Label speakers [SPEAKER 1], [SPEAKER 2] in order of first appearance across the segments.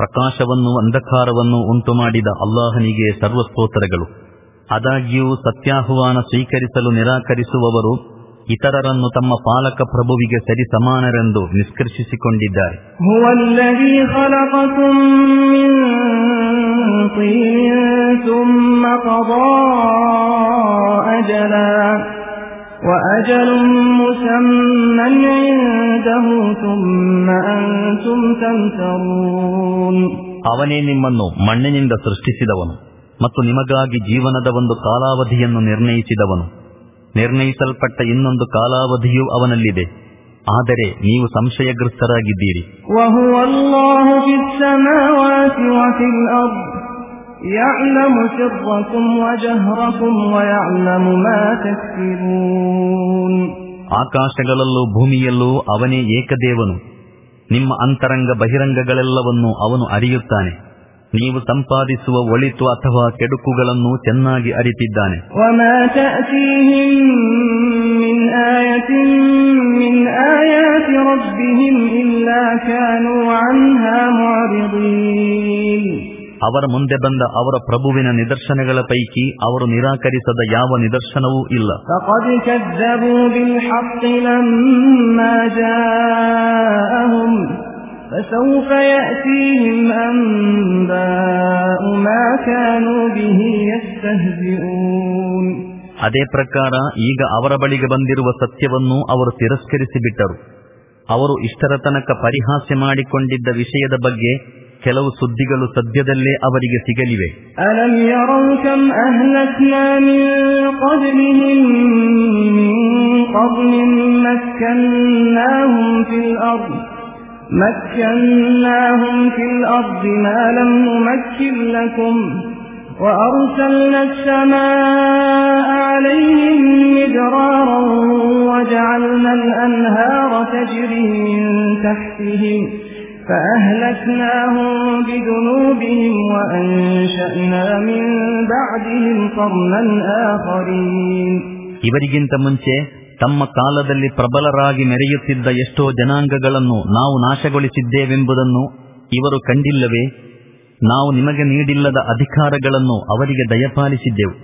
[SPEAKER 1] ಪ್ರಕಾಶವನ್ನು ಅಂಧಕಾರವನ್ನು ಉಂಟು ಮಾಡಿದ ಅಲ್ಲಾಹನಿಗೆ ಸರ್ವಸ್ತೋತ್ರಗಳು ಆದಾಗ್ಯೂ ಸತ್ಯಾಹ್ವಾನ ಸ್ವೀಕರಿಸಲು ನಿರಾಕರಿಸುವವರು ಇತರರನ್ನು ತಮ್ಮ ಪಾಲಕ ಪ್ರಭುವಿಗೆ ಸರಿಸಮಾನರೆಂದು ನಿಷ್ಕರ್ಷಿಸಿಕೊಂಡಿದ್ದಾರೆ
[SPEAKER 2] هو الذي خلقكم من طين ثم قضى أجلا وأجل مسمى عنده ثم أنتم تمترون
[SPEAKER 1] ಅವನೇ ನಿಮ್ಮನ್ನು ಮಣ್ಣಿನಿಂದ ಸೃಷ್ಟಿಸಿದವನು ಮತ್ತು ನಿಮಗಾಗಿ ಜೀವನದ ಒಂದು ಕಾಲಾವಧಿಯನ್ನು ನಿರ್ಣಯಿಸಿದವನು ನಿರ್ಣಯಿಸಲ್ಪಟ್ಟ ಇನ್ನೊಂದು ಕಾಲಾವಧಿಯೂ ಅವನಲ್ಲಿದೆ ಆದರೆ ನೀವು ಸಂಶಯಗ್ರಸ್ತರಾಗಿದ್ದೀರಿ
[SPEAKER 2] يعلم سركم وجهركم ويعلم ما تكسبون
[SPEAKER 1] ಆಕಾಶಗಳಲ್ಲೂ ಭೂಮಿಯಲ್ಲೂ ಅವನೇ ಏಕದೇವನು ನಿಮ್ಮ ಅಂತರಂಗ ಬಹಿರಂಗಗಳೆಲ್ಲವನ್ನೂ ಅವನು ಅರಿಯುತ್ತಾನೆ ನೀವು ಸಂಪಾದಿಸುವ ಒಳಿತು ಅಥವಾ ಕೆಡುಕುಗಳನ್ನು ಚೆನ್ನಾಗಿ ಅರಿತಿದ್ದಾನೆ
[SPEAKER 2] وما
[SPEAKER 1] ಅವರ ಮುಂದೆ ಬಂದ ಅವರ ಪ್ರಭುವಿನ ನಿದರ್ಶನಗಳ ಪೈಕಿ ಅವರು ನಿರಾಕರಿಸದ ಯಾವ ನಿದರ್ಶನವೂ ಇಲ್ಲ. ಅದೇ ಪ್ರಕಾರ ಈಗ ಅವರ ಬಳಿಗೆ ಬಂದಿರುವ ಸತ್ಯವನ್ನು ಅವರು ತಿರಸ್ಕರಿಸಿಬಿಟ್ಟರು. ಅವರು ಇಷ್ಟರ ತನಕ ಪರಿಹಾಸ್ಯ ಮಾಡಿಕೊಂಡಿದ್ದ ವಿಷಯದ ಬಗ್ಗೆ ಕೆಲವು ಸುದ್ದಿಗಳು ಸದ್ಯದಲ್ಲೇ ಅವರಿಗೆ ಸಿಗಲಿವೆ
[SPEAKER 2] ألم يروا كم أهلكنا من قبلهم من قرن مكناهم في الأرض مكناهم في الأرض ما لم نمكن لكم وأرسلنا السماء عليهم مدرارا وجعلنا الأنهار تجري من تحتهم فأهلكناهم بذنوبهم وأنشأنا من بعدهم قرنا آخرين
[SPEAKER 1] ಇವರಿಗಿಂತ ಮುಂಚೆ ತಮ್ಮ ಕಾಲದಲ್ಲಿ ಪ್ರಬಲರಾಗಿ ಮೆರೆಯುತ್ತಿದ್ದ ಎಷ್ಟೋ ಜನಾಂಗಗಳನ್ನು ನಾವು ನಾಶಗೊಳಿಸಿದ್ದೇವೆಂಬುದನ್ನು ಇವರು ಕಂಡಿಲ್ಲವೇ ನಾವು ನಿಮಗೆ ನೀಡಿಲ್ಲದ ಅಧಿಕಾರಗಳನ್ನು ಅವರಿಗೆ ದಯಪಾಲಿಸಿದ್ದೆವು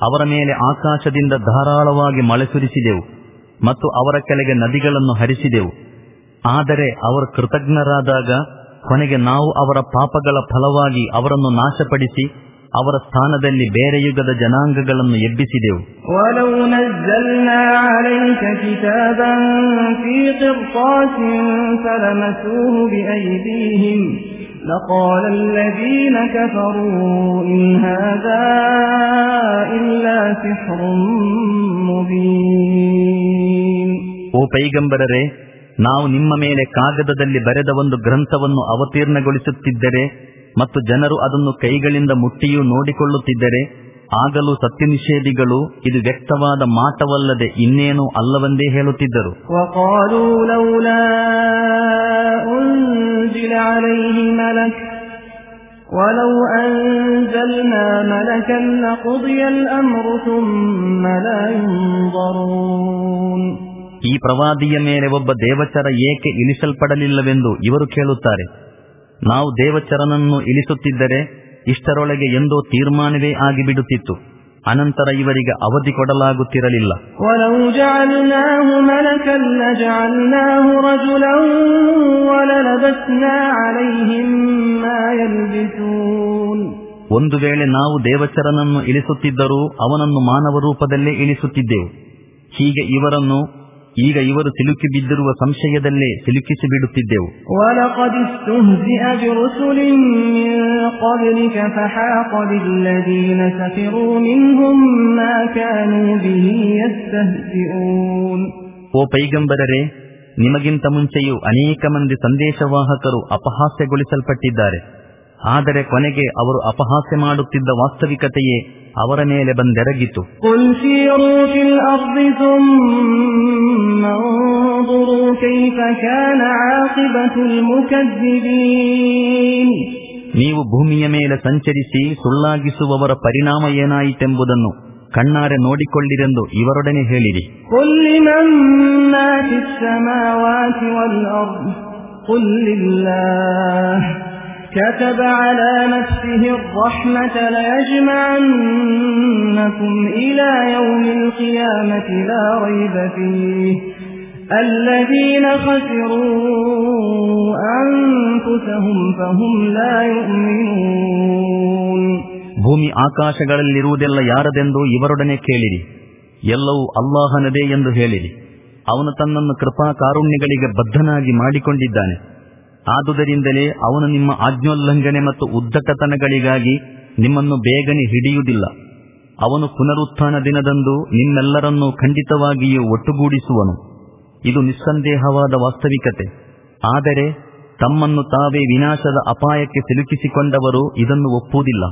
[SPEAKER 1] ಅವರ ಮೇಲೆ ಆಕಾಶದಿಂದ ಧಾರಾಳವಾಗಿ ಮಳೆ ಸುರಿಸಿದೆವು ಮತ್ತು ಅವರ ಕೆಳಗೆ ನದಿಗಳನ್ನು ಹರಿಸಿದೆವು ಆದರೆ ಅವರು ಕೃತಜ್ಞರಾದಾಗ ಕೊನೆಗೆ ನಾವು ಅವರ ಪಾಪಗಳ ಫಲವಾಗಿ ಅವರನ್ನು ನಾಶಪಡಿಸಿ ಅವರ ಸ್ಥಾನದಲ್ಲಿ ಬೇರೆ ಯುಗದ ಜನಾಂಗಗಳನ್ನು ಎಬ್ಬಿಸಿದೆವು. ಓ ಪೈಗಂಬರರೇ ನಾವು ನಿಮ್ಮ ಮೇಲೆ ಕಾಗದದಲ್ಲಿ ಬರೆದ ಒಂದು ಗ್ರಂಥವನ್ನು ಅವತೀರ್ಣಗೊಳಿಸುತ್ತಿದ್ದರೆ ಮತ್ತು ಜನರು ಅದನ್ನು ಕೈಗಳಿಂದ ಮುಟ್ಟಿಯೂ ನೋಡಿಕೊಳ್ಳುತ್ತಿದ್ದರೆ, ಆಗಲೂ ಸತ್ಯ ನಿಷೇಧಿಗಳು ಇದು ವ್ಯಕ್ತವಾದ ಮಾಟವಲ್ಲದೆ ಇನ್ನೇನು ಅಲ್ಲವೆಂದೇ ಹೇಳುತ್ತಿದ್ದರು. ಈ ಪ್ರವಾದಿಯ ಮೇಲೆ ಒಬ್ಬ ದೇವಚರ ಏಕೆ ಇಳಿಸಲ್ಪಡಲಿಲ್ಲವೆಂದು ಇವರು ಕೇಳುತ್ತಾರೆ. ನಾವು ದೇವಚರನನ್ನು ಇಳಿಸುತ್ತಿದ್ದರೆ ಇಷ್ಟರೊಳಗೆ ಎಂದೋ ತೀರ್ಮಾನವೇ ಆಗಿಬಿಡುತ್ತಿತ್ತು. ಅನಂತರ ಇವರಿಗೆ ಅವಧಿ ಕೊಡಲಾಗುತ್ತಿರಲಿಲ್ಲ. ಒಂದು ವೇಳೆ ನಾವು ದೇವಚರನನ್ನು ಇಳಿಸುತ್ತಿದ್ದರೂ ಅವನನ್ನು ಮಾನವ ರೂಪದಲ್ಲೇ ಇಳಿಸುತ್ತಿದ್ದೆವು. ಹೀಗೆ ಇವರನ್ನು ಈಗ ಇವರು ಸಿಲುಕಿ ಬಿದ್ದಿರುವ ಸಂಶಯದಲ್ಲೇ ಸಿಲುಕಿಸಿ ಬಿಡುತ್ತಿದ್ದೆವು. ಓ ಪೈಗಂಬರರೇ ನಿಮಗಿಂತ ಮುಂಚೆಯೂ ಅನೇಕ ಮಂದಿ ಸಂದೇಶವಾಹಕರು ಅಪಹಾಸ್ಯಗೊಳಿಸಲ್ಪಟ್ಟಿದ್ದಾರೆ. ಆದರೆ ಕೊನೆಗೆ ಅವರು ಅಪಹಾಸ್ಯ ಮಾಡುತ್ತಿದ್ದ ವಾಸ್ತವಿಕತೆಯೇ ಅವರ ಮೇಲೆ ಬಂದೆರಗಿತು
[SPEAKER 2] قل سيروا في الأرض ثم انظروا كيف كان عاقبة المكذبين
[SPEAKER 1] ನೀವು ಭೂಮಿಯ ಮೇಲೆ ಸಂಚರಿಸಿ ಸುಳ್ಳಾಗಿಸುವವರ ಪರಿಣಾಮ ಏನಾಯಿತೆಂಬುದನ್ನು ಕಣ್ಣಾರೆ ನೋಡಿಕೊಳ್ಳಿರೆಂದು ಇವರೊಡನೆ ಹೇಳಿರಿ
[SPEAKER 2] قل لمن ما في السماوات والأرض قل لله كتب على نفسه الرحمة ليجمعنكم إلى يوم القيامة لا ريب فيه الذين خسروا أنفسهم فهم لا يؤمنون
[SPEAKER 1] ಭೂಮಿ ಆಕಾಶಗಳಲ್ಲಿರುವುದೆಲ್ಲ ಯಾರದೆಂದು ಇವರೊಡನೆ ಕೇಳಿರಿ ಎಲ್ಲವೂ ಅಲ್ಲಾಹನದೇ ಎಂದು ಹೇಳಿರಿ ಅವನು ತನ್ನನ್ನು ಕೃಪಾ ಕಾರುಣ್ಯಗಳಿಗೆ ಬದ್ಧನಾಗಿ ಮಾಡಿಕೊಂಡಿದ್ದಾನೆ ಆದುದರಿಂದಲೇ ಅವನು ನಿಮ್ಮ ಆಜ್ಞೋಲ್ಲಂಘನೆ ಮತ್ತು ಉದ್ದಟತನಗಳಿಗಾಗಿ ನಿಮ್ಮನ್ನು ಬೇಗನೆ ಹಿಡಿಯುವುದಿಲ್ಲ. ಅವನು ಪುನರುತ್ಥಾನ ದಿನದಂದು ನಿಮ್ಮೆಲ್ಲರನ್ನೂ ಖಂಡಿತವಾಗಿಯೂ ಒಟ್ಟುಗೂಡಿಸುವನು. ಇದು ನಿಸ್ಸಂದೇಹವಾದ ವಾಸ್ತವಿಕತೆ. ಆದರೆ ತಮ್ಮನ್ನು ತಾವೇ ವಿನಾಶದ ಅಪಾಯಕ್ಕೆ ಸಿಲುಕಿಸಿಕೊಂಡವರು ಇದನ್ನು ಒಪ್ಪುವುದಿಲ್ಲ.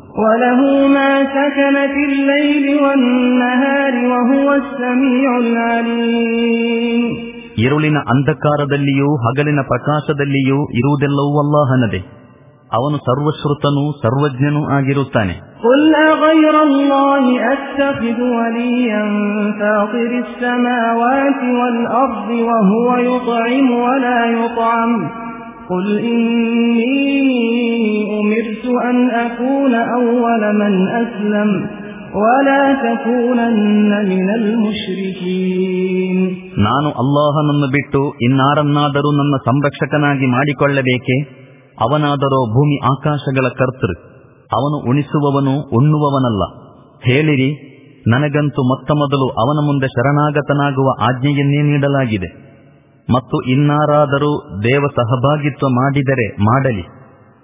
[SPEAKER 1] ಇರುಳಿನ ಅಂಧಕಾರದಲ್ಲಿಯೂ ಹಗಲಿನ ಪ್ರಕಾಶದಲ್ಲಿಯೂ ಇರುವುದೆಲ್ಲವೂ ಅಲ್ಲಾಹನದೇ ಅವನು ಸರ್ವಶ್ರುತನೂ ಸರ್ವಜ್ಞನೂ ಆಗಿರುತ್ತಾನೆ
[SPEAKER 2] قل أغير الله أتخذ وليا فاطر السماوات والأرض وهو يطعم ولا يطعم. قل إني أمرت أن أكون أول من أسلم. ولا تكونن من المشركين
[SPEAKER 1] ನಾನು ಅಲ್ಲಾಹನನ್ನು ಬಿಟ್ಟು ಇನ್ನಾರನ್ನಾದರೂ ನನ್ನ ಸಂರಕ್ಷಕನಾಗಿ ಮಾಡಿಕೊಳ್ಳಬೇಕೆ ಅವನಾದರೋ ಭೂಮಿ ಆಕಾಶಗಳ ಕರ್ತೃ ಅವನು ಉಣಿಸುವವನು ಉಣ್ಣುವವನಲ್ಲ ಹೇಳಿರಿ ನನಗಂತೂ ಮೊತ್ತ ಮೊದಲು ಅವನ ಮುಂದೆ ಶರಣಾಗತನಾಗುವ ಆಜ್ಞೆಯನ್ನೇ ನೀಡಲಾಗಿದೆ ಮತ್ತು ಇನ್ನಾರಾದರೂ ದೇವ ಸಹಭಾಗಿತ್ವ ಮಾಡಿದರೆ ಮಾಡಲಿ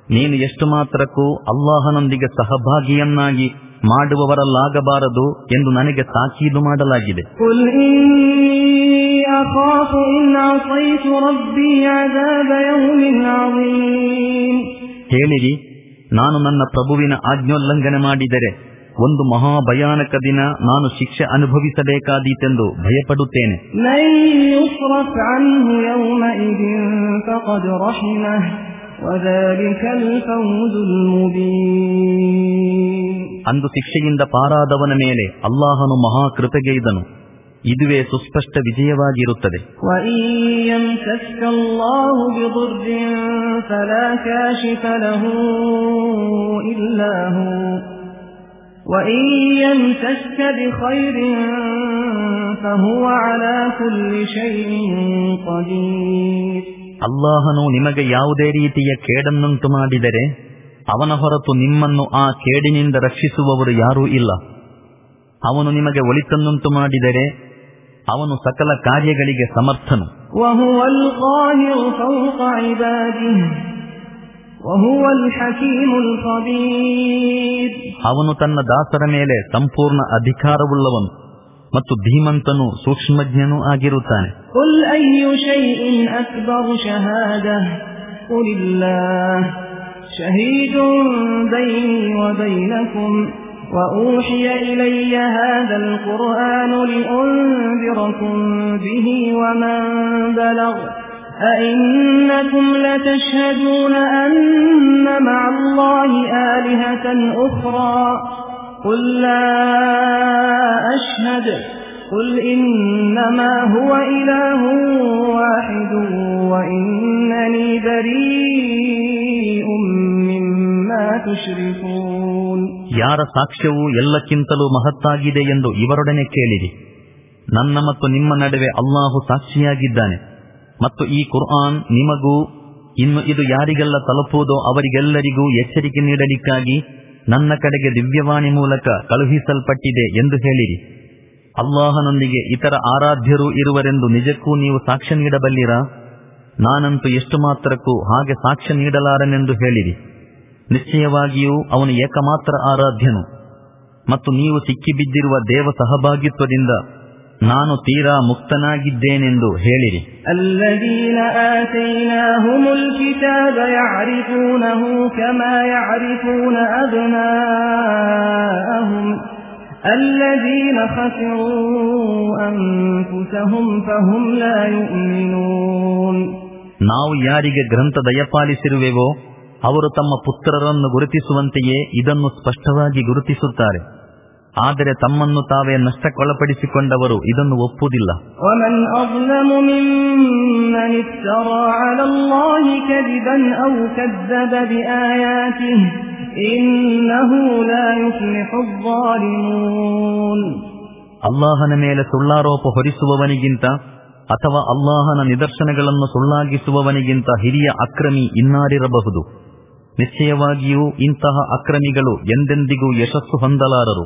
[SPEAKER 1] ನೀನು ಎಷ್ಟು ಮಾತ್ರಕ್ಕೂ ಅಲ್ಲಾಹನೊಂದಿಗೆ ಸಹಭಾಗಿಯನ್ನಾಗಿ ಮಾಡುವವರಲ್ಲಾಗಬಾರದು ಎಂದು ನನಗೆ ತಾಕೀದು ಮಾಡಲಾಗಿದೆ. ಹೇಳಿರಿ ನಾನು ನನ್ನ ಪ್ರಭುವಿನ ಆಜ್ಞೋಲ್ಲಂಘನೆ ಮಾಡಿದರೆ ಒಂದು ಮಹಾಭಯಾನಕ ದಿನ ನಾನು ಶಿಕ್ಷೆ ಅನುಭವಿಸಬೇಕಾದೀತೆಂದು ಭಯಪಡುತ್ತೇನೆ. ಅಂದು ಶಿಕ್ಷೆಯಿಂದ ಪಾರಾದವನ ಮೇಲೆ ಅಲ್ಲಾಹನು ಮಹಾ ಕೃಪೆಗೆ ಇದುವೇ ಸುಸ್ಪಷ್ಟ ವಿಜಯವಾಗಿರುತ್ತದೆ. ಅಲ್ಲಾಹನು ನಿಮಗೆ ಯಾವುದೇ ರೀತಿಯ ಕೇಡನ್ನುಂಟು ಮಾಡಿದರೆ ಅವನ ಹೊರತು ನಿಮ್ಮನ್ನು ಆ ಕೇಡಿನಿಂದ ರಕ್ಷಿಸುವವರು ಯಾರು ಇಲ್ಲ. ಅವನು ನಿಮಗೆ ಒಳಿತನ್ನುಂಟು ಮಾಡಿದರೆ ಅವನು ಸಕಲ ಕಾರ್ಯಗಳಿಗೆ ಸಮರ್ಥನು. ಅವನು ತನ್ನ ದಾಸರ ಮೇಲೆ ಸಂಪೂರ್ಣ ಅಧಿಕಾರವುಳ್ಳವನು. ಮತ್ತು ಧೀಮಂತನೂ ಸೂಕ್ಷ್ಮಜ್ಞನೂ ಆಗಿರುತ್ತಾನೆ
[SPEAKER 2] قل أي شيء أكبر شهادة قل الله شهيد بيني وبينكم وأوحي إلي هذا القرآن لأنذركم به ومن بلغ أئنكم لتشهدون أن مع الله آلهة أخرى قل لا أشهد قل إنما هو إله واحد وإنني بريء مما تشركون
[SPEAKER 1] ಯಾರ ಸಾಕ್ಷ್ಯವು ಎಲ್ಲಕ್ಕಿಂತಲೂ ಮಹತ್ತಾಗಿದೆ ಎಂದು ಇವರೊಡನೆ ಕೇಳಿರಿ ನನ್ನ ಮತ್ತು ನಿಮ್ಮ ನಡುವೆ ಅಲ್ಲಾಹು ಸಾಕ್ಷಿಯಾಗಿದ್ದಾನೆ ಮತ್ತು ಈ ಕುರ್ಆನ್ ನಿಮಗೂ ಇನ್ನು ಇದು ಯಾರಿಗೆಲ್ಲ ತಲುಪುವುದೋ ಅವರಿಗೆಲ್ಲರಿಗೂ ಎಚ್ಚರಿಕೆ ನೀಡಲಿಕ್ಕಾಗಿ ನನ್ನ ಕಡೆಗೆ ದಿವ್ಯವಾಣಿ ಮೂಲಕ ಕಳುಹಿಸಲ್ಪಟ್ಟಿದೆ ಎಂದು ಹೇಳಿರಿ. ಅಲ್ಲಾಹನೊಂದಿಗೆ ಇತರ ಆರಾಧ್ಯರೂ ಇರುವರೆಂದು ನಿಜಕ್ಕೂ ನೀವು ಸಾಕ್ಷ್ಯ ನೀಡಬಲ್ಲಿರಾ? ನಾನಂತೂ ಎಷ್ಟು ಮಾತ್ರಕ್ಕೂ ಹಾಗೆ ಸಾಕ್ಷ್ಯ ನೀಡಲಾರನೆಂದು ಹೇಳಿರಿ. ನಿಶ್ಚಯವಾಗಿಯೂ ಅವನು ಏಕಮಾತ್ರ ಆರಾಧ್ಯನು. ಮತ್ತು ನೀವು ಸಿಕ್ಕಿಬಿದ್ದಿರುವ ದೇವ ಸಹಭಾಗಿತ್ವದಿಂದ ನಾನು ತೀರಾ ಮುಕ್ತನಾಗಿದ್ದೇನೆಂದು ಹೇಳಿರಿ.
[SPEAKER 2] ಅಲ್ಲದೀನ ಆತೈನಾಹುಮುಲ್ ಕಿತಾಬ ಯಾರಿಫೂನಹು ಕಮ ಯಾರಿಫೂನ ಅಬ್ನಾಅಹುಂ ಅಲ್ಲದೀನ ಖಸಿರು ಅಂಫುಸಹುಂ ಫಹುಂ ಲಾ ಯುಮಿನೂನ್
[SPEAKER 1] ನಾವು ಯಾರಿಗೆ ಗ್ರಂಥ ದಯಪಾಲಿಸಿರುವೆವೋ ಅವರು ತಮ್ಮ ಪುತ್ರರನ್ನು ಗುರುತಿಸುವಂತೆಯೇ ಇದನ್ನು ಸ್ಪಷ್ಟವಾಗಿ ಗುರುತಿಸುತ್ತಾರೆ. ಆದರೆ ತಮ್ಮನ್ನು ತಾವೇ ನಷ್ಟಕ್ಕೊಳಪಡಿಸಿಕೊಂಡವರು ಇದನ್ನು ಒಪ್ಪುವುದಿಲ್ಲ. ಅಲ್ಲಾಹನ ಮೇಲೆ ಸುಳ್ಳಾರೋಪ ಹೊರಿಸುವವನಿಗಿಂತ ಅಥವಾ ಅಲ್ಲಾಹನ ನಿದರ್ಶನಗಳನ್ನು ಸುಳ್ಳಾಗಿಸುವವನಿಗಿಂತ ಹಿರಿಯ ಅಕ್ರಮಿ ಇನ್ನಾರಿರಬಹುದು. ನಿಶ್ಚಯವಾಗಿಯೂ ಇಂತಹ ಅಕ್ರಮಿಗಳು ಎಂದೆಂದಿಗೂ ಯಶಸ್ಸು ಹೊಂದಲಾರರು.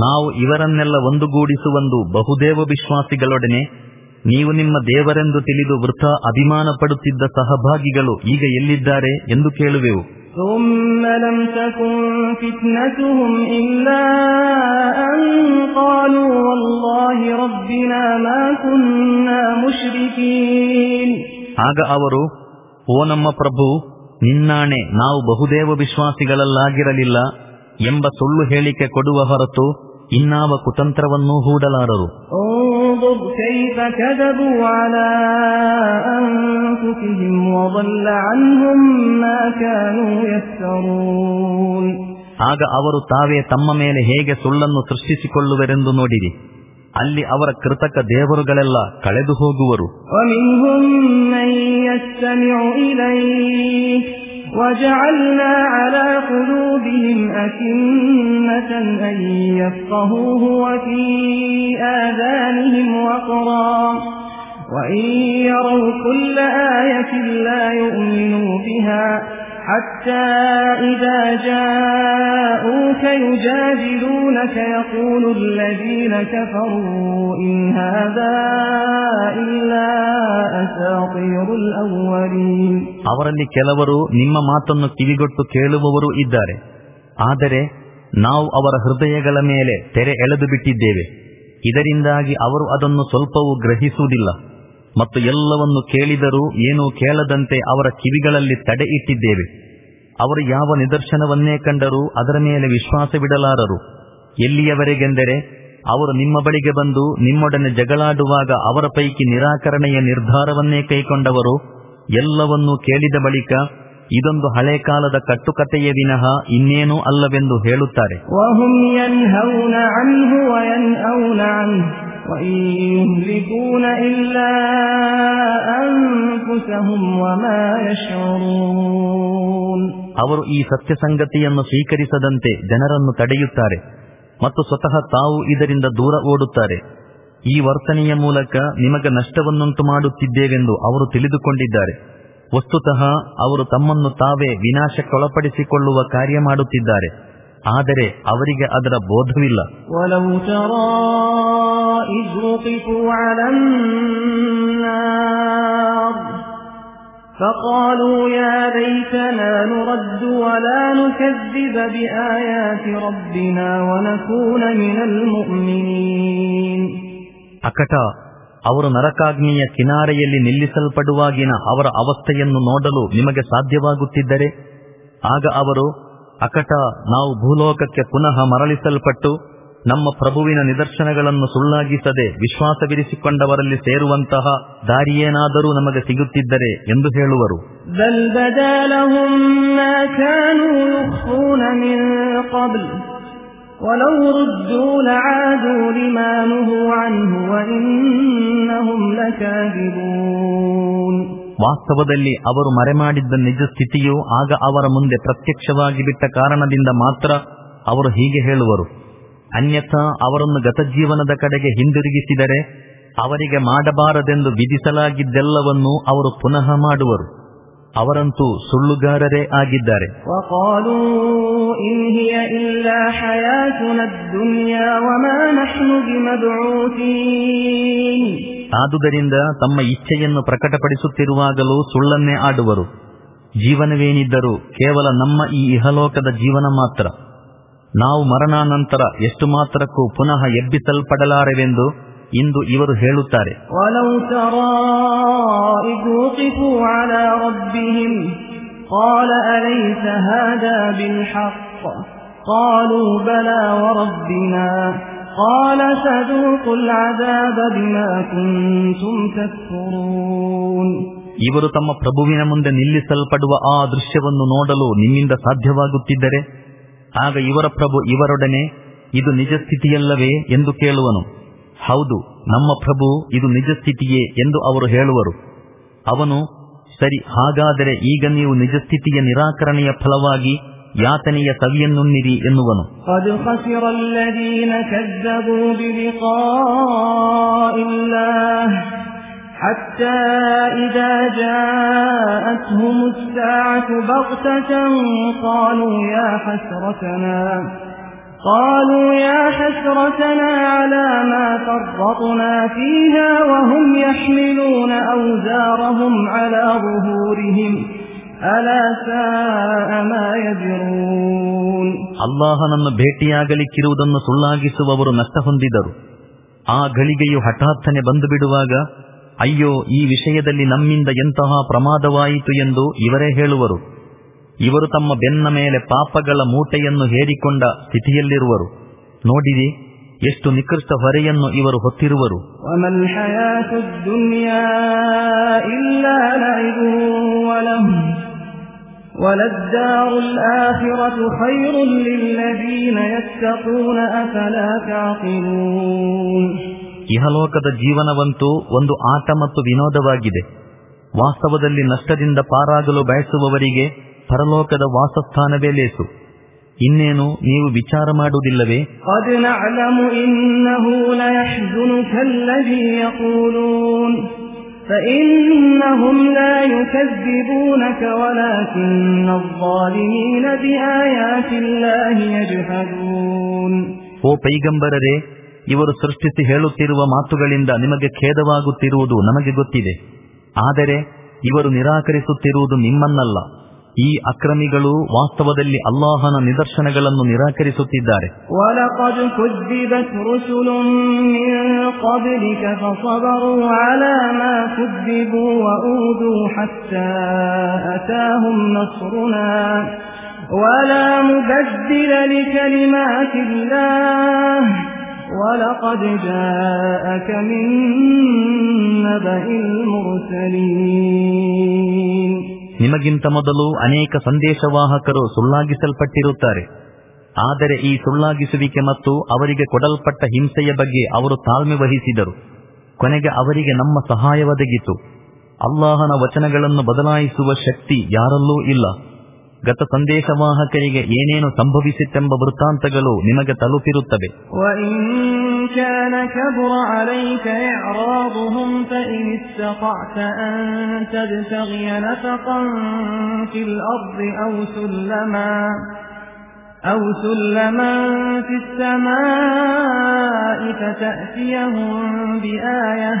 [SPEAKER 1] ನಾವು ಇವರನ್ನೆಲ್ಲ ಒಂದುಗೂಡಿಸುವಂದು ಬಹುದೇವ ವಿಶ್ವಾಸಿಗಳೊಡನೆ ನೀವು ನಿಮ್ಮ ದೇವರೆಂದು ತಿಳಿದು ವೃಥ ಅಭಿಮಾನ ಪಡುತ್ತಿದ್ದ ಸಹಭಾಗಿಗಳು ಈಗ ಎಲ್ಲಿದ್ದಾರೆ ಎಂದು ಕೇಳುವೆವು
[SPEAKER 2] ثم لم تكن فتنتهم إلا أن قالوا والله ربنا ما كنا مشركين
[SPEAKER 1] ಆಗ ಅವರು ಓ ನಮ್ಮ ಪ್ರಭು ನಿನ್ನಾಣೆ ನಾವು ಬಹುದೇವ ವಿಶ್ವಾಸಿಗಳಲ್ಲಾಗಿರಲಿಲ್ಲ ಎಂಬ ಸುಳ್ಳು ಹೇಳಿಕೆ ಕೊಡುವ ಹೊರತು ಇನ್ನಾವ ಕುತಂತ್ರವನ್ನೂ ಹೂಡಲಾರರು
[SPEAKER 2] انظر كيف كذبوا على أنفسهم وضل عنهم ما كانوا يفترون
[SPEAKER 1] ಆಗ ಅವರು ತಾವೇ ತಮ್ಮ ಮೇಲೆ ಹೇಗೆ ಸುಳ್ಳನ್ನು ಸೃಷ್ಟಿಸಿಕೊಳ್ಳುವರೆಂದು ನೋಡಿರಿ ಅಲ್ಲಿ ಅವರ ಕೃತಕ ದೇವರುಗಳೆಲ್ಲ ಕಳೆದು ಹೋಗುವರು
[SPEAKER 2] وجعلنا على قلوبهم أكنة أن يفقهوه وفي آذانهم وقرا. وإن يروا كل آية لا يؤمنوا بها حتى إذا جاءوك يجادلونك يقول الذين كفروا إن هذا إلا أساطير الأولين
[SPEAKER 1] ಅವರಲ್ಲಿ ಕೆಲವರು ನಿಮ್ಮ ಮಾತನ್ನು ಕಿವಿಗೊಟ್ಟು ಕೇಳುವವರು ಇದ್ದಾರೆ ಆದರೆ ನಾವು ಅವರ ಹೃದಯಗಳ ಮೇಲೆ ತೆರೆ ಎಳೆದು ಬಿಟ್ಟಿದ್ದೇವೆ ಇದರಿಂದಾಗಿ ಅವರು ಅದನ್ನು ಸ್ವಲ್ಪವೂ ಗ್ರಹಿಸುವುದಿಲ್ಲ ಮತ್ತು ಎಲ್ಲವನ್ನು ಕೇಳಿದರೂ ಏನೂ ಕೇಳದಂತೆ ಅವರ ಕಿವಿಗಳಲ್ಲಿ ತಡೆ ಇಟ್ಟಿದ್ದೇವೆ. ಅವರು ಯಾವ ನಿದರ್ಶನವನ್ನೇ ಕಂಡರೂ ಅದರ ಮೇಲೆ ವಿಶ್ವಾಸವಿಡಲಾರರು ಎಲ್ಲಿಯವರೆಗೆಂದರೆ ಅವರು ನಿಮ್ಮ ಬಳಿಗೆ ಬಂದು ನಿಮ್ಮೊಡನೆ ಜಗಳಾಡುವಾಗ ಅವರ ಪೈಕಿ ನಿರಾಕರಣೆಯ ನಿರ್ಧಾರವನ್ನೇ ಕೈಕೊಂಡವರು. ಎಲ್ಲವನ್ನೂ ಕೇಳಿದ ಬಳಿಕ ಇದೊಂದು ಹಳೆ ಕಾಲದ ಕಟ್ಟುಕತೆಯ ವಿನಃ ಇನ್ನೇನೂ ಅಲ್ಲವೆಂದು ಹೇಳುತ್ತಾರೆ.
[SPEAKER 2] وهم ينهون عنه وينأون عنه وإن يهلكون إلا أنفسهم وما يشعرون
[SPEAKER 1] ಅವರು ಈ ಸತ್ಯ ಸಂಗತಿಯನ್ನು ಸ್ವೀಕರಿಸದಂತೆ ಜನರನ್ನು ತಡೆಯುತ್ತಾರೆ ಮತ್ತು ಸ್ವತಃ ತಾವು ಇದರಿಂದ ದೂರ ಓಡುತ್ತಾರೆ ಈ ವರ್ತನೆಯ ಮೂಲಕ ನಿಮಗೆ ನಷ್ಟವನ್ನುಂಟು ಮಾಡುತ್ತಿದ್ದೇವೆಂದು ಅವರು ತಿಳಿದುಕೊಂಡಿದ್ದಾರೆ ವಸ್ತುತಃ ಅವರು ತಮ್ಮನ್ನು ತಾವೇ ವಿನಾಶಕ್ಕೊಳಪಡಿಸಿಕೊಳ್ಳುವ ಕಾರ್ಯ ಮಾಡುತ್ತಿದ್ದಾರೆ ಆದರೆ ಅವರಿಗೆ ಅದರ ಬೋಧವಿಲ್ಲ
[SPEAKER 2] ولو ترى إذ وقفوا على النار فقالوا يا ليتنا نرد ولا نكذب بآيات ربنا ونكون من المؤمنين
[SPEAKER 1] ಅಕಟ ಅವರು ನರಕಾಗ್ನಿಯ ಕಿನಾರೆಯಲ್ಲಿ ನಿಲ್ಲಿಸಲ್ಪಡುವಾಗಿನ ಅವರ ಅವಸ್ಥೆಯನ್ನು ನೋಡಲು ನಿಮಗೆ ಸಾಧ್ಯವಾಗುತ್ತಿದ್ದರೆ ಆಗ ಅವರು ಅಕಟ ನಾವು ಭೂಲೋಕಕ್ಕೆ ಪುನಃ ಮರಳಿಸಲ್ಪಟ್ಟು ನಮ್ಮ ಪ್ರಭುವಿನ ನಿದರ್ಶನಗಳನ್ನು ಸುಳ್ಳಾಗಿಸದೆ ವಿಶ್ವಾಸವಿರಿಸಿಕೊಂಡವರಲ್ಲಿ ಸೇರುವಂತಹ ದಾರಿಯೇನಾದರೂ ನಮಗೆ ಸಿಗುತ್ತಿದ್ದರೆ ಎಂದು ಹೇಳುವರು. ವಾಸ್ತವದಲ್ಲಿ ಅವರು ಮರೆಮಾಡಿದ್ದ ನಿಜ ಸ್ಥಿತಿಯು ಆಗ ಅವರ ಮುಂದೆ ಪ್ರತ್ಯಕ್ಷವಾಗಿ ಬಿಟ್ಟ ಕಾರಣದಿಂದ ಮಾತ್ರ ಅವರು ಹೀಗೆ ಹೇಳುವರು. ಅನ್ಯಥಾ ಅವರನ್ನು ಗತಜೀವನದ ಕಡೆಗೆ ಹಿಂದಿರುಗಿಸಿದರೆ ಅವರಿಗೆ ಮಾಡಬಾರದೆಂದು ವಿಧಿಸಲಾಗಿದ್ದೆಲ್ಲವನ್ನೂ ಅವರು ಪುನಃ ಮಾಡುವರು. ಅವರಂತೂ ಸುಳ್ಳುಗಾರರೇ ಆಗಿದ್ದಾರೆ. ಆದುದರಿಂದ ತಮ್ಮ ಇಚ್ಛೆಯನ್ನು ಪ್ರಕಟಪಡಿಸುತ್ತಿರುವಾಗಲೂ ಸುಳ್ಳನ್ನೇ ಆಡುವರು. ಜೀವನವೇನಿದ್ದರೂ ಕೇವಲ ನಮ್ಮ ಈ ಇಹಲೋಕದ ಜೀವನ ಮಾತ್ರ. ನಾವು ಮರಣಾನಂತರ ಎಷ್ಟು ಮಾತ್ರಕ್ಕೂ ಪುನಃ ಎಬ್ಬಿಸಲ್ಪಡಲಾರೆವೆಂದು ಇಂದು ಇವರು ಹೇಳುತ್ತಾರೆ. ಇವರು ತಮ್ಮ ಪ್ರಭುವಿನ ಮುಂದೆ ನಿಲ್ಲಿಸಲ್ಪಡುವ ಆ ದೃಶ್ಯವನ್ನು ನೋಡಲು ನಿಮ್ಮಿಂದ ಸಾಧ್ಯವಾಗುತ್ತಿದ್ದರೆ ಆಗ ಇವರ ಪ್ರಭು ಇವರೊಡನೆ ಇದು ನಿಜ ಸ್ಥಿತಿಯಲ್ಲವೇ ಎಂದು ಕೇಳುವನು. ಹೌದು ನಮ್ಮ ಪ್ರಭು ಇದು ನಿಜ ಸ್ಥಿತಿಯೇ ಎಂದು ಅವರು ಹೇಳುವರು ಅವನು ಸರಿ ಹಾಗಾದರೆ ಈಗ ನೀವು ನಿಜ ಸ್ಥಿತಿಯ ನಿರಾಕರಣೆಯ ಫಲವಾಗಿ ಯಾತನೆಯ ಸವಿಯನ್ನುಣ್ಣಿರಿ ಎನ್ನುವನು
[SPEAKER 2] قد خسر الذين كذبوا بلقاء الله حتى إذا جاءتهم الساعة بغتة قالوا يا حسرتنا قالوا يا حسرتنا على ما فرطنا فيها وهم يحملون أوزارهم على ظهورهم ألا ساء ما يجرون
[SPEAKER 1] ಅಲ್ಲಾಹನನ್ನು ಭೇಟಿಯಾಗಲಿಕ್ಕಿರುವುದನ್ನು ಸುಳ್ಳಾಗಿಸುವವರು ನಷ್ಟ ಹೊಂದಿದರು ಆ ಗಳಿಗೆಯು ಹಠಾತ್ತನೆ ಬಂದು ಬಿಡುವಾಗ ಅಯ್ಯೋ ಈ ವಿಷಯದಲ್ಲಿ ನಮ್ಮಿಂದ ಎಂತಹ ಪ್ರಮಾದವಾಯಿತು ಎಂದು ಇವರೇ ಹೇಳುವರು ಇವರು ತಮ್ಮ ಬೆನ್ನ ಮೇಲೆ ಪಾಪಗಳ ಮೂಟೆಯನ್ನು ಹೇರಿಕೊಂಡ ಸ್ಥಿತಿಯಲ್ಲಿರುವರು. ನೋಡಿರಿ ಎಷ್ಟು ನಿಕೃಷ್ಟ ಹೊರೆಯನ್ನು ಇವರು ಹೊತ್ತಿರುವರು. ಇಹಲೋಕದ ಜೀವನವಂತೂ ಒಂದು ಆಟ ಮತ್ತು ವಿನೋದವಾಗಿದೆ. ವಾಸ್ತವದಲ್ಲಿ ನಷ್ಟದಿಂದ ಪಾರಾಗಲು ಬಯಸುವವರಿಗೆ ಪರಲೋಕದ ವಾಸಸ್ಥಾನವೇ ಲೇಸು. ಇನ್ನೇನು ನೀವು ವಿಚಾರ ಮಾಡುವುದಿಲ್ಲವೇ? ಓ ಪೈಗಂಬರರೆ ಇವರು ಸೃಷ್ಟಿಸಿ ಹೇಳುತ್ತಿರುವ ಮಾತುಗಳಿಂದ ನಿಮಗೆ ಖೇದವಾಗುತ್ತಿರುವುದು ನಮಗೆ ಗೊತ್ತಿದೆ. ಆದರೆ ಇವರು ನಿರಾಕರಿಸುತ್ತಿರುವುದು ನಿಮ್ಮನ್ನಲ್ಲ. ಈ ಅಕ್ರಮಿಗಳು ವಾಸ್ತವದಲ್ಲಿ ಅಲ್ಲಾಹನ ನಿದರ್ಶನಗಳನ್ನು ನಿರಾಕರಿಸುತ್ತಿದ್ದಾರೆ. ನಿಮಗಿಂತ ಮೊದಲು ಅನೇಕ ಸಂದೇಶವಾಹಕರು ಸುಳ್ಳಾಗಿಸಲ್ಪಟ್ಟಿರುತ್ತಾರೆ. ಆದರೆ ಈ ಸುಳ್ಳಾಗಿಸುವಿಕೆ ಮತ್ತು ಅವರಿಗೆ ಕೊಡಲ್ಪಟ್ಟ ಹಿಂಸೆಯ ಬಗ್ಗೆ ಅವರು ತಾಳ್ಮೆ ವಹಿಸಿದರು. ಕೊನೆಗೆ ಅವರಿಗೆ ನಮ್ಮ ಸಹಾಯ ಒದಗಿತು ಅಲ್ಲಾಹನ ವಚನಗಳನ್ನು ಬದಲಾಯಿಸುವ ಶಕ್ತಿ ಯಾರಲ್ಲೂ ಇಲ್ಲ. ಗತ ಸಂದೇಶವಾಹಕರಿಗೆ ಏನೇನು ಸಂಭವಿಸಿತೆಂಬ ವೃತ್ತಾಂತಗಳು ನಿಮಗೆ ತಲುಪಿರುತ್ತವೆ
[SPEAKER 2] وإن كان كبر عليك إعراضهم فإن استطعت أن تبتغي نفقا في الأرض أو سلما أو سلما في السماء فتأتيهم بآية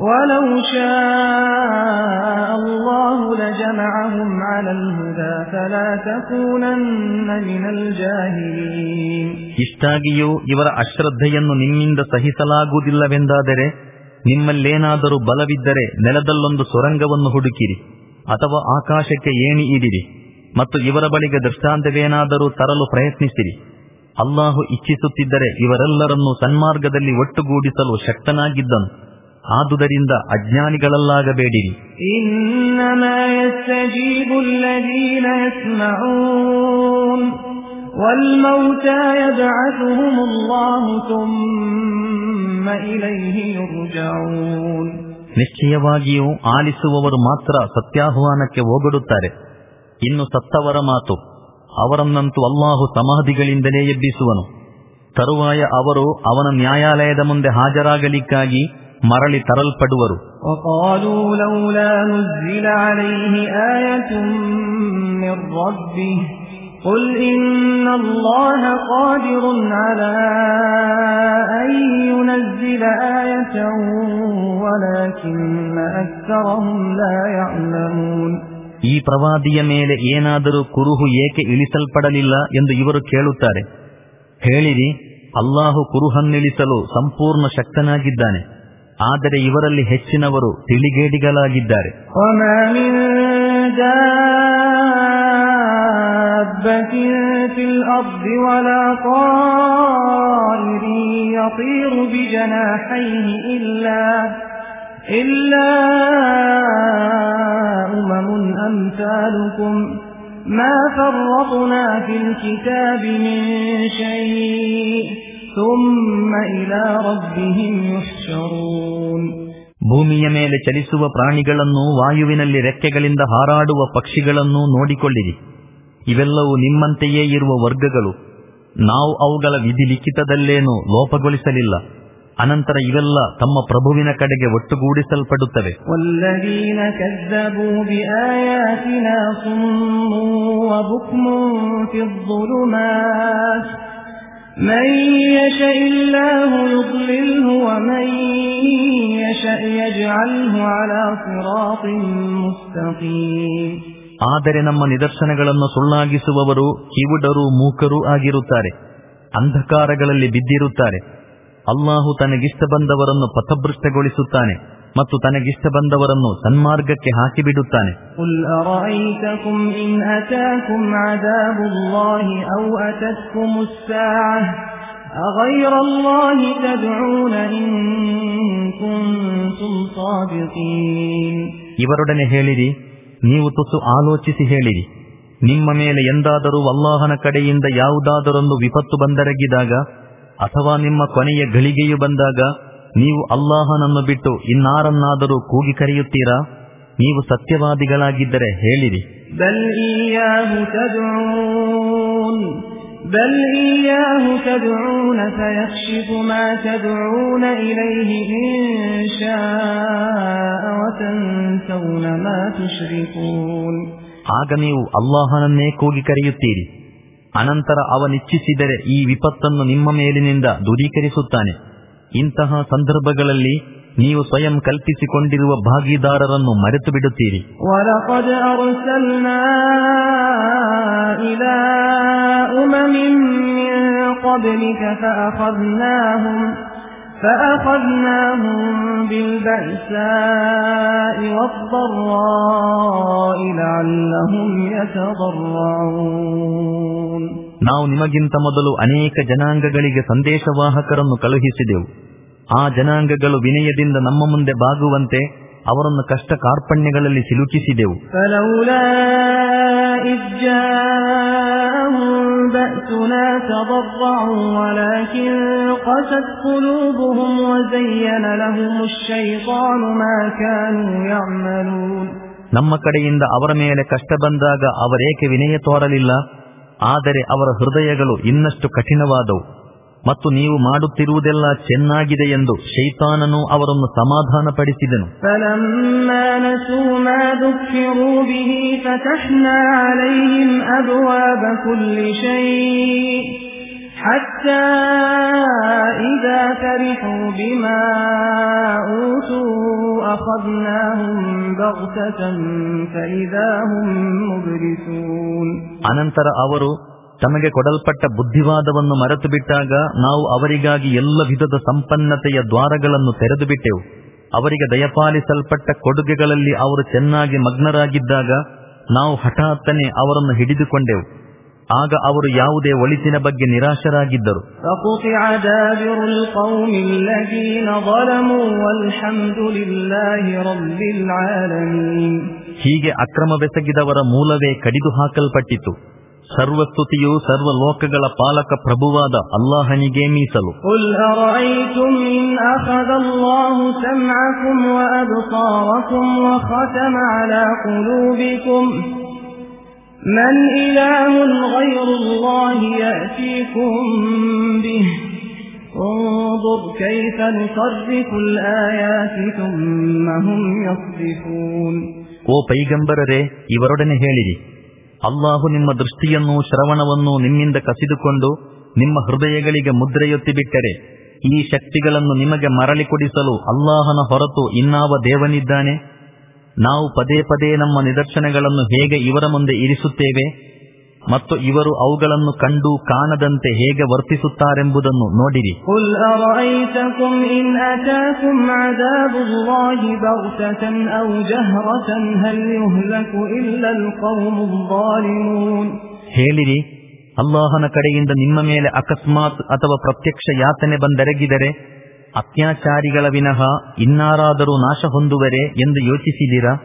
[SPEAKER 2] ولو شاء الله لجمعهم على الهدى فلا تكونن من الجاهلين
[SPEAKER 1] ಇಷ್ಟಾಗಿಯೂ ಇವರ ಅಶ್ರದ್ಧೆಯನ್ನು ನಿಮ್ಮಿಂದ ಸಹಿಸಲಾಗುವುದಿಲ್ಲವೆಂದಾದರೆ ನಿಮ್ಮಲ್ಲೇನಾದರೂ ಬಲವಿದ್ದರೆ ನೆಲದಲ್ಲೊಂದು ಸೊರಂಗವನ್ನು ಹುಡುಕಿರಿ ಅಥವಾ ಆಕಾಶಕ್ಕೆ ಏಣಿ ಇಡಿರಿ ಮತ್ತು ಇವರ ಬಳಿಗೆ ದೃಷ್ಟಾಂತವೇನಾದರೂ ತರಲು ಪ್ರಯತ್ನಿಸಿರಿ ಅಲ್ಲಾಹು ಇಚ್ಛಿಸುತ್ತಿದ್ದರೆ ಇವರೆಲ್ಲರನ್ನೂ ಸನ್ಮಾರ್ಗದಲ್ಲಿ ಒಟ್ಟುಗೂಡಿಸಲು ಶಕ್ತನಾಗಿದ್ದನು ಆದುದರಿಂದ ಅಜ್ಞಾನಿಗಳಲ್ಲಾಗಬೇಡಿರಿ. ನಿಶ್ಚಯವಾಗಿಯೂ ಆಲಿಸುವವರು ಮಾತ್ರ ಸತ್ಯಾಹ್ವಾನಕ್ಕೆ ಓಗಡುತ್ತಾರೆ ಇನ್ನು ಸತ್ತವರ ಮಾತು ಅವರನ್ನಂತೂ ಅಲ್ಲಾಹು ಸಮಾಧಿಗಳಿಂದಲೇ ಎಬ್ಬಿಸುವನು. ತರುವಾಯ ಅವರು ಅವನ ನ್ಯಾಯಾಲಯದ ಮುಂದೆ ಹಾಜರಾಗಲಿಕ್ಕಾಗಿ ಮರಳಿ ತರಲ್ಪಡುವರು
[SPEAKER 2] وقالوا لولا نزل عليه آية من ربه قل إن الله قادر على أن ينزل آية ولكن أكثرهم لا يعلمون
[SPEAKER 1] ಈ ಪ್ರವಾದಿಯ ಮೇಲೆ ಏನಾದರೂ ಕುರುಹು ಏಕೆ ಇಳಿಸಲ್ಪಡಲಿಲ್ಲ ಎಂದು ಇವರು ಕೇಳುತ್ತಾರೆ ಹೇಳಿರಿ ಅಲ್ಲಾಹು ಕುರುಹನ್ನಿಳಿಸಲು ಸಂಪೂರ್ಣ ಶಕ್ತನಾಗಿದ್ದಾನೆ ಆದರೆ ಇವರಲ್ಲಿ ಹೆಚ್ಚಿನವರು ತಿಳಿಗೇಡಿಗಳಾಗಿದ್ದಾರೆ
[SPEAKER 2] وما من دابة في الأرض ولا طائر يطير بجناحيه إلا إلا أمم أمثالكم ما فرطنا في الكتاب من شيء
[SPEAKER 1] ಭೂಮಿಯ ಮೇಲೆ ಚಲಿಸುವ ಪ್ರಾಣಿಗಳನ್ನು ವಾಯುವಿನಲ್ಲಿ ರೆಕ್ಕೆಗಳಿಂದ ಹಾರಾಡುವ ಪಕ್ಷಿಗಳನ್ನು ನೋಡಿಕೊಳ್ಳಿರಿ. ಇವೆಲ್ಲವೂ ನಿಮ್ಮಂತೆಯೇ ಇರುವ ವರ್ಗಗಳು. ನಾವು ಅವುಗಳ ವಿಧಿ ಲಿಖಿತದಲ್ಲೇನೂ ಲೋಪಗೊಳಿಸಲಿಲ್ಲ. ಅನಂತರ ಇವೆಲ್ಲ ತಮ್ಮ ಪ್ರಭುವಿನ ಕಡೆಗೆ ಒಟ್ಟುಗೂಡಿಸಲ್ಪಡುತ್ತವೆ.
[SPEAKER 2] من يشاء الله يضلله ومن يشاء يجعله على صراط مستقيم
[SPEAKER 1] ಆದರೆ ನಮ್ಮ ನಿದರ್ಶನಗಳನ್ನು ಸುಳ್ಳಾಗಿಸುವವರು ಕಿವುಡರು ಮೂಕರೂ ಆಗಿರುತ್ತಾರೆ ಅಂಧಕಾರಗಳಲ್ಲಿ ಬಿದ್ದಿರುತ್ತಾರೆ ಅಲ್ಲಾಹು ತನಗಿಷ್ಟ ಬಂದವರನ್ನು ಪಥಭೃಷ್ಟಗೊಳಿಸುತ್ತಾನೆ ಮತ್ತು ತನಗಿಷ್ಟ ಬಂದವರನ್ನು ಸನ್ಮಾರ್ಗಕ್ಕೆ ಹಾಕಿಬಿಡುತ್ತಾನೆ. ಇವರೊಡನೆ ಹೇಳಿರಿ ನೀವು ತುಸು ಆಲೋಚಿಸಿ ಹೇಳಿರಿ. ನಿಮ್ಮ ಮೇಲೆ ಎಂದಾದರೂ ಅಲ್ಲಾಹನ ಕಡೆಯಿಂದ ಯಾವುದಾದರೊಂದು ವಿಪತ್ತು ಬಂದರಗಿದಾಗ ಅಥವಾ ನಿಮ್ಮ ಕೊನೆಯ ಗಳಿಗೆಯು ಬಂದಾಗ ನೀವು ಅಲ್ಲಾಹನನ್ನು ಬಿಟ್ಟು ಇನ್ನಾರನ್ನಾದರೂ ಕೂಗಿ ಕರೆಯುತ್ತೀರಾ? ನೀವು ಸತ್ಯವಾದಿಗಳಾಗಿದ್ದರೆ ಹೇಳಿರಿ. ಆಗ ನೀವು ಅಲ್ಲಾಹನನ್ನೇ ಕೂಗಿ ಕರೆಯುತ್ತೀರಿ. ಅನಂತರ ಅವನಿಚ್ಛಿಸಿದರೆ ಈ ವಿಪತ್ತನ್ನು ನಿಮ್ಮ ಮೇಲಿನಿಂದ ದೂರೀಕರಿಸುತ್ತಾನೆ. ಇಂತಹ ಸಂದರ್ಭಗಳಲ್ಲಿ ನೀವು ಸ್ವಯಂ ಕಲ್ಪಿಸಿಕೊಂಡಿರುವ ಭಾಗಿದಾರರನ್ನು ಮರೆತು ಬಿಡುತ್ತೀರಿ ನಾವು ನಿಮಗಿಂತ ಮೊದಲು ಅನೇಕ ಜನಾಂಗಗಳಿಗೆ ಸಂದೇಶವಾಹಕರನ್ನು ಕಳುಹಿಸಿದೆವು. ಆ ಜನಾಂಗಗಳು ವಿನಯದಿಂದ ನಮ್ಮ ಮುಂದೆ ಬಾಗುವಂತೆ ಅವರನ್ನು ಕಷ್ಟ ಕಾರ್ಪಣ್ಯಗಳಲ್ಲಿ ಸಿಲುಕಿಸಿದೆವು ನಮ್ಮ ಕಡೆಯಿಂದ ಅವರ ಮೇಲೆ ಕಷ್ಟ ಬಂದಾಗ ಅವರೇಕೆ ವಿನಯ ತೋರಲಿಲ್ಲ? ಆದರೆ ಅವರ ಹೃದಯಗಳು ಇನ್ನಷ್ಟು ಕಠಿಣವಾದವು. ಮತ್ತು ನೀವು ಮಾಡುತ್ತಿರುವುದೆಲ್ಲ ಚೆನ್ನಾಗಿದೆ ಎಂದು ಶೈತಾನನು ಅವರನ್ನು ಸಮಾಧಾನಪಡಿಸಿದನು.
[SPEAKER 2] ಪಡಿಸಿದನು حتى إذا فرحوا بما أوتوا أخذناهم بغتة فإذا هم مبلسون
[SPEAKER 1] ಅನಂತರ ಅವರು ತಮಗೆ ಕೊಡಲ್ಪಟ್ಟ ಬುದ್ಧಿವಾದವನ್ನು ಮರೆತು ಬಿಟ್ಟಾಗ ನಾವು ಅವರಿಗಾಗಿ ಎಲ್ಲ ವಿಧದ ಸಂಪನ್ನತೆಯ ದ್ವಾರಗಳನ್ನು ತೆರೆದು ಬಿಟ್ಟೆವು ಅವರಿಗೆ ದಯಪಾಲಿಸಲ್ಪಟ್ಟ ಕೊಡುಗೆಗಳಲ್ಲಿ ಅವರು ಚೆನ್ನಾಗಿ ಮಗ್ನರಾಗಿದ್ದಾಗ ನಾವು ಹಠಾತ್ತನೆ ಅವರನ್ನು ಹಿಡಿದುಕೊಂಡೆವು ಆಗ ಅವರು ಯಾವುದೇ ಒಳಿತಿನ ಬಗ್ಗೆ ನಿರಾಶರಾಗಿದ್ದರು. ಹೀಗೆ ಅಕ್ರಮವೆಸಗಿದವರ ಮೂಲವೇ ಕಡಿದು ಹಾಕಲ್ಪಟ್ಟಿತು ಸರ್ವಸ್ತುತಿಯು ಸರ್ವಲೋಕಗಳ ಪಾಲಕ ಪ್ರಭುವಾದ ಅಲ್ಲಾಹನಿಗೆ ಮೀಸಲು.
[SPEAKER 2] ಅಲ್ಲಾಹನಿಗೆ ಮೀಸಲು من إله غير الله يأتيكم به انظر كيف نصرف الآيات ثم هم يصدفون
[SPEAKER 1] ಓ ಪೈಗಂಬರರೇ ಇವರೊಡನೆ ಹೇಳಿರಿ ಅಲ್ಲಾಹು ನಿಮ್ಮ ದೃಷ್ಟಿಯನ್ನು ಶ್ರವಣವನ್ನು ನಿಮ್ಮಿಂದ ಕಸಿದುಕೊಂಡು ನಿಮ್ಮ ಹೃದಯಗಳಿಗೆ ಮುದ್ರೆಯೊತ್ತಿ ಬಿಟ್ಟರೆ ಈ ಶಕ್ತಿಗಳನ್ನು ನಿಮಗೆ ಮರಳಿ ಕೊಡಿಸಲು ಅಲ್ಲಾಹನ ಹೊರತು ಇನ್ನಾವ ದೇವನಿದ್ದಾನೆ ನಾವು ಪದೇ ಪದೇ ನಮ್ಮ ನಿದರ್ಶನಗಳನ್ನು ಹೇಗೆ ಇವರ ಮುಂದೆ ಇರಿಸುತ್ತೇವೆ ಮತ್ತು ಇವರು ಅವುಗಳನ್ನು ಕಂಡು ಕಾಣದಂತೆ ಹೇಗೆ ವರ್ತಿಸುತ್ತಾರೆಂಬುದನ್ನು ನೋಡಿರಿ. ಹೇಳಿರಿ ಅಲ್ಲಾಹನ ಕಡೆಯಿಂದ ನಿಮ್ಮ ಮೇಲೆ ಅಕಸ್ಮಾತ್ ಅಥವಾ ಪ್ರತ್ಯಕ್ಷ ಯಾತನೆ ಬಂದೆರಗಿದರೆ ಅತ್ಯಾಚಾರಿಗಳ ವಿನಃ ಇನ್ನಾರಾದರೂ ನಾಶ ಹೊಂದುವರೆ ಎಂದು ಯೋಚಿಸಿದಿರಾ?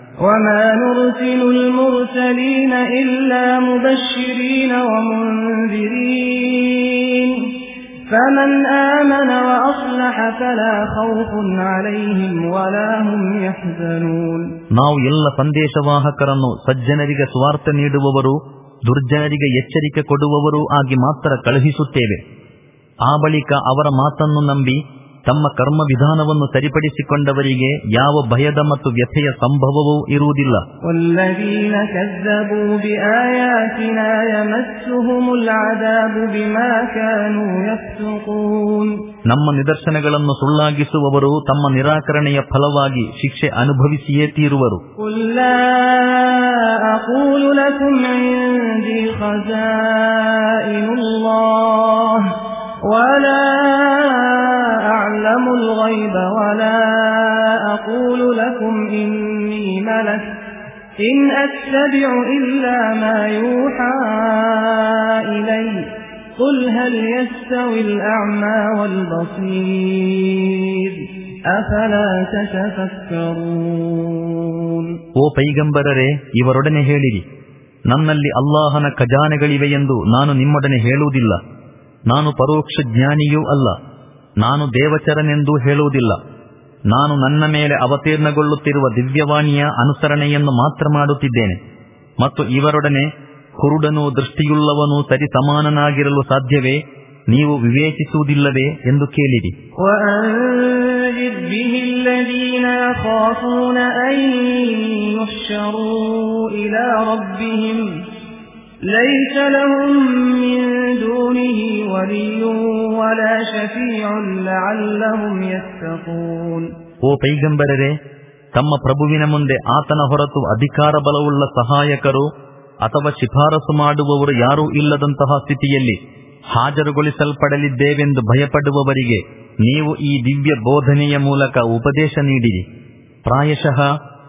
[SPEAKER 1] ನಾವು ಎಲ್ಲ ಸಂದೇಶವಾಹಕರನ್ನು ಸಜ್ಜನರಿಗೆ ಸ್ವಾರ್ಥ ನೀಡುವವರು ದುರ್ಜನರಿಗೆ ಎಚ್ಚರಿಕೆ ಕೊಡುವವರು ಆಗಿ ಮಾತ್ರ ಕಳುಹಿಸುತ್ತೇವೆ. ಆ ಬಳಿಕ ಅವರ ಮಾತನ್ನು ನಂಬಿ ತಮ್ಮ ಕರ್ಮ ವಿಧಾನವನ್ನು ಸರಿಪಡಿಸಿಕೊಂಡವರಿಗೆ ಯಾವ ಭಯದ ಮತ್ತು ವ್ಯಥೆಯ ಸಂಭವವೂ ಇರುವುದಿಲ್ಲ
[SPEAKER 2] والذين كذبوا بآياتنا يمسهم العذاب بما كانوا يفسقون
[SPEAKER 1] ನಮ್ಮ ನಿದರ್ಶನಗಳನ್ನು ಸುಳ್ಳಾಗಿಸುವವರು ತಮ್ಮ ನಿರಾಕರಣೆಯ ಫಲವಾಗಿ ಶಿಕ್ಷೆ ಅನುಭವಿಸಿಯೇ ತೀರುವರು
[SPEAKER 2] قل لا أقول لكم عندي خزائن الله ولا أعلم الغيب ولا أقول لكم إني ملك إن أتبع إلا ما يوحى إلي قل هل يستوي الأعمى والبصير أفلا تتفكرون
[SPEAKER 1] ಓ ಪೈಗಂಬರರೇ ಇವರೊಡನೆ ಹೇಳಿರಿ ನನ್ನಲ್ಲಿ ಅಲ್ಲಾಹನ ಖಜಾನೆಗಳಿವೆಯೆಂದು ನಾನು ನಿಮ್ಮೊಡನೆ ಹೇಳುವುದಿಲ್ಲ ನಾನು ಪರೋಕ್ಷ ಜ್ಞಾನಿಯೂ ಅಲ್ಲ. ನಾನು ದೇವಚರನೆಂದೂ ಹೇಳುವುದಿಲ್ಲ. ನಾನು ನನ್ನ ಮೇಲೆ ಅವತೀರ್ಣಗೊಳ್ಳುತ್ತಿರುವ ದಿವ್ಯವಾಣಿಯ ಅನುಸರಣೆಯನ್ನು ಮಾತ್ರ ಮಾಡುತ್ತಿದ್ದೇನೆ. ಮತ್ತು ಇವರೊಡನೆ ಕುರುಡನೂ ದೃಷ್ಟಿಯುಳ್ಳವನೂ ಸರಿ ಸಮಾನನಾಗಿರಲು ಸಾಧ್ಯವೇ? ನೀವು ವಿವೇಚಿಸುವುದಿಲ್ಲವೇ ಎಂದು ಕೇಳಿರಿ.
[SPEAKER 2] ليس لهم من دونه ولي ولا شفيع لعلهم يتقون
[SPEAKER 1] ಓ ಪೈಗಂಬರರೇ ತಮ್ಮ ಪ್ರಭುವಿನ ಮುಂದೆ ಆತನ ಹೊರತು ಅಧಿಕಾರ ಬಲವುಳ್ಳ ಸಹಾಯಕರು ಅಥವಾ ಶಿಫಾರಸು ಮಾಡುವವರು ಯಾರೂ ಇಲ್ಲದಂತಹ ಸ್ಥಿತಿಯಲ್ಲಿ ಹಾಜರುಗೊಳಿಸಲ್ಪಡಲಿದ್ದೇವೆಂದು ಭಯಪಡುವವರಿಗೆ ನೀವು ಈ ದಿವ್ಯ ಬೋಧನೆಯ ಮೂಲಕ ಉಪದೇಶ ನೀಡಿರಿ ಪ್ರಾಯಶಃ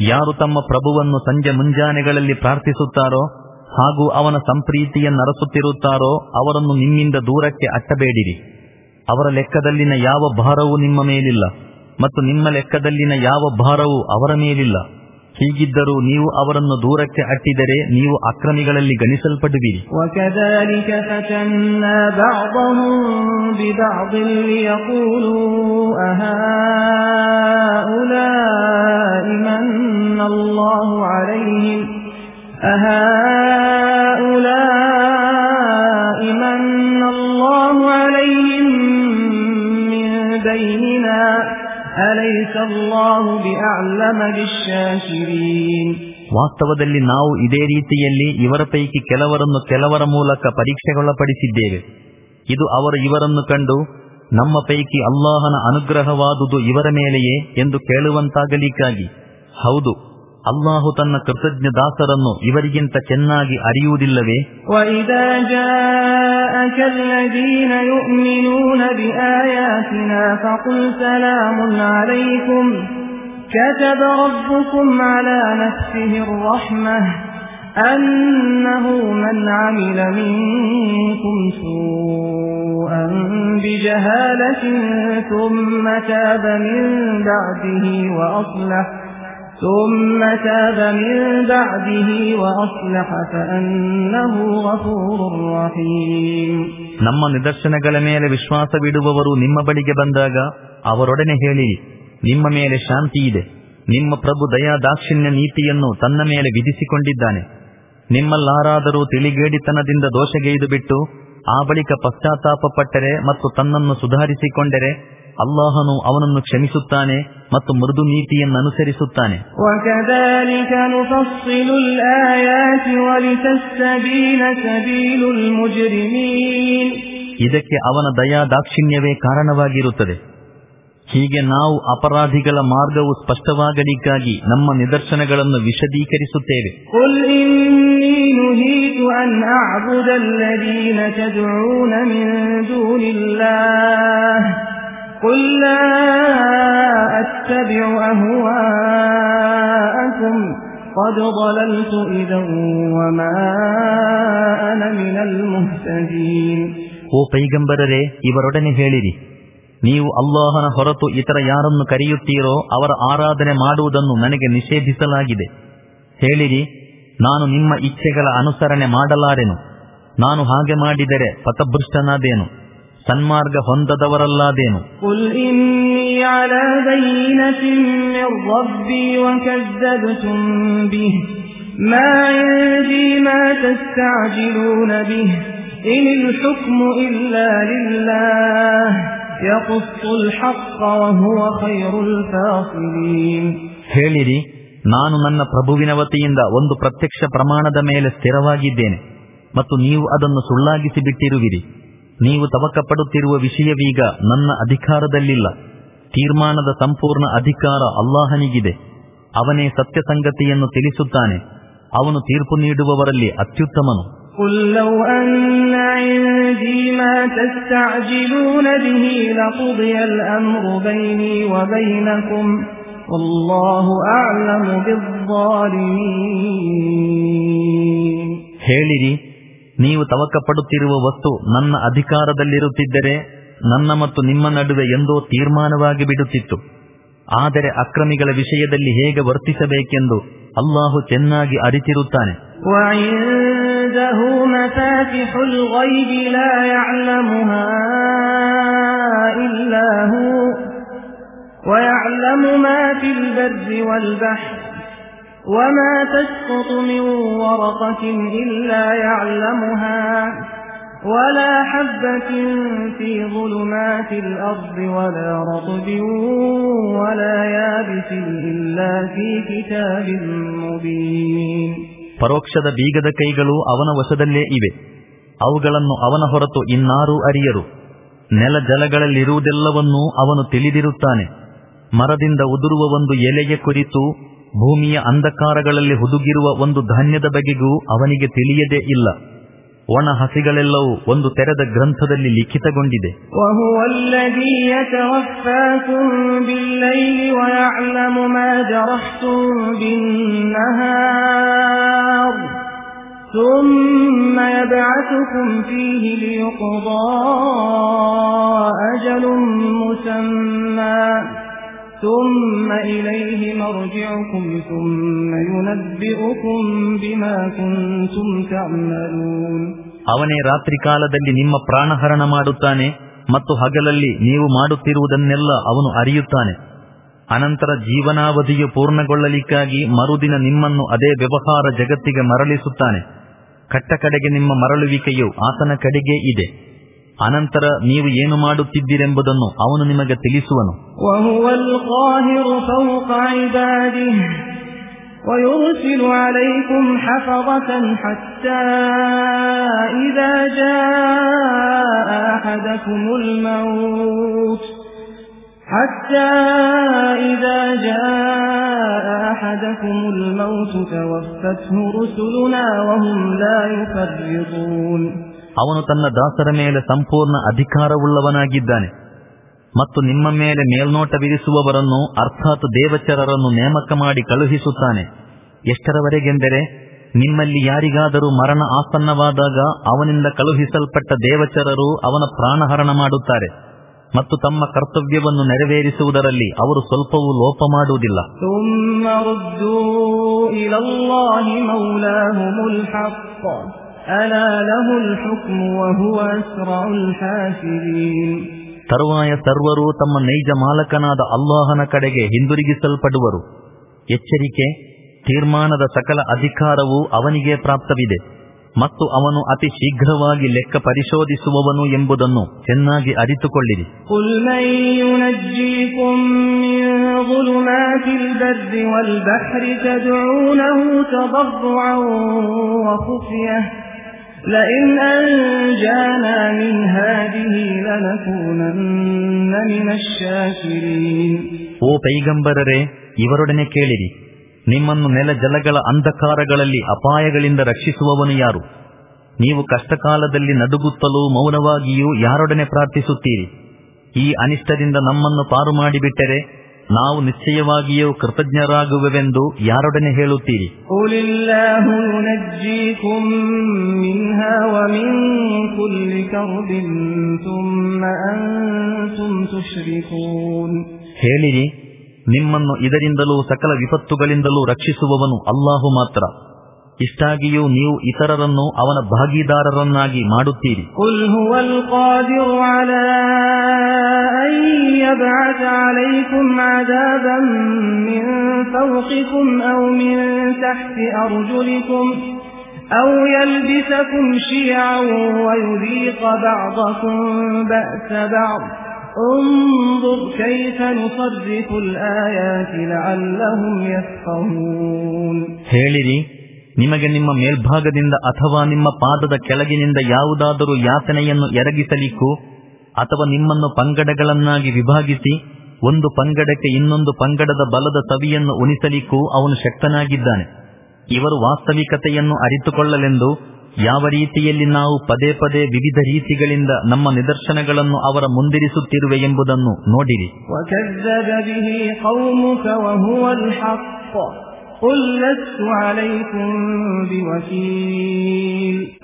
[SPEAKER 1] ಯಾರು ತಮ್ಮ ಪ್ರಭುವನ್ನು ಸಂಜೆ ಮುಂಜಾನೆಗಳಲ್ಲಿ ಪ್ರಾರ್ಥಿಸುತ್ತಾರೋ ಹಾಗೂ ಅವನ ಸಂಪ್ರೀತಿಯನ್ನರಸುತ್ತಿರುತ್ತಾರೋ ಅವರನ್ನು ನಿಮ್ಮಿಂದ ದೂರಕ್ಕೆ ಅಟ್ಟಬೇಡಿರಿ. ಅವರ ಲೆಕ್ಕದಲ್ಲಿನ ಯಾವ ಭಾರವೂ ನಿಮ್ಮ ಮೇಲಿಲ್ಲ ಮತ್ತು ನಿಮ್ಮ ಲೆಕ್ಕದಲ್ಲಿನ ಯಾವ ಭಾರವೂ ಅವರ ಮೇಲಿಲ್ಲ. ಹೀಗಿದ್ದರೂ ನೀವು ಅವರನ್ನು ದೂರಕ್ಕೆ ಅಟ್ಟಿದರೆ ನೀವು ಅಕ್ರಮಿಗಳಲ್ಲಿ ಗಣಿಸಲ್ಪಡುವಿರಿ
[SPEAKER 2] وكذلك فتنا بعضهم ببعض ليقولوا أهؤلاء من الله عليهم أهؤلاء من الله عليهم من بيننا
[SPEAKER 1] ವಾಸ್ತವದಲ್ಲಿ ನಾವು ಇದೇ ರೀತಿಯಲ್ಲಿ ಇವರ ಪೈಕಿ ಕೆಲವರನ್ನು ಕೆಲವರ ಮೂಲಕ ಪರೀಕ್ಷೆಗೊಳಪಡಿಸಿದ್ದೇವೆ. ಇದು ಅವರು ಇವರನ್ನು ಕಂಡು ನಮ್ಮ ಪೈಕಿ ಅಲ್ಲಾಹನ ಅನುಗ್ರಹವಾದುದು ಇವರ ಮೇಲೆಯೇ ಎಂದು ಕೇಳುವಂತಾಗಲಿಕ್ಕಾಗಿ. ಹೌದು ಅಲ್ಲಾಹು ತನ್ನ ಕೃತಜ್ಞ ದಾಸರನ್ನು ಇವರಿಗಿಂತ ಚೆನ್ನಾಗಿ ಅರಿಯುವುದಿಲ್ಲವೇ?
[SPEAKER 2] جاءك الذين يؤمنون بآياتنا فقل سلام عليكم. كتب ربكم على نفسه الرحمة أنه من عمل منكم سوءا بجهالة ثم تاب من بعده وأصلح. ثم تاب من بعده وأصلح فأنه غفور رحيم
[SPEAKER 1] ನಮ್ಮ ನಿದರ್ಶನಗಳ ಮೇಲೆ ವಿಶ್ವಾಸವಿಡುವವರು ನಿಮ್ಮ ಬಳಿಗೆ ಬಂದಾಗ ಅವರೊಡನೆ ಹೇಳಿರಿ ನಿಮ್ಮ ಮೇಲೆ ಶಾಂತಿ ಇದೆ ನಿಮ್ಮ ಪ್ರಭು ದಯಾ ದಾಕ್ಷಿಣ್ಯ ನೀತಿಯನ್ನು ತನ್ನ ಮೇಲೆ ವಿಧಿಸಿಕೊಂಡಿದ್ದಾನೆ ನಿಮ್ಮಲ್ಲಾರಾದರೂ ತಿಳಿಗೇಡಿತನದಿಂದ ದೋಷಗೈದು ಬಿಟ್ಟು ಆ ಬಳಿಕ ಪಶ್ಚಾತ್ತಾಪ ಪಟ್ಟರೆ ಮತ್ತು ತನ್ನನ್ನು ಸುಧಾರಿಸಿಕೊಂಡರೆ ಅಲ್ಲಾಹನು ಅವನನ್ನು ಕ್ಷಮಿಸುತ್ತಾನೆ ಮತ್ತು ಮೃದು ನೀತಿಯನ್ನು ಅನುಸರಿಸುತ್ತಾನೆ ಇದಕ್ಕೆ ಅವನ ದಯಾ ದಾಕ್ಷಿಣ್ಯವೇ ಕಾರಣವಾಗಿರುತ್ತದೆ. ಹೀಗೆ ನಾವು ಅಪರಾಧಿಗಳ ಮಾರ್ಗವು ಸ್ಪಷ್ಟವಾಗಲಿಕ್ಕಾಗಿ ನಮ್ಮ ನಿದರ್ಶನಗಳನ್ನು ವಿಶದೀಕರಿಸುತ್ತೇವೆ.
[SPEAKER 2] قل إني نهيت أن أعبد الذين تدعون من دون الله قل لا أتبع أهواءكم قد ضللت إذا وما أنا من المهتدين
[SPEAKER 1] ಓ ಪೈಗಂಬರರೇ ಇವರೊಡನೆ ಹೇಳಿರಿ ನೀವು ಅಲ್ಲಾಹನ ಹೊರತು ಇತರ ಯಾರನ್ನು ಕರೆಯುತ್ತೀರೋ ಅವರ ಆರಾಧನೆ ಮಾಡುವುದನ್ನು ನನಗೆ ನಿಷೇಧಿಸಲಾಗಿದೆ ಹೇಳಿರಿ ನಾನು ನಿಮ್ಮ ಇಚ್ಛೆಗಳ ಅನುಸರಣೆ ಮಾಡಲಾರೆನು ನಾನು ಹಾಗೆ ಮಾಡಿದರೆ ಪಥಭೃಷ್ಟನಾದೇನು ಸನ್ಮಾರ್ಗ ಹೊಂದದವರಲ್ಲಾದೇನು ಹೇಳಿರಿ ನಾನು ನನ್ನ ಪ್ರಭುವಿನ ವತಿಯಿಂದ ಒಂದು ಪ್ರತ್ಯಕ್ಷ ಪ್ರಮಾಣದ ಮೇಲೆ ಸ್ಥಿರವಾಗಿದ್ದೇನೆ. ಮತ್ತು ನೀವು ಅದನ್ನು ಸುಳ್ಳಾಗಿಸಿ ಬಿಟ್ಟಿರುವಿರಿ ನೀವು ತವಕ ಪಡುತ್ತಿರುವ ವಿಷಯವೀಗ ನನ್ನ ಅಧಿಕಾರದಲ್ಲಿಲ್ಲ. ತೀರ್ಮಾನದ ಸಂಪೂರ್ಣ ಅಧಿಕಾರ ಅಲ್ಲಾಹನಿಗಿದೆ. ಅವನೇ ಸತ್ಯ ಸಂಗತಿಯನ್ನು ತಿಳಿಸುತ್ತಾನೆ. ಅವನು ತೀರ್ಪು ನೀಡುವವರಲ್ಲಿ ಅತ್ಯುತ್ತಮನು. ಹೇಳಿರಿ ನೀವು ತವಕಪಡುತ್ತಿರುವ ವಸ್ತು ನನ್ನ ಅಧಿಕಾರದಲ್ಲಿರುತ್ತಿದ್ದರೆ ನನ್ನ ಮತ್ತು ನಿಮ್ಮ ನಡುವೆ ಎಂದೋ ತೀರ್ಮಾನವಾಗಿ ಬಿಡುತ್ತಿತ್ತು ಆದರೆ ಅಕ್ರಮಿಗಳ ವಿಷಯದಲ್ಲಿ ಹೇಗೆ ವರ್ತಿಸಬೇಕೆಂದು ಅಲ್ಲಾಹು ಚೆನ್ನಾಗಿ ಅರಿತಿರುತ್ತಾನೆ
[SPEAKER 2] وعنده مفاتح الغيب لا يعلمها إلا هو ويعلم ما في البر والبحر وما تسقط من ورقة إلا يعلمها ولا حبة في ظلمات الأرض ولا رطب ولا يابس إلا في كتاب مبين
[SPEAKER 1] ಪರೋಕ್ಷದ ಬೀಗದ ಕೈಗಳು ಅವನ ವಶದಲ್ಲೇ ಇವೆ ಅವುಗಳನ್ನು ಅವನ ಹೊರತು ಇನ್ನಾರೂ ಅರಿಯರು ನೆಲ ಜಲಗಳಲ್ಲಿರುವುದೆಲ್ಲವನ್ನೂ ಅವನು ತಿಳಿದಿರುತ್ತಾನೆ ಮರದಿಂದ ಉದುರುವ ಒಂದು ಎಲೆಯ ಕುರಿತು ಭೂಮಿಯ ಅಂಧಕಾರಗಳಲ್ಲಿ ಹುದುಗಿರುವ ಒಂದು ಧಾನ್ಯದ ಬಗೆಗೂ ಅವನಿಗೆ ತಿಳಿಯದೇ ಇಲ್ಲ. ಒಣ ಹಸಿಗಳೆಲ್ಲವೂ ಒಂದು ತೆರೆದ ಗ್ರಂಥದಲ್ಲಿ ಲಿಖಿತಗೊಂಡಿದೆ.
[SPEAKER 2] ثم ثم إليه مرجعكم ثم ينبئكم بما كنتم تعملون
[SPEAKER 1] ಅವನೇ ರಾತ್ರಿ ಕಾಲದಲ್ಲಿ ನಿಮ್ಮ ಪ್ರಾಣಹರಣ ಮಾಡುತ್ತಾನೆ ಮತ್ತು ಹಗಲಲ್ಲಿ ನೀವು ಮಾಡುತ್ತಿರುವುದನ್ನೆಲ್ಲ ಅವನು ಅರಿಯುತ್ತಾನೆ ಅನಂತರ ಜೀವನಾವಧಿಯು ಪೂರ್ಣಗೊಳ್ಳಲಿಕ್ಕಾಗಿ ಮರುದಿನ ನಿಮ್ಮನ್ನು ಅದೇ ವ್ಯವಹಾರ ಜಗತ್ತಿಗೆ ಮರಳಿಸುತ್ತಾನೆ ಕಟ್ಟ ಕಡೆಗೆ ನಿಮ್ಮ ಮರಳುವಿಕೆಯು ಆತನ ಕಡೆಗೇ ಇದೆ ಅನಂತರ ನೀವು ಏನು ಮಾಡುತ್ತಿದ್ದೀರೆಂಬುದನ್ನು ಅವನು ನಿಮಗೆ ತಿಳಿಸುವನು
[SPEAKER 2] وهو القاهر فوق عباده ويرسل عليكم حفظة حتى إذا جاء أحدكم الموت حتى إذا جاء أحدكم الموت توفته رسلنا وهم لا يفرطون
[SPEAKER 1] ಅವನು ತನ್ನ ದಾಸರ ಮೇಲೆ ಸಂಪೂರ್ಣ ಅಧಿಕಾರವುಳ್ಳವನಾಗಿದ್ದಾನೆ. ಮತ್ತು ನಿಮ್ಮ ಮೇಲೆ ಮೇಲ್ನೋಟ ವಿಧಿಸುವವರನ್ನು, ಅರ್ಥಾತ್ ದೇವಚರರನ್ನು ನೇಮಕ ಮಾಡಿ ಕಳುಹಿಸುತ್ತಾನೆ. ಎಷ್ಟರವರೆಗೆಂದರೆ, ನಿಮ್ಮಲ್ಲಿ ಯಾರಿಗಾದರೂ ಮರಣ ಆಸನ್ನವಾದಾಗ ಅವನಿಂದ ಕಳುಹಿಸಲ್ಪಟ್ಟ ದೇವಚರರು ಅವನ ಪ್ರಾಣಹರಣ ಮಾಡುತ್ತಾರೆ. ಮತ್ತು ತಮ್ಮ ಕರ್ತವ್ಯವನ್ನು ನೆರವೇರಿಸುವುದರಲ್ಲಿ ಅವರು ಸ್ವಲ್ಪವೂ ಲೋಪ ಮಾಡುವುದಿಲ್ಲ.
[SPEAKER 2] ثم ردوا إلى الله مولاهم الحق ألا له الحكم وهو أسرع الحاسبين
[SPEAKER 1] ತರುವಾಯ ಸರ್ವರು ತಮ್ಮ ನೈಜ ಮಾಲಕನಾದ ಅಲ್ಲಾಹನ ಕಡೆಗೆ ಹಿಂದಿರುಗಿಸಲ್ಪಡುವರು ಎಚ್ಚರಿಕೆ ತೀರ್ಮಾನದ ಸಕಲ ಅಧಿಕಾರವು ಅವನಿಗೆ ಪ್ರಾಪ್ತವಿದೆ ಮತ್ತು ಅವನು ಅತಿ ಶೀಘ್ರವಾಗಿ ಲೆಕ್ಕ ಪರಿಶೋಧಿಸುವವನು ಎಂಬುದನ್ನು ಚೆನ್ನಾಗಿ ಅರಿತುಕೊಳ್ಳಿರಿ
[SPEAKER 2] قل من ينجيكم من ظلمات البر والبحر تدعونه تضرعا وخفية لئن أنجانا من هذه لنكونن من الشاكرين
[SPEAKER 1] ಓ ಪೈಗಂಬರರೇ ಇವರೊಡನೆ ಕೇಳಿರಿ ನಿಮ್ಮನ್ನು ನೆಲ ಜಲಗಳ ಅಂಧಕಾರಗಳಲ್ಲಿ ಅಪಾಯಗಳಿಂದ ರಕ್ಷಿಸುವವನು ಯಾರು ನೀವು ಕಷ್ಟಕಾಲದಲ್ಲಿ ನಡುಗುತ್ತಲೂ ಮೌನವಾಗಿಯೂ ಯಾರೊಡನೆ ಪ್ರಾರ್ಥಿಸುತ್ತೀರಿ ಈ ಅನಿಷ್ಟದಿಂದ ನಮ್ಮನ್ನು ಪಾರು ಮಾಡಿಬಿಟ್ಟರೆ ನಾವು ನಿಶ್ಚಯವಾಗಿಯೂ ಕೃತಜ್ಞರಾಗುವೆವೆಂದು ಯಾರೊಡನೆ ಹೇಳುತ್ತೀರಿ? ಹೇಳಿರಿ ನಿಮ್ಮನ್ನು ಇದರಿಂದಲೂ ಸಕಲ ವಿಪತ್ತುಗಳಿಂದಲೂ ರಕ್ಷಿಸುವವನು ಅಲ್ಲಾಹು ಮಾತ್ರ. ಇಷ್ಟಾಗಿಯೂ ನೀವು ಇತರರನ್ನು ಅವನ ಭಾಗೀದಾರರನ್ನಾಗಿ ಮಾಡುತ್ತೀರಿ
[SPEAKER 2] قل هو القادر على أن يبعث عليكم عذابا من فوقكم أو من تحت أرجلكم أو يلبسكم شيعا ويذيق بعضكم بأس بعض انظر كيف نصرف الآيات لعلهم يفقهون
[SPEAKER 1] ಹೇಳಿರಿ ನಿಮಗೆ ನಿಮ್ಮ ಮೇಲ್ಭಾಗದಿಂದ ಅಥವಾ ನಿಮ್ಮ ಪಾದದ ಕೆಳಗಿನಿಂದ ಯಾವುದಾದರೂ ಯಾತನೆಯನ್ನು ಎರಗಿಸಲಿಕ್ಕೂ ಅಥವಾ ನಿಮ್ಮನ್ನು ಪಂಗಡಗಳನ್ನಾಗಿ ವಿಭಾಗಿಸಿ ಒಂದು ಪಂಗಡಕ್ಕೆ ಇನ್ನೊಂದು ಪಂಗಡದ ಬಲದ ಸವಿಯನ್ನು ಉಣಿಸಲಿಕ್ಕೂ ಅವನು ಶಕ್ತನಾಗಿದ್ದಾನೆ. ಇವರು ವಾಸ್ತವಿಕತೆಯನ್ನು ಅರಿತುಕೊಳ್ಳಲೆಂದು ಯಾವ ರೀತಿಯಲ್ಲಿ ನಾವು ಪದೇ ಪದೇ ವಿವಿಧ ರೀತಿಗಳಿಂದ ನಮ್ಮ ನಿದರ್ಶನಗಳನ್ನು ಅವರ ಮುಂದಿರಿಸುತ್ತಿರುವೆ ಎಂಬುದನ್ನು ನೋಡಿರಿ.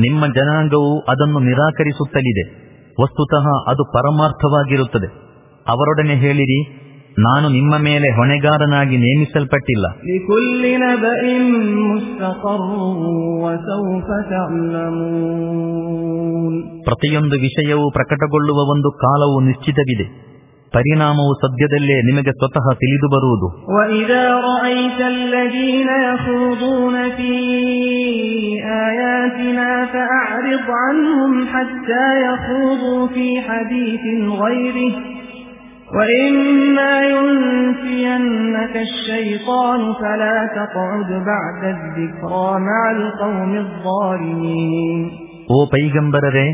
[SPEAKER 1] ನಿಮ್ಮ ಜನಾಂಗವು ಅದನ್ನು ನಿರಾಕರಿಸುತ್ತಲಿದೆ. ವಸ್ತುತಃ ಅದು ಪರಮಾರ್ಥವಾಗಿರುತ್ತದೆ. ಅವರೊಡನೆ ಹೇಳಿರಿ ನಾನು ನಿಮ್ಮ ಮೇಲೆ ಹೊಣೆಗಾರನಾಗಿ ನೇಮಿಸಲ್ಪಟ್ಟಿಲ್ಲ. ಪ್ರತಿಯೊಂದು ವಿಷಯವೂ ಪ್ರಕಟಗೊಳ್ಳುವ ಒಂದು ಕಾಲವು ನಿಶ್ಚಿತವಿದೆ. ಪರಿಣಾಮವು ಸದ್ಯದಲ್ಲೇ ನಿಮಗೆ ಸ್ವತಃ ತಿಳಿದು ಬರುವುದು
[SPEAKER 2] وإذا رأيت الذين يخوضون في آياتنا فأعرض عنهم حتى يخوضوا في حديث غيره وإما ينسينك الشيطان فلا تقعد بعد الذكرى مع القوم الظالمين
[SPEAKER 1] ಓ ಪೈಗಂಬರರೇ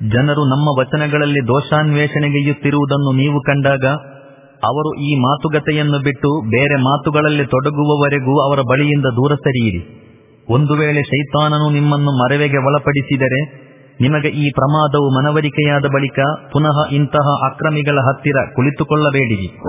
[SPEAKER 1] ಜನರು ನಮ್ಮ ವಚನಗಳಲ್ಲಿ ದೋಷಾನ್ವೇಷಣೆಗೆಯುತ್ತಿರುವುದನ್ನು ನೀವು ಕಂಡಾಗ ಅವರು ಈ ಮಾತುಕತೆಯನ್ನು ಬಿಟ್ಟು ಬೇರೆ ಮಾತುಗಳಲ್ಲಿ ತೊಡಗುವವರೆಗೂ ಅವರ ಬಳಿಯಿಂದ ದೂರ ಸರಿಯಿರಿ. ಒಂದು ವೇಳೆ ಶೈತಾನನು ನಿಮ್ಮನ್ನು ಮರವೆಗೆ ಒಳಪಡಿಸಿದರೆ ನಿಮಗೆ ಈ ಪ್ರಮಾದವು ಮನವರಿಕೆಯಾದ ಬಳಿಕ ಪುನಃ ಇಂತಹ ಅಕ್ರಮಿಗಳ ಹತ್ತಿರ
[SPEAKER 2] ಕುಳಿತುಕೊಳ್ಳಬೇಡಿ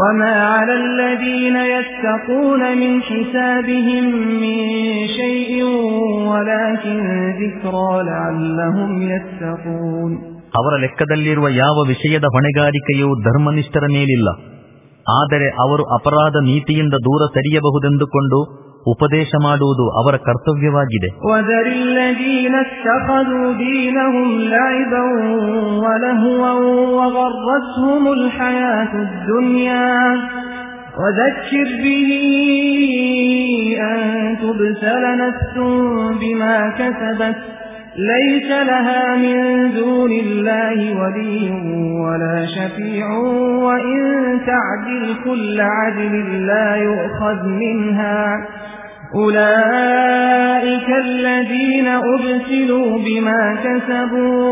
[SPEAKER 1] ಅವರ ಲೆಕ್ಕದಲ್ಲಿರುವ ಯಾವ ವಿಷಯದ ಹೊಣೆಗಾರಿಕೆಯೂ ಧರ್ಮನಿಷ್ಠರ ಮೇಲಿಲ್ಲ. ಆದರೆ ಅವರು ಅಪರಾಧ ನೀತಿಯಿಂದ ದೂರ ಸರಿಯಬಹುದೆಂದುಕೊಂಡು ಉಪದೇಶ ಮಾಡುವುದು ಅವರ ಕರ್ತವ್ಯವಾಗಿದೆ
[SPEAKER 2] وذر الذين اتخذوا دينهم لعبا ولهوا وغرتهم الحياة الدنيا وذكر به أن تبسل نفس بما كسبت ليس لها من دون الله ولي ولا شفيع وإن تعدل كل عدل لا يؤخذ منها أولئك الذين أبسلوا بما كسبوا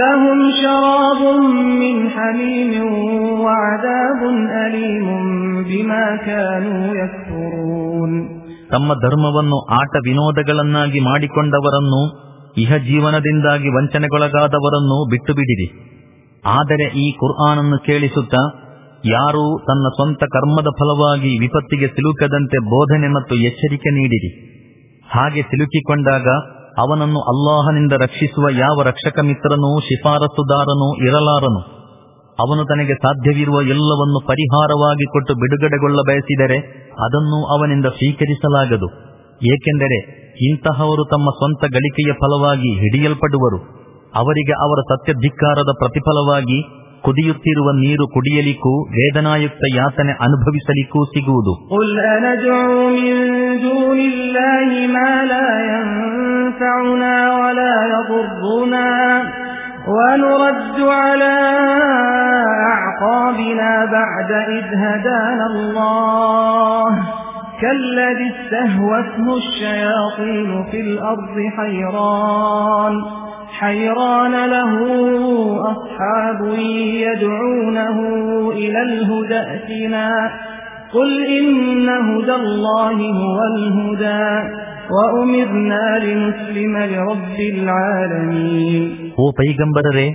[SPEAKER 2] لهم شراب من حميم وعذاب أليم بما كانوا يكفرون
[SPEAKER 1] ತಮ್ಮ ಧರ್ಮವನ್ನು ಆಟ ವಿನೋದಗಳನ್ನಾಗಿ ಮಾಡಿಕೊಂಡವರನ್ನು ಇಹ ಜೀವನದಿಂದಾಗಿ ವಂಚನೆಗೊಳಗಾದವರನ್ನು ಬಿಟ್ಟು ಬಿಡಿರಿ ಆದರೆ ಈ ಕುರ್ಆನನ್ನು ಕೇಳಿಸುತ್ತಾ ಯಾರೂ ತನ್ನ ಸ್ವಂತ ಕರ್ಮದ ಫಲವಾಗಿ ವಿಪತ್ತಿಗೆ ಸಿಲುಕದಂತೆ ಬೋಧನೆ ಮತ್ತು ಎಚ್ಚರಿಕೆ ನೀಡಿರಿ. ಹಾಗೆ ಸಿಲುಕಿಕೊಂಡಾಗ ಅವನನ್ನು ಅಲ್ಲಾಹನಿಂದ ರಕ್ಷಿಸುವ ಯಾವ ರಕ್ಷಕ ಮಿತ್ರನೂ, ಶಿಫಾರಸುದಾರನೂ ಇರಲಾರನು. ಅವನು ತನಗೆ ಸಾಧ್ಯವಿರುವ ಎಲ್ಲವನ್ನು ಪರಿಹಾರವಾಗಿ ಕೊಟ್ಟು ಬಿಡುಗಡೆಗೊಳ್ಳ ಬಯಸಿದರೆ ಅದನ್ನು ಅವನಿಂದ ಸ್ವೀಕರಿಸಲಾಗದು. ಏಕೆಂದರೆ ಇಂತಹವರು ತಮ್ಮ ಸ್ವಂತ ಗಳಿಕೆಯ ಫಲವಾಗಿ ಹಿಡಿಯಲ್ಪಡುವರು. ಅವರಿಗೆ ಅವರ ಸತ್ಯಧಿಕ್ಕಾರದ ಪ್ರತಿಫಲವಾಗಿ ಕುದಿಯುತ್ತಿರುವ ನೀರು ಕುಡಿಯಲಿಕ್ಕೂ ವೇದನಾಯುಕ್ತ ಯಾತನೆ ಅನುಭವಿಸಲಿಕ್ಕೂ ಸಿಗುವುದು
[SPEAKER 2] قل أندعو من دون الله ما لا ينفعنا ولا يضرنا ونرد على أعقابنا بعد إذ هدانا الله كالذي استهوته الشياطين في الأرض حيران حيران له أصحاب يدعونه إلى الهدى ائتنا قل إن هدى الله هو الهدى وأمرنا لنسلم لرب العالمين
[SPEAKER 1] ಓ ಪೈಗಂಬರರೇ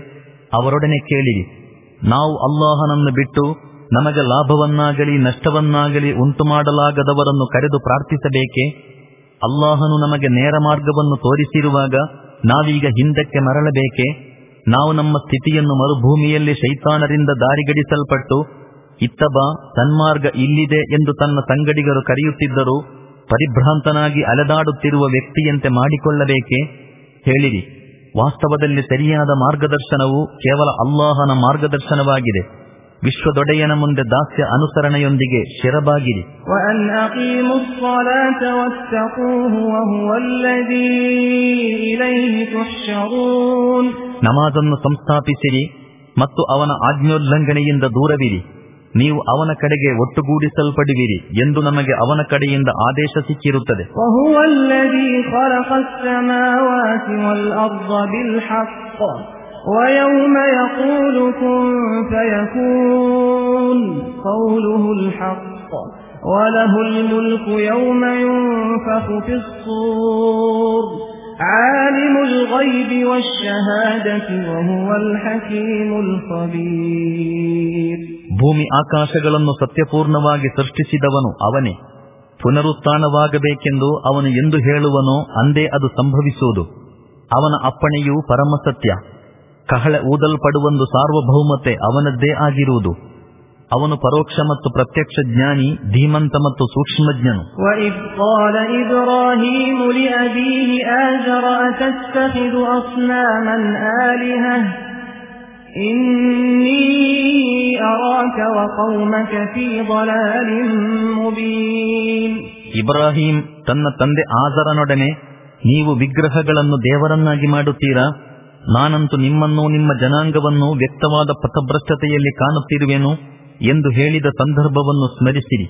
[SPEAKER 1] ಅವರೊಡನೆ ಕೇಳಿರಿ ನಾವು ಅಲ್ಲಾಹನನ್ನು ಬಿಟ್ಟು ನಮಗೆ ಲಾಭವನ್ನಾಗಲಿ ನಷ್ಟವನ್ನಾಗಲಿ ಉಂಟು ಮಾಡಲಾಗದವರನ್ನು ಕರೆದು ಪ್ರಾರ್ಥಿಸಬೇಕೆ ಅಲ್ಲಾಹನು ನಮಗೆ ನೇರ ಮಾರ್ಗವನ್ನು ತೋರಿಸಿರುವಾಗ ನಾವೀಗ ಹಿಂದಕ್ಕೆ ಮರಳಬೇಕೆ? ನಾವು ನಮ್ಮ ಸ್ಥಿತಿಯನ್ನು ಮರುಭೂಮಿಯಲ್ಲಿ ಶೈತಾನರಿಂದ ದಾರಿಗಡಿಸಲ್ಪಟ್ಟು ಇತ್ತಬ ಸನ್ಮಾರ್ಗ ಇಲ್ಲಿದೆ ಎಂದು ತನ್ನ ಸಂಗಡಿಗರು ಕರೆಯುತ್ತಿದ್ದರೂ, ಪರಿಭ್ರಾಂತನಾಗಿ ಅಲೆದಾಡುತ್ತಿರುವ ವ್ಯಕ್ತಿಯಂತೆ ಮಾಡಿಕೊಳ್ಳಬೇಕೆ? ಹೇಳಿರಿ. ವಾಸ್ತವದಲ್ಲಿ ಸರಿಯಾದ ಮಾರ್ಗದರ್ಶನವು ಕೇವಲ ಅಲ್ಲಾಹನ ಮಾರ್ಗದರ್ಶನವಾಗಿದೆ. ವಿಶ್ವದೊಡೆಯನ ಮುಂದೆ ದಾಸ್ಯ ಅನುಸರಣೆಯೊಂದಿಗೆ ಶಿರಬಾಗಿರಿ. ನಮಾಜನ್ನು ಸಂಸ್ಥಾಪಿಸಿರಿ ಮತ್ತು ಅವನ ಆಜ್ಞೋಲ್ಲಂಘನೆಯಿಂದ ದೂರವಿರಿ. ನೀವು ಅವನ ಕಡೆಗೆ ಒಟ್ಟುಗೂಡಿಸಲ್ಪಡುವಿರಿ ಎಂದು ನಮಗೆ ಅವನ ಕಡೆಯಿಂದ ಆದೇಶ ಸಿಕ್ಕಿರುತ್ತದೆ.
[SPEAKER 2] وهو الذي خلق السماوات والأرض بالحق ويوم يقول كن فيكون قوله الحق وله الملك يوم ينفخ في الصور عالم الغيب والشهادة وهو الحكيم الخبير
[SPEAKER 1] ಭೂಮಿ ಆಕಾಶಗಳನ್ನು ಸತ್ಯಪೂರ್ಣವಾಗಿ ಸೃಷ್ಟಿಸಿದವನು ಅವನೇ ಪುನರುತ್ಥಾನವಾಗಬೇಕೆಂದು ಅವನು ಎಂದು ಹೇಳುವನೋ ಅಂದೇ ಅದು ಸಂಭವಿಸುವುದು ಅವನ ಅಪ್ಪಣೆಯು ಪರಮಸತ್ಯ ಕಹಳೆ ಊದಲ್ಪಡುವಂದು ಸಾರ್ವಭೌಮತೆ ಅವನದ್ದೇ ಆಗಿರುವುದು. ಅವನು ಪರೋಕ್ಷ ಮತ್ತು ಪ್ರತ್ಯಕ್ಷ ಜ್ಞಾನಿ ಧೀಮಂತ ಮತ್ತು ಸೂಕ್ಷ್ಮಜ್ಞನು. ಇಬ್ರಾಹಿಂ ತನ್ನ ತಂದೆ ಆಜರನೊಡನೆ ನೀವು ವಿಗ್ರಹಗಳನ್ನು ದೇವರನ್ನಾಗಿ ಮಾಡುತ್ತೀರಾ? ನಾನಂತೂ ನಿಮ್ಮನ್ನು ನಿಮ್ಮ ಜನಾಂಗವನ್ನು ವ್ಯಕ್ತವಾದ ಪಥಭ್ರಷ್ಟತೆಯಲ್ಲಿ ಕಾಣುತ್ತಿರುವೆನು ಎಂದು ಹೇಳಿದ ಸಂದರ್ಭವನ್ನು ಸ್ಮರಿಸಿರಿ.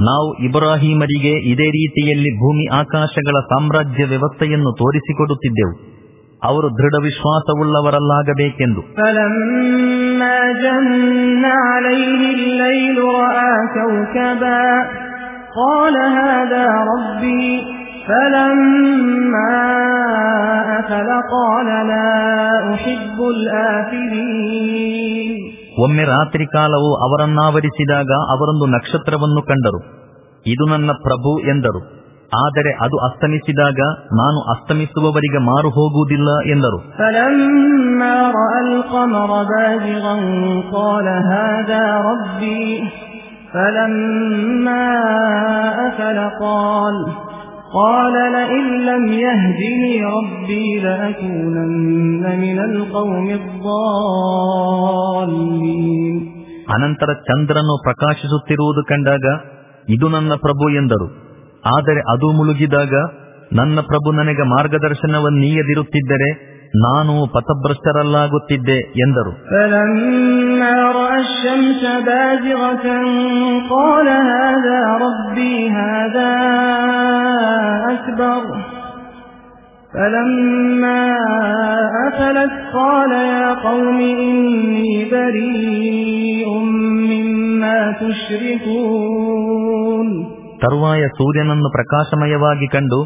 [SPEAKER 1] ನಾವು ಇಬ್ರಾಹಿಮರಿಗೆ ಇದೇ ರೀತಿಯಲ್ಲಿ ಭೂಮಿ ಆಕಾಶಗಳ ಸಾಮ್ರಾಜ್ಯ ವ್ಯವಸ್ಥೆಯನ್ನು ತೋರಿಸಿಕೊಡುತ್ತಿದ್ದೆವು. ಅವರು ದೃಢ ವಿಶ್ವಾಸವುಳ್ಳವರಲ್ಲಾಗಬೇಕೆಂದು
[SPEAKER 2] فلما جن عليه الليل رأى كوكبا قال هذا ربي فلما أفل قال لا أحب الآفلين
[SPEAKER 1] ಒಮ್ಮೆ ರಾತ್ರಿ ಕಾಲವು ಅವರನ್ನಾವರಿಸಿದಾಗ ಅವರೊಂದು ನಕ್ಷತ್ರವನ್ನು ಕಂಡರು ಇದು ನನ್ನ ಪ್ರಭು ಎಂದರು ಆದರೆ ಅದು ಅಸ್ತಮಿಸಿದಾಗ ನಾನು ಅಸ್ತಮಿಸುವವರಿಗೆ ಮಾರು ಹೋಗುವುದಿಲ್ಲ ಎಂದರು
[SPEAKER 2] فلما رأى القمر بازغا قال هذا ربي فلما أفل قال قال لئن لم يهدني ربي لأكونن من القوم الضالين
[SPEAKER 1] ಅನಂತರ ಚಂದ್ರನು ಪ್ರಕಾಶಿಸುತ್ತಿರುವುದು ಕಂಡಾಗ ಇದು ನನ್ನ ಪ್ರಭು ಎಂದರು ಆದರೆ ಅದು ಮುಳುಗಿದಾಗ ನನ್ನ ಪ್ರಭು ನನಗೆ ಮಾರ್ಗದರ್ಶನವನ್ನೀಯದಿರುತ್ತಿದ್ದರೆ ನಾನು ಪಥಭ್ರಷ್ಟರಲ್ಲಾಗುತ್ತಿದ್ದೆ ಎಂದರು
[SPEAKER 2] فلما رأى الشمس بازغة قال هذا ربي هذا أكبر فلما أفلت قال يا قوم إني بريء مما تشركون
[SPEAKER 1] ತರುವಾಯ ಸೂರ್ಯನನ್ನು ಪ್ರಕಾಶಮಯವಾಗಿ ಕಂಡು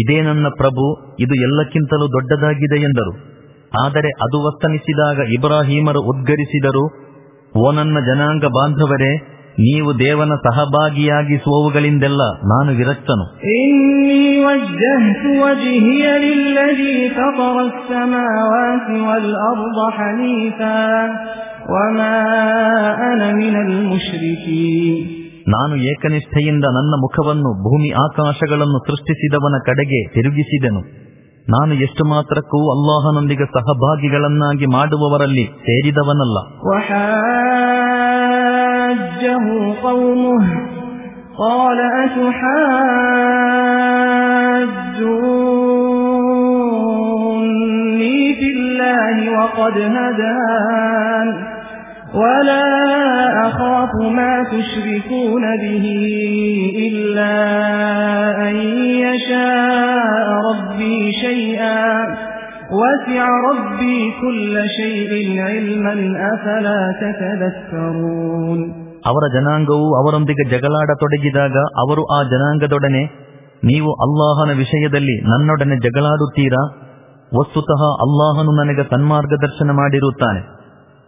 [SPEAKER 1] ಇದೇ ನನ್ನ ಪ್ರಭು ಇದು ಎಲ್ಲಕ್ಕಿಂತಲೂ ದೊಡ್ಡದಾಗಿದೆ ಎಂದರು ಆದರೆ ಅದು ವಸ್ತನಿಸಿದಾಗ ಇಬ್ರಾಹಿಮರು ಉದ್ಗರಿಸಿದರು ಓ ನನ್ನ ಜನಾಂಗ ಬಾಂಧವರೇ ನೀವು ದೇವನ ಸಹಭಾಗಿಯಾಗಿಸುವವುಗಳಿಂದೆಲ್ಲ ನಾನು ವಿರಕ್ತನು
[SPEAKER 2] إني وجهت وجهي للذي فطر السماوات والأرض حنيفا وما أنا من المشركين
[SPEAKER 1] ನಾನು ಏಕನಿಷ್ಠೆಯಿಂದ ನನ್ನ ಮುಖವನ್ನು ಭೂಮಿ ಆಕಾಶಗಳನ್ನು ಸೃಷ್ಟಿಸಿದವನ ಕಡೆಗೆ ತಿರುಗಿಸಿದೆನು ನಾನು ಎಷ್ಟು ಮಾತ್ರಕ್ಕೂ ಅಲ್ಲಾಹನೊಂದಿಗೆ ಸಹಭಾಗಿಗಳನ್ನಾಗಿ ಮಾಡುವವರಲ್ಲಿ ಸೇರಿದವನಲ್ಲ
[SPEAKER 2] وحاجه قومه قال أتحاجوني في الله وقد هدان ولا أخاف ما تشركون به إلا أن يشاء ربي شيئا وسع ربي كل شيء علما أفلا تتذكرون
[SPEAKER 1] ಅವರ ಜನಾಂಗವು ಅವರೊಂದಿಗೆ ಜಗಳಾಡತೊಡಗಿದಾಗ ಅವರು ಆ ಜನಾಂಗದೊಡನೆ ನೀವು ಅಲ್ಲಾಹನ ವಿಷಯದಲ್ಲಿ ನನ್ನೊಡನೆ ಜಗಳಾಡುತ್ತೀರಾ ವಸ್ತುತಃ ಅಲ್ಲಾಹನು ನನಗೆ ಸನ್ಮಾರ್ಗದರ್ಶನ ಮಾಡಿರುತ್ತಾನೆ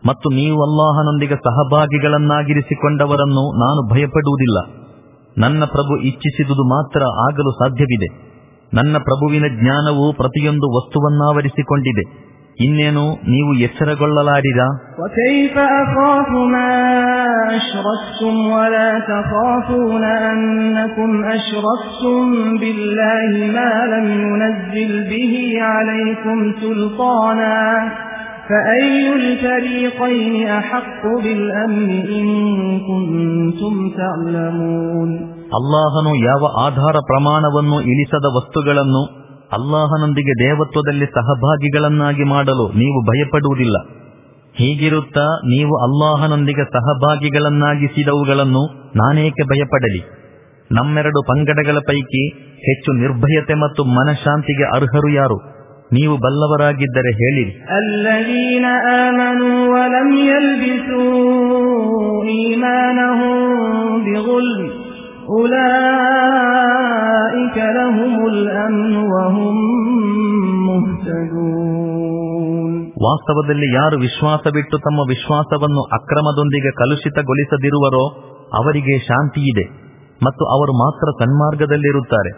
[SPEAKER 1] ಮತ್ತು ನೀವು ಅಲ್ಲಾಹನೊಂದಿಗೆ ಸಹಭಾಗಿಗಳನ್ನಾಗಿರಿಸಿಕೊಂಡವರನ್ನು ನಾನು ಭಯಪಡುವುದಿಲ್ಲ. ನನ್ನ ಪ್ರಭು ಇಚ್ಛಿಸಿದುದು ಮಾತ್ರ ಆಗಲು ಸಾಧ್ಯವಿದೆ. ನನ್ನ ಪ್ರಭುವಿನ ಜ್ಞಾನವು ಪ್ರತಿಯೊಂದು ವಸ್ತುವನ್ನಾವರಿಸಿಕೊಂಡಿದೆ. ಇನ್ನೇನು, ನೀವು ಎಚ್ಚರಗೊಳ್ಳಲಾರಿದ
[SPEAKER 2] ಬಿಲ್ಲಾಹಿ أخاف ما أشركتم ولا تخافون أنكم أشركتم بالله ما لم ينزل به عليكم سلطانا فأي الفريقين أحق بالأمن إن كنتم تعلمون
[SPEAKER 1] ಅಲ್ಲಾಹನು ಯಾವ ಆಧಾರ ಪ್ರಮಾಣವನ್ನು ಇಳಿಸದ ವಸ್ತುಗಳನ್ನು ಅಲ್ಲಾಹನೊಂದಿಗೆ ದೇವತ್ವದಲ್ಲಿ ಸಹಭಾಗಿಗಳನ್ನಾಗಿ ಮಾಡಲು ನೀವು ಭಯಪಡುವುದಿಲ್ಲ ಹೀಗಿರುತ್ತಾ ನೀವು ಅಲ್ಲಾಹನೊಂದಿಗೆ ಸಹಭಾಗಿಗಳನ್ನಾಗಿಸಿದವುಗಳನ್ನು ನಾನೇಕೆ ಭಯಪಡಲಿ ನಮ್ಮೆರಡು ಪಂಗಡಗಳ ಪೈಕಿ ಹೆಚ್ಚು ನಿರ್ಭಯತೆ ಮತ್ತು ಮನಃಶಾಂತಿಗೆ ಅರ್ಹರು ಯಾರು ನೀವು ಬಲ್ಲವರಾಗಿದ್ದರೆ ಹೇಳಿರಿ
[SPEAKER 2] الذين آمنوا ولم يلبسوا إيمانهم بظلم أولئك لهم الأمن وهم مهتدون
[SPEAKER 1] ವಾಸ್ತವದಲ್ಲಿ ಯಾರು ವಿಶ್ವಾಸ ಬಿಟ್ಟು ತಮ್ಮ ವಿಶ್ವಾಸವನ್ನು ಅಕ್ರಮದೊಂದಿಗೆ ಕಲುಷಿತಗೊಳಿಸದಿರುವರೋ ಅವರಿಗೆ ಶಾಂತಿ ಇದೆ ಮತ್ತು ಅವರು ಮಾತ್ರ ಸನ್ಮಾರ್ಗದಲ್ಲಿರುತ್ತಾರೆ.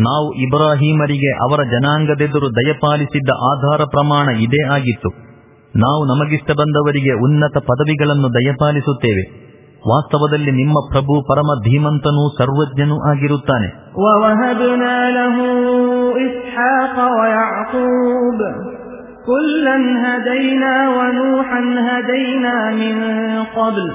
[SPEAKER 1] ನಾವು ಇಬ್ರಾಹಿಮರಿಗೆ ಅವರ ಜನಾಂಗದೆದುರು ದಯಪಾಲಿಸಿದ್ದ ಆಧಾರ ಪ್ರಮಾಣ ಇದೇ ಆಗಿತ್ತು. ನಾವು ನಮಗಿಷ್ಟ ಬಂದವರಿಗೆ ಉನ್ನತ ಪದವಿಗಳನ್ನು ದಯಪಾಲಿಸುತ್ತೇವೆ. ವಾಸ್ತವದಲ್ಲಿ ನಿಮ್ಮ ಪ್ರಭು ಪರಮ ಧೀಮಂತನೂ ಸರ್ವಜ್ಞನೂ ಆಗಿರುತ್ತಾನೆ
[SPEAKER 2] ووهبنا له إسحاق ويعقوب كلا هدينا ونوحا هدينا من قبل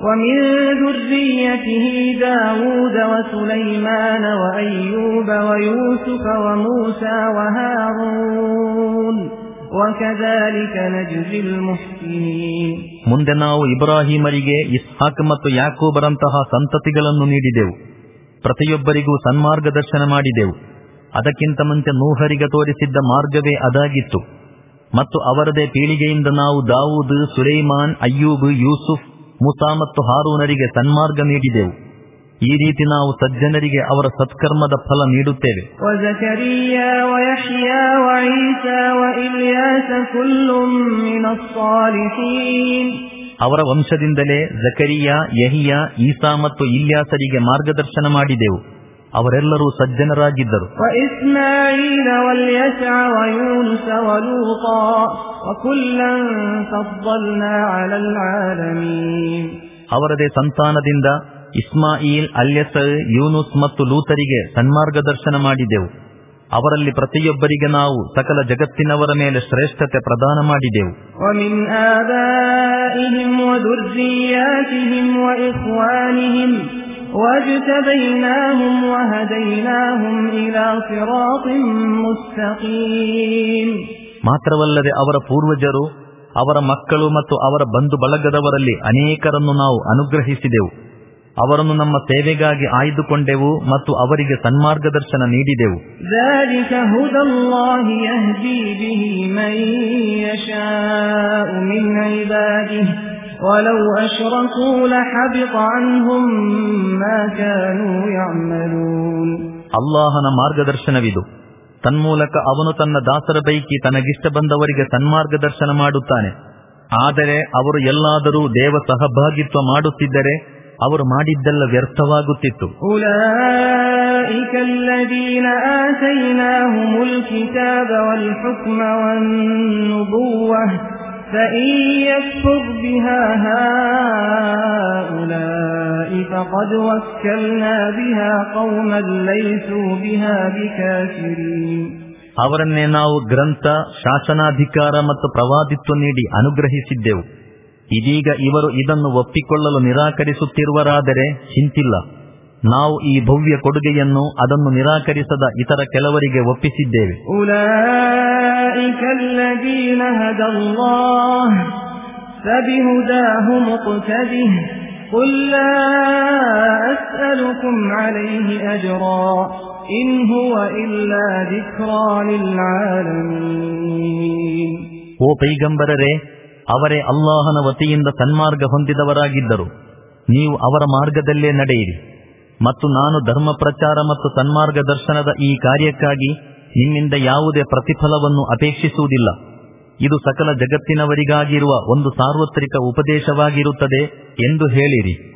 [SPEAKER 2] ومن ذريته داود وسليمان وأيوب ويوسف وموسى وهارون وكذلك نجزي المحسنين
[SPEAKER 1] ಮುಂದೆ ನಾವು ಇಬ್ರಾಹಿಮರಿಗೆ, ಇಸ್ಹಾಕ್ ಮತ್ತು ಯಾಕೂಬರಂತಹ ಸಂತತಿಗಳನ್ನು ನೀಡಿದೆವು. ಪ್ರತಿಯೊಬ್ಬರಿಗೂ ಸನ್ಮಾರ್ಗದರ್ಶನ ಮಾಡಿದೆವು. ಅದಕ್ಕಿಂತ ಮುಂಚೆ ನೂಹರಿಗೆ ತೋರಿಸಿದ್ದ ಮಾರ್ಗವೇ ಅದಾಗಿತ್ತು. ಮತ್ತು ಅವರದೇ ಪೀಳಿಗೆಯಿಂದ ನಾವು ದಾವೂದ್, ಸುಲೈಮಾನ್, ಅಯ್ಯೂಬ್, ಯೂಸುಫ್, ಮುಸಾ ಮತ್ತು ಹಾರೂನರಿಗೆ ಸನ್ಮಾರ್ಗ ನೀಡಿದೆವು. ಈ ರೀತಿ ನಾವು ಸಜ್ಜನರಿಗೆ ಅವರ ಸತ್ಕರ್ಮದ ಫಲ ನೀಡುತ್ತೇವೆ. ಅವರ ವಂಶದಿಂದಲೇ ಜಕರಿಯಾ ಯಹಿಯಾ ಈಸಾ ಮತ್ತು ಇಲ್ಯಾಸರಿಗೆ ಮಾರ್ಗದರ್ಶನ ಮಾಡಿದೆವು. ಅವರೆಲ್ಲರೂ ಸಜ್ಜನರಾಗಿದ್ದರು. ಅವರದೇ ಸಂತಾನದಿಂದ ಇಸ್ಮಾಯಿಲ್ ಅಲ್ಯಸ ಯೂನುಸ್ ಮತ್ತು ಲೂತರಿಗೆ ಸನ್ಮಾರ್ಗದರ್ಶನ ಮಾಡಿದೆವು. ಅವರಲ್ಲಿ ಪ್ರತಿಯೊಬ್ಬರಿಗೆ ನಾವು ಸಕಲ ಜಗತ್ತಿನವರ ಮೇಲೆ ಶ್ರೇಷ್ಠತೆ ಪ್ರದಾನ ಮಾಡಿದೆವು. ಮಾತ್ರವಲ್ಲದೆ ಅವರ ಪೂರ್ವಜರು ಅವರ ಮಕ್ಕಳು ಮತ್ತು ಅವರ ಬಂಧು ಬಳಗದವರಲ್ಲಿ ಅನೇಕರನ್ನು ನಾವು ಅನುಗ್ರಹಿಸಿದೆವು. ಅವರನ್ನು ನಮ್ಮ ಸೇವೆಗಾಗಿ ಆಯ್ದುಕೊಂಡೆವು ಮತ್ತು ಅವರಿಗೆ ಸನ್ಮಾರ್ಗದರ್ಶನ ನೀಡಿದೆವು. ಅಲ್ಲಾಹನ ಮಾರ್ಗದರ್ಶನವಿದು. ತನ್ಮೂಲಕ ಅವನು ತನ್ನ ದಾಸರ ಪೈಕಿ ತನಗಿಷ್ಟ ಬಂದವರಿಗೆ ಸನ್ಮಾರ್ಗದರ್ಶನ ಮಾಡುತ್ತಾನೆ. ಆದರೆ ಅವರು ಎಲ್ಲಾದರೂ ದೇವ ಸಹಭಾಗಿತ್ವ ಮಾಡುತ್ತಿದ್ದರೆ ಅವರು ಮಾಡಿದ್ದೆಲ್ಲ ವ್ಯರ್ಥವಾಗುತ್ತಿತ್ತು. ಅವರನ್ನೇ ನಾವು ಗ್ರಂಥ ಶಾಸನಾಧಿಕಾರ ಮತ್ತು ಪ್ರವಾದಿತ್ವ ನೀಡಿ ಅನುಗ್ರಹಿಸಿದ್ದೆವು. ಇದೀಗ ಇವರು ಇದನ್ನು ಒಪ್ಪಿಕೊಳ್ಳಲು ನಿರಾಕರಿಸುತ್ತಿರುವರಾದರೆ ಚಿಂತಿಲ್ಲ. ನಾವು ಈ ಭವ್ಯ ಕೊಡುಗೆಯನ್ನು ಅದನ್ನು ನಿರಾಕರಿಸದ ಇತರ ಕೆಲವರಿಗೆ ಒಪ್ಪಿಸಿದ್ದೇವೆ. ಓ ಪೈಗಂಬರರೇ ಅವರೇ ಅಲ್ಲಾಹನ ವತಿಯಿಂದ ಸನ್ಮಾರ್ಗ ಹೊಂದಿದವರಾಗಿದ್ದರು. ನೀವು ಅವರ ಮಾರ್ಗದಲ್ಲೇ ನಡೆಯಿರಿ. ಮತ್ತು ನಾನು ಧರ್ಮ ಪ್ರಚಾರ ಮತ್ತು ಸನ್ಮಾರ್ಗ ದರ್ಶನದ ಈ ಕಾರ್ಯಕ್ಕಾಗಿ ನಿಮ್ಮಿಂದ ಯಾವುದೇ ಪ್ರತಿಫಲವನ್ನು ಅಪೇಕ್ಷಿಸುವುದಿಲ್ಲ. ಇದು ಸಕಲ ಜಗತ್ತಿನವರಿಗಾಗಿರುವ ಒಂದು ಸಾರ್ವತ್ರಿಕ ಉಪದೇಶವಾಗಿರುತ್ತದೆ ಎಂದು ಹೇಳಿರಿ.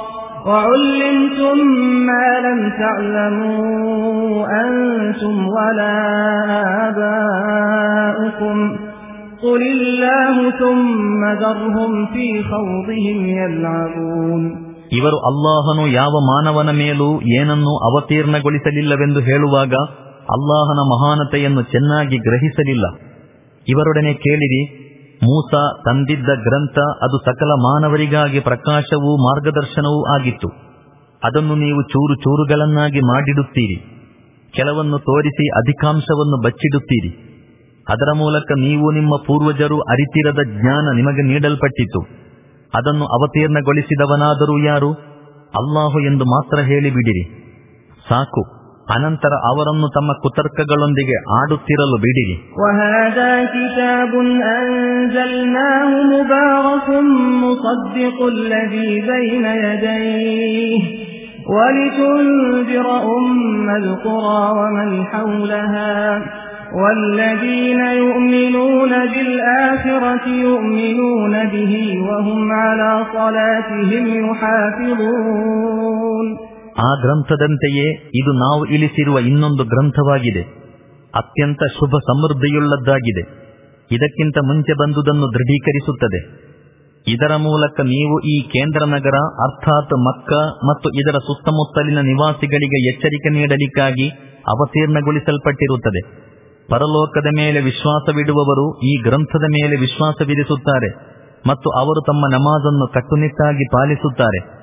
[SPEAKER 2] وعلمتم ما لم تعلموا أنتم ولا آباؤكم قل الله ثم ذرهم في خوضهم يلعبون
[SPEAKER 1] ಇವರು ಅಲ್ಲಾಹನು ಯಾವ ಮಾನವನ ಮೇಲೂ ಏನನ್ನೂ ಅವತೀರ್ಣಗೊಳಿಸಲಿಲ್ಲವೆಂದು ಹೇಳುವಾಗ ಅಲ್ಲಾಹನ ಮಹಾನತೆಯನ್ನು ಚೆನ್ನಾಗಿ ಗ್ರಹಿಸಲಿಲ್ಲ ಇವರೊಡನೆ ಕೇಳಿರಿ ಮೂಸ ತಂದಿದ್ದ ಗ್ರಂಥ ಅದು ಸಕಲ ಮಾನವರಿಗಾಗಿ ಪ್ರಕಾಶವೂ ಮಾರ್ಗದರ್ಶನವೂ ಆಗಿತ್ತು. ಅದನ್ನು ನೀವು ಚೂರು ಚೂರುಗಳನ್ನಾಗಿ ಮಾಡಿಡುತ್ತೀರಿ. ಕೆಲವನ್ನು ತೋರಿಸಿ ಅಧಿಕಾಂಶವನ್ನು ಬಚ್ಚಿಡುತ್ತೀರಿ. ಅದರ ಮೂಲಕ ನೀವು ನಿಮ್ಮ ಪೂರ್ವಜರು ಅರಿತಿರದ ಜ್ಞಾನ ನಿಮಗೆ ನೀಡಲ್ಪಟ್ಟಿತು. ಅದನ್ನು ಅವತೀರ್ಣಗೊಳಿಸಿದವನಾದರೂ ಯಾರು? ಅಲ್ಲಾಹು ಎಂದು ಮಾತ್ರ ಹೇಳಿಬಿಡಿರಿ. ಸಾಕು. ಅನಂತರ ಅವರನ್ನು ತಮ್ಮ ಕುತರ್ಕಗಳೊಂದಿಗೆ ಆಡುತ್ತಿರಲು ಬಿಡಿರಿ
[SPEAKER 2] وهذا كتاب أنزلناه مبارك مصدق الذي بين يديه ولتنذر أم القرى ومن حولها والذين يؤمنون بالآخرة يؤمنون به وهم على صلاتهم يحافظون
[SPEAKER 1] ಆ ಗ್ರಂಥದಂತೆಯೇ ಇದು ನಾವು ಇಳಿಸಿರುವ ಇನ್ನೊಂದು ಗ್ರಂಥವಾಗಿದೆ. ಅತ್ಯಂತ ಶುಭ ಸಮೃದ್ಧಿಯುಳ್ಳದ್ದಾಗಿದೆ. ಇದಕ್ಕಿಂತ ಮುಂಚೆ ಬಂದುದನ್ನು ದೃಢೀಕರಿಸುತ್ತದೆ. ಇದರ ಮೂಲಕ ನೀವು ಈ ಕೇಂದ್ರ ನಗರ ಅರ್ಥಾತ್ ಮಕ್ಕ ಮತ್ತು ಇದರ ಸುತ್ತಮುತ್ತಲಿನ ನಿವಾಸಿಗಳಿಗೆ ಎಚ್ಚರಿಕೆ ನೀಡಲಿಕ್ಕಾಗಿ ಅವತೀರ್ಣಗೊಳಿಸಲ್ಪಟ್ಟಿರುತ್ತದೆ. ಪರಲೋಕದ ಮೇಲೆ ವಿಶ್ವಾಸವಿಡುವವರು ಈ ಗ್ರಂಥದ ಮೇಲೆ ವಿಶ್ವಾಸವಿರಿಸುತ್ತಾರೆ ಮತ್ತು ಅವರು ತಮ್ಮ ನಮಾಜನ್ನು ಕಟ್ಟುನಿಟ್ಟಾಗಿ ಪಾಲಿಸುತ್ತಾರೆ.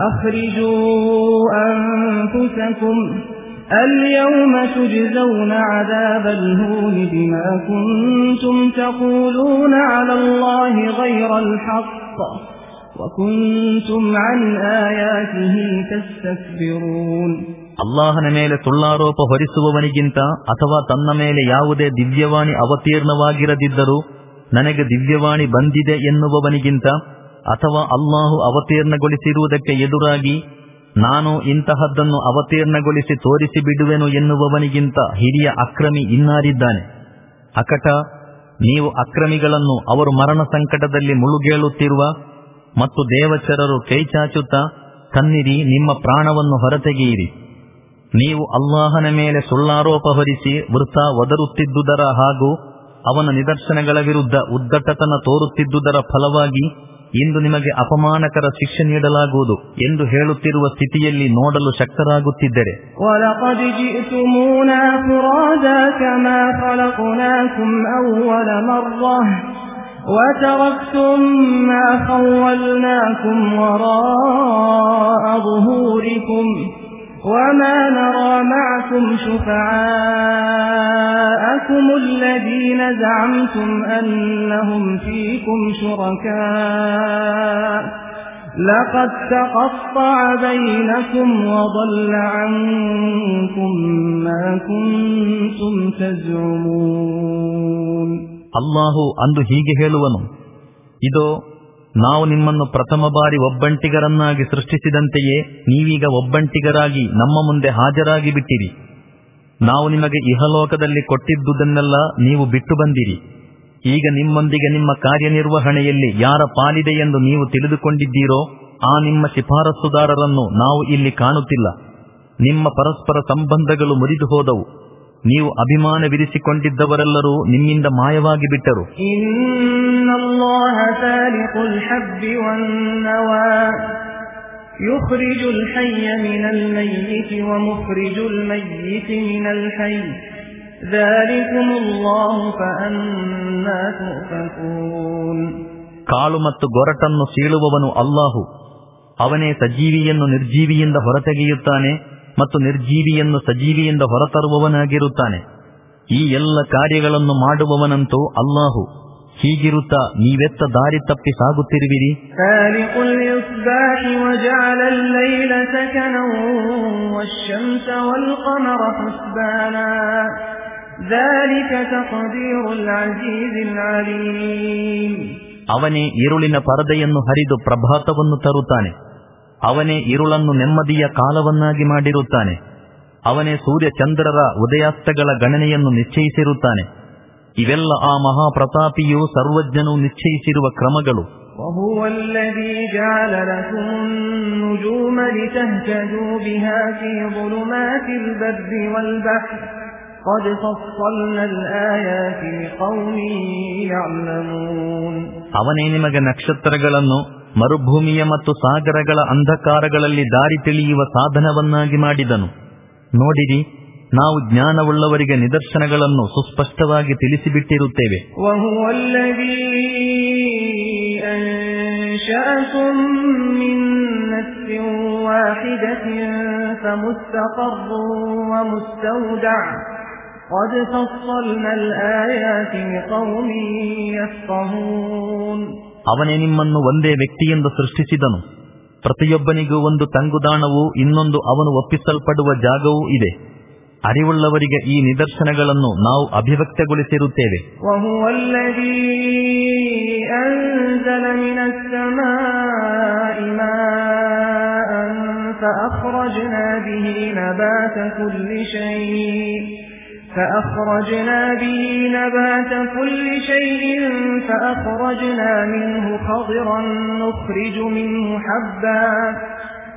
[SPEAKER 2] أخرجوا أنفسكم اليوم تجزون عذاب الهون بما كنتم تقولون على الله غير الحق وكنتم عن آياته تستكبرون
[SPEAKER 1] ಅಲ್ಲಾಹನ ಮೇಲೆ ಸುಳ್ಳಾರೋಪ ಹೊರಿಸುವವನಿಗಿಂತ ಅಥವಾ ತನ್ನ ಮೇಲೆ ಯಾವುದೇ ದಿವ್ಯವಾಣಿ ಅವತೀರ್ಣವಾಗಿರದಿದ್ದರೂ ನನಗೆ ದಿವ್ಯವಾಣಿ ಬಂದಿದೆ ಎನ್ನುವವನಿಗಿಂತ ಅಥವಾ ಅಲ್ಲಾಹು ಅವತೀರ್ಣಗೊಳಿಸಿರುವುದಕ್ಕೆ ಎದುರಾಗಿ, ನಾನು ಇಂತಹದ್ದನ್ನು ಅವತೀರ್ಣಗೊಳಿಸಿ ತೋರಿಸಿ ಬಿಡುವೆನು ಎನ್ನುವವನಿಗಿಂತ ಹಿರಿಯ ಅಕ್ರಮಿ ಇನ್ನಾರಿದ್ದಾನೆ. ಅಕಟ, ನೀವು ಅಕ್ರಮಿಗಳನ್ನು ಅವರು ಮರಣ ಸಂಕಟದಲ್ಲಿ ಮುಳುಗೇಳುತ್ತಿರುವ ಮತ್ತು ದೇವಚರರು ಕೈಚಾಚುತ್ತಾ ಕನ್ನಿರಿ ನಿಮ್ಮ ಪ್ರಾಣವನ್ನು ಹೊರತೆಗೆಯಿರಿ. ನೀವು ಅಲ್ಲಾಹನ ಮೇಲೆ ಸುಳ್ಳಾರೋಪ ಹೊರಿಸಿ ವೃತ್ತ ಒದರುತ್ತಿದ್ದುದರ ಹಾಗೂ ಅವನ ನಿದರ್ಶನಗಳ ವಿರುದ್ಧ ಉದ್ದಟತನ ತೋರುತ್ತಿದ್ದುದರ ಫಲವಾಗಿ ಇಂದು ನಿಮಗೆ ಅಪಮಾನಕರ ಶಿಕ್ಷೆ ನೀಡಲಾಗುವುದು ಎಂದು ಹೇಳುತ್ತಿರುವ ಸ್ಥಿತಿಯಲ್ಲಿ ನೋಡಲು ಶಕ್ತರಾಗುತ್ತಿದ್ದರೆ
[SPEAKER 2] وتركتم ما خولناكم وراء ظهوركم وما نرى معكم شفعاءكم الذين زعمتم أنهم فيكم شركاء لقد تقطع بينكم وضل عنكم ما كنتم تزعمون
[SPEAKER 1] الله ಅಂದು ಹೀಗೆ ಹೇಳುವನು ಇದೋ ನಾವು ನಿಮ್ಮನ್ನು ಪ್ರಥಮ ಬಾರಿ ಒಬ್ಬಂಟಿಗರನ್ನಾಗಿ ಸೃಷ್ಟಿಸಿದಂತೆಯೇ ನೀವೀಗ ಒಬ್ಬಂಟಿಗರಾಗಿ ನಮ್ಮ ಮುಂದೆ ಹಾಜರಾಗಿ ಬಿಟ್ಟಿರಿ ನಾವು ನಿಮಗೆ ಇಹಲೋಕದಲ್ಲಿ ಕೊಟ್ಟಿದ್ದುದನ್ನೆಲ್ಲ ನೀವು ಬಿಟ್ಟು ಬಂದಿರಿ. ಈಗ ನಿಮ್ಮೊಂದಿಗೆ ನಿಮ್ಮ ಕಾರ್ಯನಿರ್ವಹಣೆಯಲ್ಲಿ ಯಾರ ಪಾಲಿದೆ ಎಂದು ನೀವು ತಿಳಿದುಕೊಂಡಿದ್ದೀರೋ, ಆ ನಿಮ್ಮ ಶಿಫಾರಸುದಾರರನ್ನು ನಾವು ಇಲ್ಲಿ ಕಾಣುತ್ತಿಲ್ಲ. ನಿಮ್ಮ ಪರಸ್ಪರ ಸಂಬಂಧಗಳು ಮುರಿದು ಹೋದವು ನೀವು ಅಭಿಮಾನವಿರಿಸಿಕೊಂಡಿದ್ದವರೆಲ್ಲರೂ ನಿಮ್ಮಿಂದ ಮಾಯವಾಗಿ ಬಿಟ್ಟರು.
[SPEAKER 2] يخرج الحي من الميت ومخرج الميت من الحي ذلكم الله فأنا تؤفكون
[SPEAKER 1] ಕಾಳು ಮತ್ತು ಗೊರಟನ್ನು ಸೀಳುವವನು ಅಲ್ಲಾಹು ಅವನೇ ಸಜೀವಿಯನ್ನು ನಿರ್ಜೀವಿಯಿಂದ ಹೊರತೆಗೆಯುತ್ತಾನೆ ಮತ್ತು ನಿರ್ಜೀವಿಯನ್ನು ಸಜೀವಿಯಿಂದ ಹೊರತರುವವನಾಗಿರುತ್ತಾನೆ ಈ ಎಲ್ಲ ಕಾರ್ಯಗಳನ್ನು ಮಾಡುವವನಂತೂ ಅಲ್ಲಾಹು ಹೀಗಿರುತ್ತಾ ನೀವೆತ್ತ ದಾರಿ ತಪ್ಪಿ ಸಾಗುತ್ತಿರುವಿರಿ? ಅವನೇ ಇರುಳಿನ ಪರದೆಯನ್ನು ಹರಿದು ಪ್ರಭಾತವನ್ನು ತರುತ್ತಾನೆ. ಅವನೇ ಇರುಳನ್ನು ನೆಮ್ಮದಿಯ ಕಾಲವನ್ನಾಗಿ ಮಾಡಿರುತ್ತಾನೆ. ಅವನೇ ಸೂರ್ಯ ಚಂದ್ರರ ಉದಯಾಸ್ತಗಳ ಗಣನೆಯನ್ನು ನಿಶ್ಚಯಿಸಿರುತ್ತಾನೆ. ಇವೆಲ್ಲ ಆ ಮಹಾಪ್ರತಾಪಿಯು ಸರ್ವಜ್ಞನು ನಿಶ್ಚಯಿಸಿರುವ ಕ್ರಮಗಳು. ಅವನೇ ನಿಮಗೆ ನಕ್ಷತ್ರಗಳನ್ನು ಮರುಭೂಮಿಯ ಮತ್ತು ಸಾಗರಗಳ ಅಂಧಕಾರಗಳಲ್ಲಿ ದಾರಿ ತಿಳಿಯುವ ಸಾಧನವನ್ನಾಗಿ ಮಾಡಿದನು. ನೋಡಿರಿ ನಾವು ಜ್ಞಾನವುಳ್ಳವರಿಗೆ ನಿದರ್ಶನಗಳನ್ನು ಸುಸ್ಪಷ್ಟವಾಗಿ ತಿಳಿಸಿಬಿಟ್ಟಿರುತ್ತೇವೆ. ಅವನೇ ನಿಮ್ಮನ್ನು ಒಂದೇ ವ್ಯಕ್ತಿಯಿಂದ ಸೃಷ್ಟಿಸಿದನು ಪ್ರತಿಯೊಬ್ಬನಿಗೂ ಒಂದು ತಂಗುದಾಣವು ಇನ್ನೊಂದು ಅವನು ಒಪ್ಪಿಸಲ್ಪಡುವ ಜಾಗವೂ ಇದೆ. ಅರಿವುಳ್ಳವರಿಗೆ ಈ ನಿದರ್ಶನಗಳನ್ನು ನಾವು ಅಭಿವ್ಯಕ್ತಗೊಳಿಸಿರುತ್ತೇವೆ
[SPEAKER 2] فأخرجنا به نبات كل شيء فأخرجنا به نبات كل شيء فأخرجنا منه خضرا نخرج منه حبا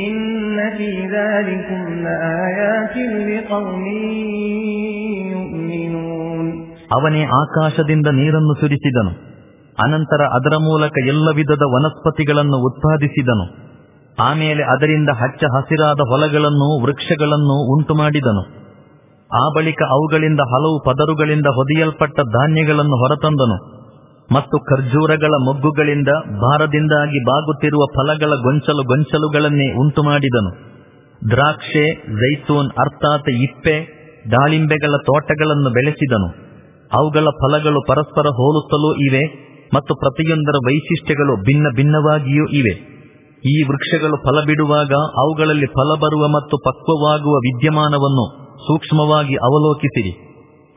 [SPEAKER 2] إن في ذلكم لآيات لقوم يؤمنون
[SPEAKER 1] ಅವನೇ ಆಕಾಶದಿಂದ ನೀರನ್ನು ಸುರಿಸಿದನು ಅನಂತರ ಅದರ ಮೂಲಕ ಎಲ್ಲ ವಿಧದ ವನಸ್ಪತಿಗಳನ್ನು ಉತ್ಪಾದಿಸಿದನು ಆಮೇಲೆ ಅದರಿಂದ ಹಚ್ಚ ಹಸಿರಾದ ಹೊಲಗಳನ್ನು ವೃಕ್ಷಗಳನ್ನು ಉಂಟು ಮಾಡಿದನು ಆ ಬಳಿಕ ಅವುಗಳಿಂದ ಹಲವು ಪದರುಗಳಿಂದ ಹೊದೆಯಲ್ಪಟ್ಟ ಧಾನ್ಯಗಳನ್ನು ಹೊರತಂದನು ಮತ್ತು ಖರ್ಜೂರಗಳ ಮೊಗ್ಗುಗಳಿಂದ ಭಾರದಿಂದಾಗಿ ಬಾಗುತ್ತಿರುವ ಫಲಗಳ ಗೊಂಚಲು ಗೊಂಚಲುಗಳನ್ನೇ ಉಂಟು ಮಾಡಿದನು ದ್ರಾಕ್ಷೆ, ಜೈತೂನ್, ಅರ್ಥಾತ್ ಇಪ್ಪೆ, ದಾಳಿಂಬೆಗಳ ತೋಟಗಳನ್ನು ಬೆಳೆಸಿದನು. ಅವುಗಳ ಫಲಗಳು ಪರಸ್ಪರ ಹೋಲುತ್ತಲೂ ಇವೆ ಮತ್ತು ಪ್ರತಿಯೊಂದರ ವೈಶಿಷ್ಟ್ಯಗಳು ಭಿನ್ನ ಭಿನ್ನವಾಗಿಯೂ ಇವೆ. ಈ ವೃಕ್ಷಗಳು ಫಲ ಬಿಡುವಾಗ ಅವುಗಳಲ್ಲಿ ಫಲ ಬರುವ ಮತ್ತು ಪಕ್ವವಾಗುವ ವಿದ್ಯಮಾನವನ್ನು ಸೂಕ್ಷ್ಮವಾಗಿ ಅವಲೋಕಿಸಿರಿ.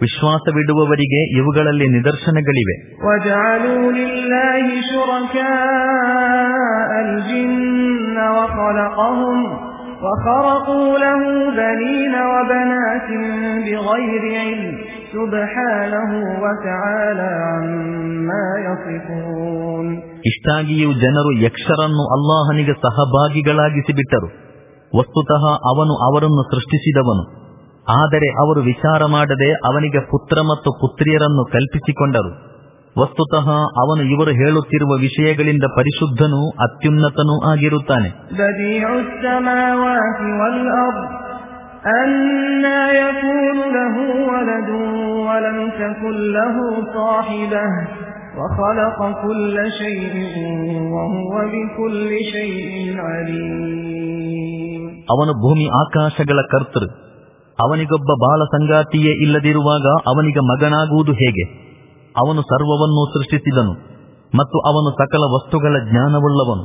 [SPEAKER 1] ವಿಶ್ವಾಸವಿಡುವವರಿಗೆ ಇವುಗಳಲ್ಲಿ ನಿದರ್ಶನಗಳಿವೆ. ಇಷ್ಟಾಗಿಯೂ ಜನರು ಯಕ್ಷರನ್ನು ಅಲ್ಲಾಹನಿಗೆ ಸಹಭಾಗಿಗಳಾಗಿಸಿಬಿಟ್ಟರು. ವಸ್ತುತಃ ಅವನು ಅವರನ್ನು ಸೃಷ್ಟಿಸಿದವನು. ಆದರೆ ಅವರು ವಿಚಾರ ಮಾಡದೆ ಅವನಿಗೆ ಪುತ್ರ ಮತ್ತು ಪುತ್ರಿಯರನ್ನು ಕಲ್ಪಿಸಿಕೊಂಡರು. ವಸ್ತುತಃ ಅವನು ಇವರು ಹೇಳುತ್ತಿರುವ ವಿಷಯಗಳಿಂದ ಪರಿಶುದ್ಧನೂ ಅತ್ಯುನ್ನತನೂ ಆಗಿರುತ್ತಾನೆ. ಅವನು ಭೂಮಿ ಆಕಾಶಗಳ ಕರ್ತೃ. ಅವನಿಗೊಬ್ಬ ಬಾಲ ಸಂಗಾತಿಯೇ ಇಲ್ಲದಿರುವಾಗ ಅವನಿಗೆ ಮಗನಾಗುವುದು ಹೇಗೆ? ಅವನು ಸರ್ವವನ್ನು ಸೃಷ್ಟಿಸಿದನು ಮತ್ತು ಅವನು ಸಕಲ ವಸ್ತುಗಳ ಜ್ಞಾನವುಳ್ಳವನು.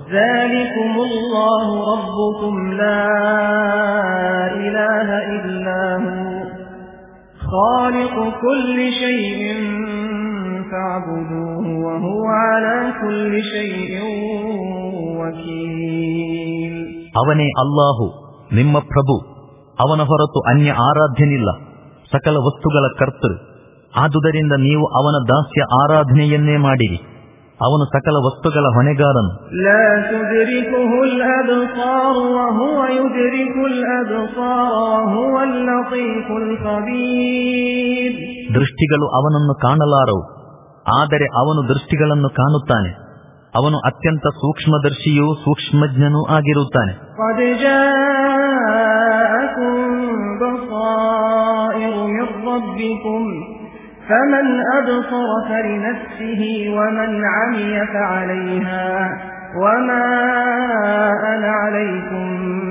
[SPEAKER 1] ಅವನೇ ಅಲ್ಲಾಹು ನಿಮ್ಮ ಪ್ರಭು. ಅವನ ಹೊರತು ಅನ್ಯ ಆರಾಧ್ಯನಿಲ್ಲ. ಸಕಲ ವಸ್ತುಗಳ ಕರ್ತೃ. ಆದುದರಿಂದ ನೀವು ಅವನ ದಾಸ್ಯ ಆರಾಧನೆಯನ್ನೇ ಮಾಡಿರಿ. ಅವನು ಸಕಲ ವಸ್ತುಗಳ ಹೊಣೆಗಾರನು. ದೃಷ್ಟಿಗಳು ಅವನನ್ನು ಕಾಣಲಾರವು. ಆದರೆ ಅವನು ದೃಷ್ಟಿಗಳನ್ನು ಕಾಣುತ್ತಾನೆ. ಅವನು ಅತ್ಯಂತ ಸೂಕ್ಷ್ಮದರ್ಶಿಯೂ ಸೂಕ್ಷ್ಮಜ್ಞನೂ ಆಗಿರುತ್ತಾನೆ.
[SPEAKER 2] ربكم فمن أبصر فلنفسه ومن عمي فعليها وما أنا عليكم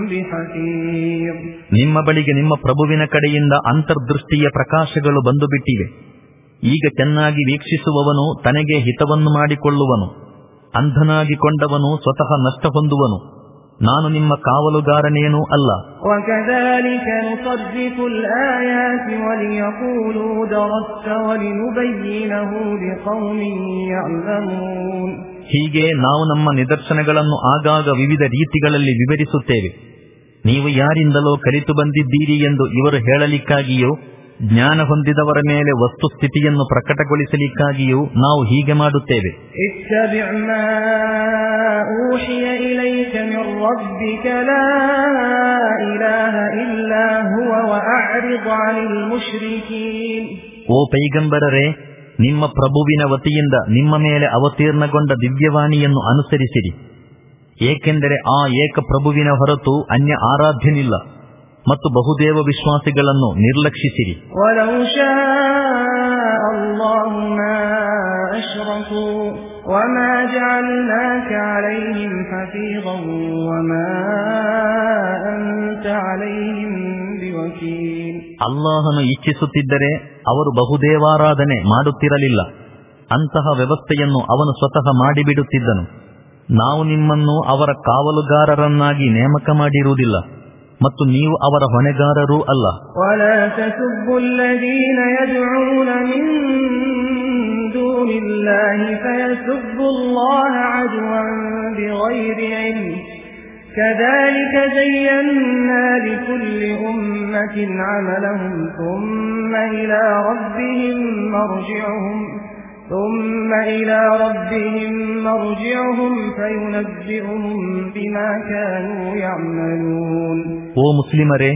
[SPEAKER 2] بحفيظ
[SPEAKER 1] ನಿಮ್ಮ ಬಳಿಗೆ ನಿಮ್ಮ ಪ್ರಭುವಿನ ಕಡೆಯಿಂದ ಅಂತರ್ದೃಷ್ಟಿಯ ಪ್ರಕಾಶಗಳು ಬಂದು ಬಿಟ್ಟಿವೆ ಈಗ ಚೆನ್ನಾಗಿ ವೀಕ್ಷಿಸುವವನು ತನಗೆ ಹಿತವನ್ನು ಮಾಡಿಕೊಳ್ಳುವನು ಅಂಧನಾಗಿಕೊಂಡವನು ಸ್ವತಃ ನಷ್ಟ ಹೊಂದುವನು ನಾನು ನಿಮ್ಮ ಕಾವಲುಗಾರನೇನೂ ಅಲ್ಲ. ಹೀಗೆ ನಾವು ನಮ್ಮ ನಿದರ್ಶನಗಳನ್ನು ಆಗಾಗ ವಿವಿಧ ರೀತಿಗಳಲ್ಲಿ ವಿವರಿಸುತ್ತೇವೆ. ನೀವು ಯಾರಿಂದಲೋ ಕಲಿತು ಬಂದಿದ್ದೀರಿ ಎಂದು ಇವರು ಹೇಳಲಿಕ್ಕಾಗಿಯೋ ಜ್ಞಾನ ಹೊಂದಿದವರ ಮೇಲೆ ವಸ್ತುಸ್ಥಿತಿಯನ್ನು ಪ್ರಕಟಗೊಳಿಸಲಿಕ್ಕಾಗಿಯೂ ನಾವು ಹೀಗೆ ಮಾಡುತ್ತೇವೆ. ಓ ಪೈಗಂಬರರೆ ನಿಮ್ಮ ಪ್ರಭುವಿನ ವತಿಯಿಂದ ನಿಮ್ಮ ಮೇಲೆ ಅವತೀರ್ಣಗೊಂಡ ದಿವ್ಯವಾಣಿಯನ್ನು ಅನುಸರಿಸಿರಿ. ಏಕೆಂದರೆ ಆ ಏಕ ಪ್ರಭುವಿನ ಹೊರತು ಅನ್ಯ ಆರಾಧ್ಯನಿಲ್ಲ. ಮತ್ತು ಬಹುದೇವ ವಿಶ್ವಾಸಿಗಳನ್ನು ನಿರ್ಲಕ್ಷಿಸಿರಿ. ಅಲ್ಲಾಹನು ಇಚ್ಛಿಸುತ್ತಿದ್ದರೆ ಅವರು ಬಹುದೇವಾರಾಧನೆ ಮಾಡುತ್ತಿರಲಿಲ್ಲ. ಅಂತಹ ವ್ಯವಸ್ಥೆಯನ್ನು ಅವನು ಸ್ವತಃ ಮಾಡಿಬಿಡುತ್ತಿದ್ದನು. ನಾವು ನಿಮ್ಮನ್ನು ಅವರ ಕಾವಲುಗಾರರನ್ನಾಗಿ ನೇಮಕ ಮಾಡಿರುವುದಿಲ್ಲ. ಮತ್ತು ನೀವು ಅವರ ಹೊಣೆಗಾರರೂ ಅಲ್ಲ
[SPEAKER 2] ولا تسبوا الذين يدعون من دون الله فيسبوا الله عدوا بغير علم كذلك زينا لكل أمة عملهم ثم إلى ربهم مرجعهم ثم إلى ربهم مرجعهم فينبئهم بما كانوا يعملون
[SPEAKER 1] ಓ ಮುಸ್ಲಿಮರೇ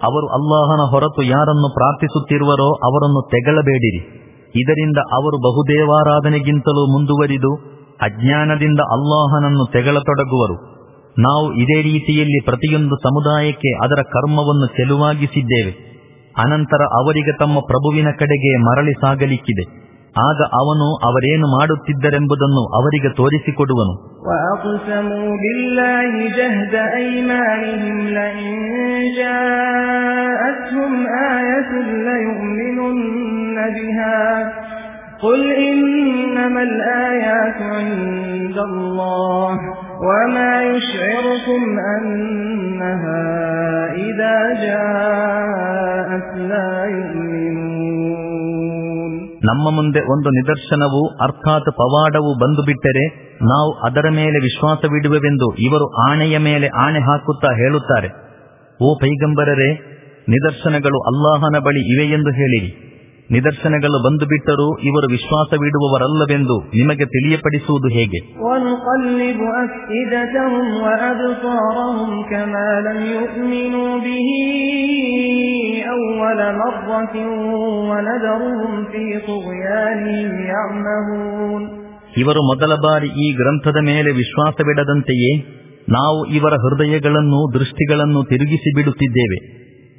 [SPEAKER 1] ಅವರು ಅಲ್ಲಾಹನ ಹೊರತು ಯಾರನ್ನು ಪ್ರಾರ್ಥಿಸುತ್ತಿರುವರೋ ಅವರನ್ನು ತೆಗಳಬೇಡಿರಿ ಇದರಿಂದ ಅವರು ಬಹುದೇವಾರಾಧನೆಗಿಂತಲೂ ಮುಂದುವರಿದು ಅಜ್ಞಾನದಿಂದ ಅಲ್ಲಾಹನನ್ನು ತೆಗಳತೊಡಗುವರು ನಾವು ಇದೇ ರೀತಿಯಲ್ಲಿ ಪ್ರತಿಯೊಂದು ಸಮುದಾಯಕ್ಕೆ ಅದರ ಕರ್ಮವನ್ನು ಚೆಲುವಾಗಿಸಿದ್ದೇವೆ ಅನಂತರ ಅವರಿಗೆ ತಮ್ಮ ಪ್ರಭುವಿನ ಕಡೆಗೆ ಮರಳಿ ಸಾಗಲಿಕ್ಕಿದೆ ಆಗ ಅವನು ಅವರೇನು ಮಾಡುತ್ತಿದ್ದರೆಂಬುದನ್ನು ಅವರಿಗೆ ತೋರಿಸಿಕೊಡುವನು
[SPEAKER 2] وأقسموا بالله جهد أيمانهم لئن جاءتهم آية ليؤمنن بها قل إنما الآيات عند الله وما يشعركم أنها إذا جاءت لا يؤمنون
[SPEAKER 1] ನಮ್ಮ ಮುಂದೆ ಒಂದು ನಿದರ್ಶನವು, ಅರ್ಥಾತ್ ಪವಾಡವು ಬಂದು ಬಿಟ್ಟರೆ ನಾವು ಅದರ ಮೇಲೆ ವಿಶ್ವಾಸವಿಡುವೆವೆಂದು ಇವರು ಆಣೆಯ ಮೇಲೆ ಆಣೆ ಹಾಕುತ್ತಾ ಹೇಳುತ್ತಾರೆ. ಓ ಪೈಗಂಬರರೇ, ನಿದರ್ಶನಗಳು ಅಲ್ಲಾಹನ ಬಳಿ ಇವೆ ಎಂದು ಹೇಳಿರಿ. ನಿದರ್ಶನಗಳು ಬಂದು ಬಿಟ್ಟರೂ ಇವರು ವಿಶ್ವಾಸವಿಡುವವರಲ್ಲವೆಂದು ನಿಮಗೆ ತಿಳಿಯಪಡಿಸುವುದು ಹೇಗೆ? ಇವರು ಮೊದಲ ಬಾರಿ ಈ ಗ್ರಂಥದ ಮೇಲೆ ವಿಶ್ವಾಸವಿಡದಂತೆಯೇ ನಾವು ಇವರ ಹೃದಯಗಳನ್ನು ದೃಷ್ಟಿಗಳನ್ನು ತಿರುಗಿಸಿ ಬಿಡುತ್ತಿದ್ದೇವೆ.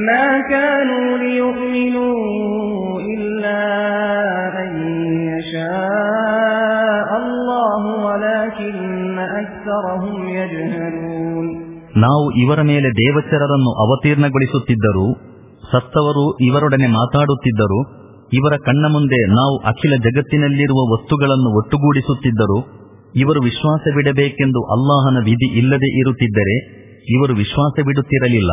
[SPEAKER 2] ما كانوا ليؤمنوا إلا أن يشاء الله ولكن أكثرهم يجهلون
[SPEAKER 1] ನಾವು ಇವರ ಮೇಲೆ ದೇವಚರರನ್ನು ಅವತೀರ್ಣಗೊಳಿಸುತ್ತಿದ್ದರೂ ಸತ್ತವರು ಇವರೊಡನೆ ಮಾತಾಡುತ್ತಿದ್ದರು ಇವರ ಕಣ್ಣ ಮುಂದೆ ನಾವು ಅಖಿಲ ಜಗತ್ತಿನಲ್ಲಿರುವ ವಸ್ತುಗಳನ್ನು ಒಟ್ಟುಗೂಡಿಸುತ್ತಿದ್ದರು ಇವರು ವಿಶ್ವಾಸವಿಡಬೇಕೆಂದು ಅಲ್ಲಾಹನ ವಿಧಿ ಇಲ್ಲದೆ ಇರುತ್ತಿದ್ದರೆ ಇವರು ವಿಶ್ವಾಸವಿಡುತ್ತಿರಲಿಲ್ಲ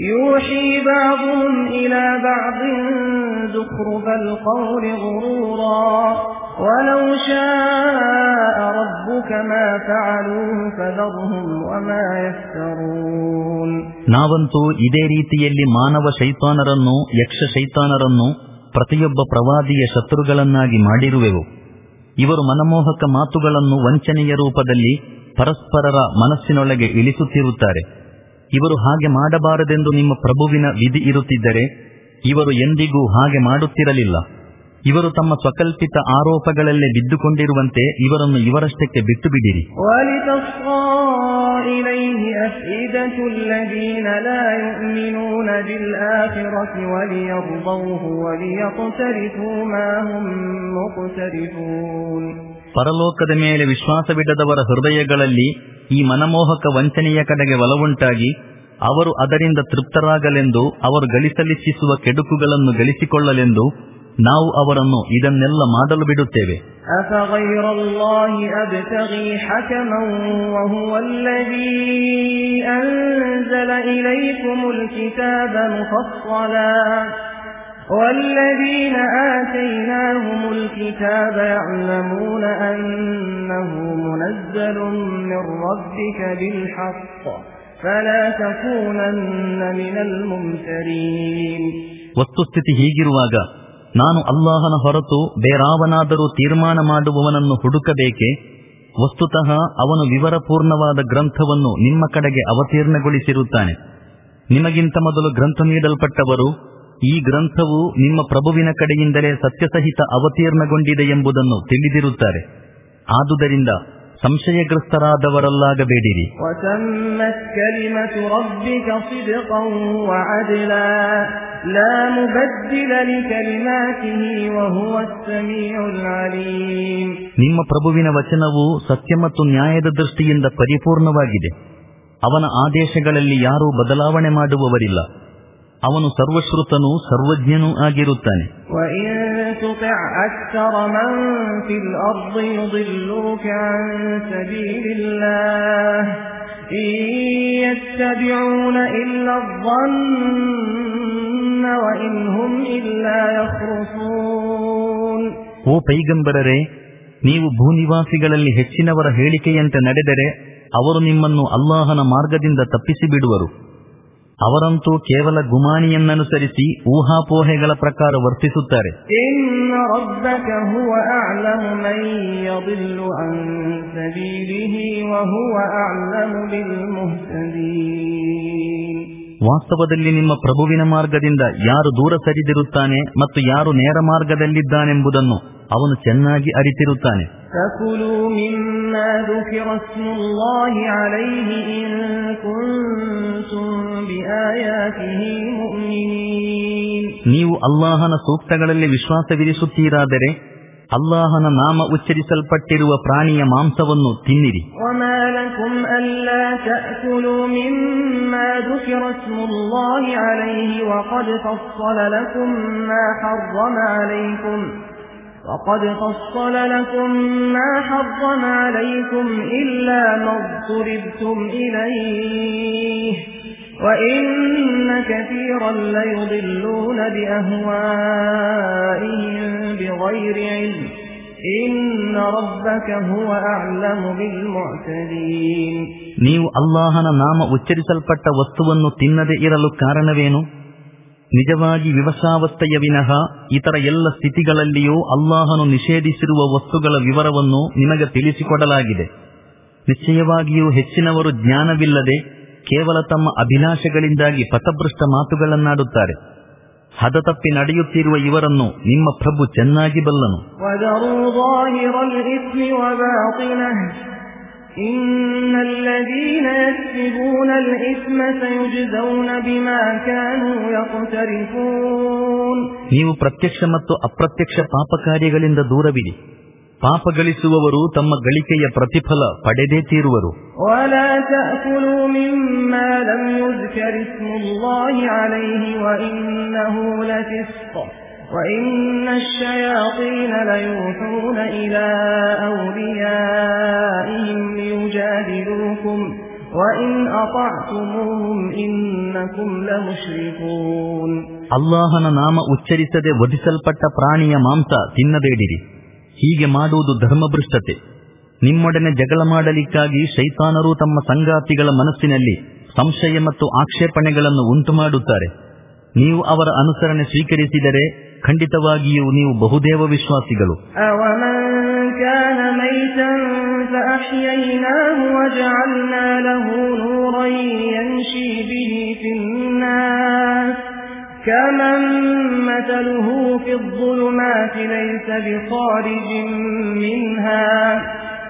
[SPEAKER 2] جعلنا لكل نبي عدوا شياطين الإنس والجن يوحي بعضهم إلى بعض زخرف القول غرورا ولو شاء ربك ما فعلوه فذرهم وما يفترون
[SPEAKER 1] ನಾವಂತೂ ಇದೇ ರೀತಿಯಲ್ಲಿ ಮಾನವ ಶೈತಾನರನ್ನು ಯಕ್ಷ ಶೈತಾನರನ್ನು ಪ್ರತಿಯೊಬ್ಬ ಪ್ರವಾದಿಯ ಶತ್ರುಗಳನ್ನಾಗಿ ಮಾಡಿರುವೆವು ಇವರು ಮನಮೋಹಕ ಮಾತುಗಳನ್ನು ವಂಚನೆಯ ರೂಪದಲ್ಲಿ ಪರಸ್ಪರರ ಮನಸ್ಸಿನೊಳಗೆ ಇಳಿಸುತ್ತಿರುತ್ತಾರೆ ಇವರು ಹಾಗೆ ಮಾಡಬಾರದೆಂದು ನಿಮ್ಮ ಪ್ರಭುವಿನ ವಿಧಿ ಇರುತ್ತಿದ್ದರೆ ಇವರು ಎಂದಿಗೂ ಹಾಗೆ ಮಾಡುತ್ತಿರಲಿಲ್ಲ ಇವರು ತಮ್ಮ ಸ್ವಕಲ್ಪಿತ ಆರೋಪಗಳಲ್ಲೇ ಬಿದ್ದುಕೊಂಡಿರುವಂತೆ ಇವರನ್ನು ಇವರಷ್ಟಕ್ಕೆ ಬಿಟ್ಟು ಬಿಡಿರಿ
[SPEAKER 2] ولتصغى إليه أفئدة الذين لا يؤمنون بالآخرة وليرضوه وليقترفوا ما هم مقترفون
[SPEAKER 1] ಪರಲೋಕದ ಮೇಲೆ ವಿಶ್ವಾಸವಿಡದವರ ಹೃದಯಗಳಲ್ಲಿ ಈ ಮನಮೋಹಕ ವಂಚನೆಯ ಕಡೆಗೆ ಒಲವುಂಟಾಗಿ, ಅವರು ಅದರಿಂದ ತೃಪ್ತರಾಗಲೆಂದು, ಅವರು ಗಳಿಸಲಿಚ್ಛಿಸುವ ಕೆಡುಕುಗಳನ್ನು ಗಳಿಸಿಕೊಳ್ಳಲೆಂದು ನಾವು ಅವರನ್ನು ಇದನ್ನೆಲ್ಲ ಮಾಡಲು ಬಿಡುತ್ತೇವೆ.
[SPEAKER 2] ಅಸವೈರಲ್ಲಾಹಿ والذين آتيناهم الكتاب يعلمون أنه منزل من ربك بالحق فلا تكونن من الممترين
[SPEAKER 1] ವಸ್ತುಸ್ಥಿತಿ ಹೀಗಿರುವಾಗ ನಾನು ಅಲ್ಲಾಹನ ಹೊರತು ಬೇರಾವನಾದರೂ ತೀರ್ಮಾನ ಮಾಡುವವನನ್ನು ಹುಡುಕಬೇಕೆ ವಸ್ತುತಃ ಅವನು ವಿವರಪೂರ್ಣವಾದ ಗ್ರಂಥವನ್ನು ನಿಮ್ಮ ಕಡೆಗೆ ಅವತೀರ್ಣಗೊಳಿಸಿರುತ್ತಾನೆ ನಿಮಗಿಂತ ಮೊದಲು ಗ್ರಂಥ ನೀಡಲ್ಪಟ್ಟವರು ಈ ಗ್ರಂಥವು ನಿಮ್ಮ ಪ್ರಭುವಿನ ಕಡೆಯಿಂದಲೇ ಸತ್ಯಸಹಿತ ಅವತೀರ್ಣಗೊಂಡಿದೆ ಎಂಬುದನ್ನು ತಿಳಿದಿರುತ್ತಾರೆ. ಆದುದರಿಂದ ಸಂಶಯಗ್ರಸ್ತರಾದವರಲ್ಲಾಗಬೇಡಿರಿ. ನಿಮ್ಮ ಪ್ರಭುವಿನ ವಚನವು ಸತ್ಯ ಮತ್ತು ನ್ಯಾಯದ ದೃಷ್ಟಿಯಿಂದ ಪರಿಪೂರ್ಣವಾಗಿದೆ. ಅವನ ಆದೇಶಗಳಲ್ಲಿ ಯಾರೂ ಬದಲಾವಣೆ ಮಾಡುವವರಿಲ್ಲ. ಅವನು ಸರ್ವಶ್ರುತನು ಸರ್ವಜ್ಞನೂ ಆಗಿರುತ್ತಾನೆ. ಓ ಪೈಗಂಬರರೇ ನೀವು ಭೂನಿವಾಸಿಗಳಲ್ಲಿ ಹೆಚ್ಚಿನವರ ಹೇಳಿಕೆಯಂತೆ ನಡೆದರೆ ಅವರು ನಿಮ್ಮನ್ನು ಅಲ್ಲಾಹನ ಮಾರ್ಗದಿಂದ ತಪ್ಪಿಸಿ ಬಿಡುವರು ಅವರಂತೂ ಕೇವಲ ಗುಮಾನಿಯನ್ನನುಸರಿಸಿ ಊಹಾಪೋಹೆಗಳ ಪ್ರಕಾರ ವರ್ತಿಸುತ್ತಾರೆ. ವಾಸ್ತವದಲ್ಲಿ ನಿಮ್ಮ ಪ್ರಭುವಿನ ಮಾರ್ಗದಿಂದ ಯಾರು ದೂರ ಸರಿದಿರುತ್ತಾನೆ ಮತ್ತು ಯಾರು ನೇರ ಮಾರ್ಗದಲ್ಲಿದ್ದಾನೆಂಬುದನ್ನು ಅವನು ಚೆನ್ನಾಗಿ ಅರಿತಿರುತ್ತಾನೆ. ನೀವು ಅಲ್ಲಾಹನ ಸೂಕ್ತಗಳಲ್ಲಿ ವಿಶ್ವಾಸವಿರಿಸುತ್ತೀರಾದರೆ ಅಲ್ಲಾಹನ ನಾಮ ಉಚ್ಚರಿಸಲ್ಪಟ್ಟಿರುವ ಪ್ರಾಣಿಯ ಮಾಂಸವನ್ನು ತಿನ್ನಿರಿ
[SPEAKER 2] وما لكم ألا تأكلوا مما ذكر اسم الله عليه وقد فصل لكم ما حرم عليكم وقد فصل لكم ما حرم عليكم إلا ما اضطربتم إليه وإن كثيرا ليضلون بأهوائهم بغير علم إن ربك هو أعلم بالمعتدين
[SPEAKER 1] ನೀವು ಅಲ್ಲಾಹನ ನಾಮ ಉಚ್ಚರಿಸಲ್ಪಟ್ಟ ವಸ್ತುವನ್ನು ತಿನ್ನದೇ ಇರಲು ಕಾರಣವೇನು ನಿಜವಾಗಿ ವಿವಶಾವಸ್ಥೆಯ ವಿನಃ ಇತರ ಎಲ್ಲ ಸ್ಥಿತಿಗಳಲ್ಲಿಯೂ ಅಲ್ಲಾಹನು ನಿಷೇಧಿಸಿರುವ ವಸ್ತುಗಳ ವಿವರವನ್ನು ನಿಮಗೆ ತಿಳಿಸಿಕೊಡಲಾಗಿದೆ ನಿಶ್ಚಯವಾಗಿಯೂ ಹೆಚ್ಚಿನವರು ಜ್ಞಾನವಿಲ್ಲದೆ ಕೇವಲ ತಮ್ಮ ಅಭಿಲಾಷೆಗಳಿಂದಾಗಿ ಪಥಭ್ರಷ್ಟ ಮಾತುಗಳನ್ನಾಡುತ್ತಾರೆ. ಹದತಪ್ಪಿ ನಡೆಯುತ್ತಿರುವ ಇವರನ್ನು ನಿಮ್ಮ ಪ್ರಭು ಚೆನ್ನಾಗಿ ಬಲ್ಲನು. ನೀವು ಪ್ರತ್ಯಕ್ಷ ಮತ್ತು ಅಪ್ರತ್ಯಕ್ಷ ಪಾಪ ಕಾರ್ಯಗಳಿಂದ ದೂರವಿರಿ. ಪಾಪ ಗಳಿಸುವವರು ತಮ್ಮ ಗಳಿಕೆಯ ಪ್ರತಿಫಲ ಪಡೆದೇ ತೀರುವರು. ಅಲ್ಲಾಹನ ನಾಮ ಉಚ್ಚರಿಸದೆ ವಧಿಸಲ್ಪಟ್ಟ ಪ್ರಾಣಿಯ ಮಾಂಸ ತಿನ್ನಬೇಡಿರಿ. ಹೀಗೆ ಮಾಡುವುದು ಧರ್ಮಭೃಷ್ಟತೆ ನಿಮ್ಮೊಡನೆ ಜಗಳ ಮಾಡಲಿಕ್ಕಾಗಿ ಶೈತಾನರು ತಮ್ಮ ಸಂಗಾತಿಗಳ ಮನಸ್ಸಿನಲ್ಲಿ ಸಂಶಯ ಮತ್ತು ಆಕ್ಷೇಪಣೆಗಳನ್ನು ಉಂಟು ಮಾಡುತ್ತಾರೆ ನೀವು ಅವರ ಅನುಸರಣೆ ಸ್ವೀಕರಿಸಿದರೆ ಖಂಡಿತವಾಗಿಯೂ ನೀವು ಬಹುದೇವ ವಿಶ್ವಾಸಿಗಳು
[SPEAKER 2] أومن كان ميتا فأحييناه وجعلنا له نورا يمشي به في الناس كمن مثله في الظلمات ليس بخارج منها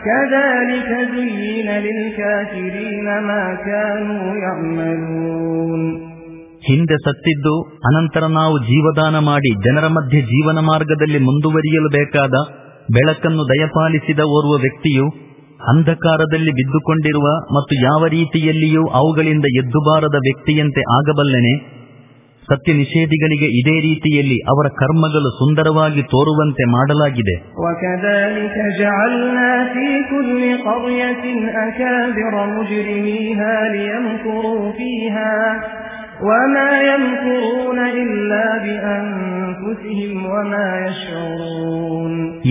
[SPEAKER 2] كذلك زين للكافرين ما كانوا يعملون
[SPEAKER 1] ಹಿಂದೆ ಸತ್ತಿದ್ದು ಅನಂತರ ನಾವು ಜೀವದಾನ ಮಾಡಿ ಜನರ ಮಧ್ಯೆ ಜೀವನ ಮಾರ್ಗದಲ್ಲಿ ಮುಂದುವರಿಯಲು ಬೇಕಾದ ಬೆಳಕನ್ನು ದಯಪಾಲಿಸಿದ ಓರ್ವ ವ್ಯಕ್ತಿಯು ಅಂಧಕಾರದಲ್ಲಿ ಬಿದ್ದುಕೊಂಡಿರುವ ಮತ್ತು ಯಾವ ರೀತಿಯಲ್ಲಿಯೂ ಅವುಗಳಿಂದ ಎದ್ದುಬಾರದ ವ್ಯಕ್ತಿಯಂತೆ ಆಗಬಲ್ಲನೆ ಸತ್ಯ ನಿಷೇಧಿಗಳಿಗೆ ಇದೇ ರೀತಿಯಲ್ಲಿ ಅವರ ಕರ್ಮಗಳು ಸುಂದರವಾಗಿ ತೋರುವಂತೆ ಮಾಡಲಾಗಿದೆ.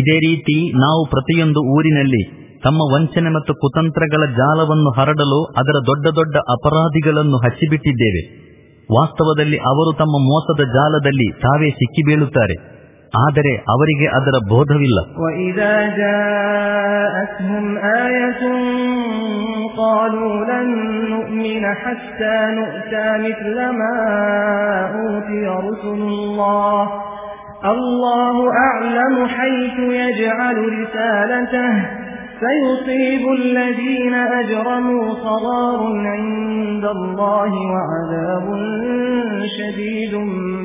[SPEAKER 1] ಇದೇ ರೀತಿ ನಾವು ಪ್ರತಿಯೊಂದು ಊರಿನಲ್ಲಿ ತಮ್ಮ ವಂಚನೆ ಮತ್ತು ಕುತಂತ್ರಗಳ ಜಾಲವನ್ನು ಹರಡಲು ಅದರ ದೊಡ್ಡ ದೊಡ್ಡ ಅಪರಾಧಿಗಳನ್ನು ಹಚ್ಚಿಬಿಟ್ಟಿದ್ದೇವೆ. ವಾಸ್ತವದಲ್ಲಿ ಅವರು ತಮ್ಮ ಮೋಸದ ಜಾಲದಲ್ಲಿ ತಾವೇ ಸಿಕ್ಕಿಬೀಳುತ್ತಾರೆ ಆದರೆ ಅವರಿಗೆ ಅದರ ಬೋಧವಿಲ್ಲ
[SPEAKER 2] وإذا جاءتهم آية قالوا لن نؤمن حتى نؤتى مثل ما أوتي رسل الله الله أعلم حيث يجعل رسالته سيصيب الذين أجرموا صغار عند الله وعذاب شديد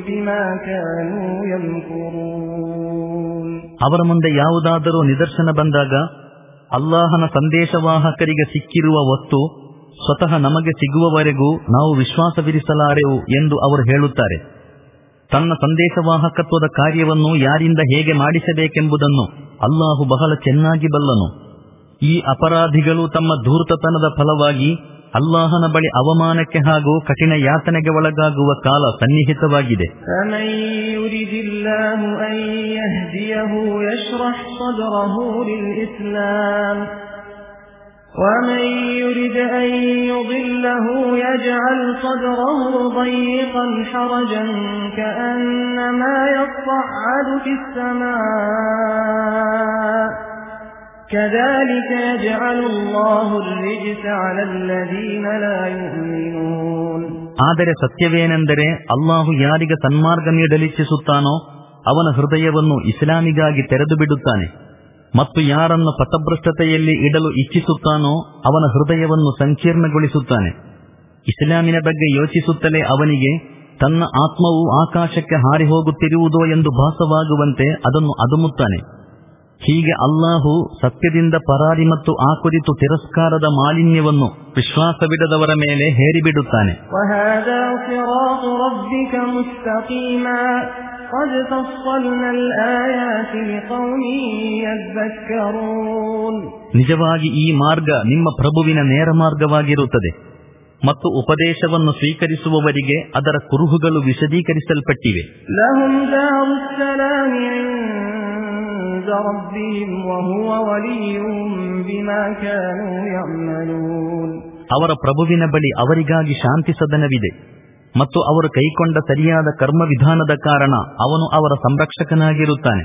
[SPEAKER 2] بما كانوا يمكرون
[SPEAKER 1] ಅವರ ಮುಂದೆ ಯಾವುದಾದರೂ ನಿದರ್ಶನ ಬಂದಾಗ ಅಲ್ಲಾಹನ ಸಂದೇಶವಾಹಕರಿಗೆ ಸಿಕ್ಕಿರುವ ವಸ್ತು ಸ್ವತಃ ನಮಗೆ ಸಿಗುವವರೆಗೂ ನಾವು ವಿಶ್ವಾಸವಿರಿಸಲಾರೆವು ಎಂದು ಅವರು ಹೇಳುತ್ತಾರೆ ತನ್ನ ಸಂದೇಶವಾಹಕತ್ವದ ಕಾರ್ಯವನ್ನು ಯಾರಿಂದ ಹೇಗೆ ಮಾಡಿಸಬೇಕೆಂಬುದನ್ನು ಅಲ್ಲಾಹು ಬಹಳ ಚೆನ್ನಾಗಿ ಬಲ್ಲನು ಈ ಅಪರಾಧಿಗಳು ತಮ್ಮ ಧೂರ್ತತನದ ಫಲವಾಗಿ ಅಲ್ಲಾಹನ ಬಳಿ ಅವಮಾನಕ್ಕೆ ಹಾಗೂ ಕಠಿಣ ಯಾತನೆಗೆ ಒಳಗಾಗುವ ಕಾಲ ಸನ್ನಿಹಿತವಾಗಿದೆ
[SPEAKER 2] فمن يرد الله أن يهديه يشرح صدره للإسلام ومن يرد أن يضله يجعل صدره ضيقا حرجا كأنما يصعد في السماء كذلك يجعل الله الرجس على الذين لا يؤمنون
[SPEAKER 1] ಆದರೆ ಸತ್ಯವೇನೆಂದರೆ ಅಲ್ಲಾಹು ಯಾರಿಗೆ ಸನ್ಮಾರ್ಗ ನೀಡಲಿಚ್ಛಿಸುತ್ತಾನೋ ಅವನ ಹೃದಯವನ್ನು ಇಸ್ಲಾಮಿಗಾಗಿ ತೆರೆದು ಬಿಡುತ್ತಾನೆ ಮತ್ತು ಯಾರನ್ನು ಪಥಭ್ರಷ್ಟತೆಯಲ್ಲಿ ಇಡಲು ಇಚ್ಛಿಸುತ್ತಾನೋ ಅವನ ಹೃದಯವನ್ನು ಸಂಕೀರ್ಣಗೊಳಿಸುತ್ತಾನೆ ಇಸ್ಲಾಮಿನ ಬಗ್ಗೆ ಯೋಚಿಸುತ್ತಲೇ ಅವನಿಗೆ ತನ್ನ ಆತ್ಮವು ಆಕಾಶಕ್ಕೆ ಹಾರಿ ಹೋಗುತ್ತಿರುವುದೋ ಎಂದು ಭಾಸವಾಗುವಂತೆ ಅದನ್ನು ಅದುಮುತ್ತಾನೆ ಹೀಗೆ ಅಲ್ಲಾಹು ಸತ್ಯದಿಂದ ಪರಾರಿ ಮತ್ತು ಆ ಕುರಿತು ತಿರಸ್ಕಾರದ ಮಾಲಿನ್ಯವನ್ನು ವಿಶ್ವಾಸವಿಡದವರ ಮೇಲೆ ಹೇರಿಬಿಡುತ್ತಾನೆ. ನಿಜವಾಗಿ ಈ ಮಾರ್ಗ ನಿಮ್ಮ ಪ್ರಭುವಿನ ನೇರ ಮಾರ್ಗವಾಗಿರುತ್ತದೆ ಮತ್ತು ಉಪದೇಶವನ್ನು ಸ್ವೀಕರಿಸುವವರಿಗೆ ಅದರ ಕುರುಹುಗಳು ವಿಶದೀಕರಿಸಲ್ಪಟ್ಟಿವೆ.
[SPEAKER 2] عند ربهم وهو وليهم بما كانوا يعملون
[SPEAKER 1] ಅವರ ಪ್ರಭುವಿನ ಬಳಿ ಅವರಿಗಾಗಿ ಶಾಂತಿ ಸದನವಿದೆ ಮತ್ತು ಅವರು ಕೈಕೊಂಡ ಸರಿಯಾದ ಕರ್ಮ ವಿಧಾನದ ಕಾರಣ ಅವನು ಅವರ ಸಂರಕ್ಷಕನಾಗಿರುತ್ತಾನೆ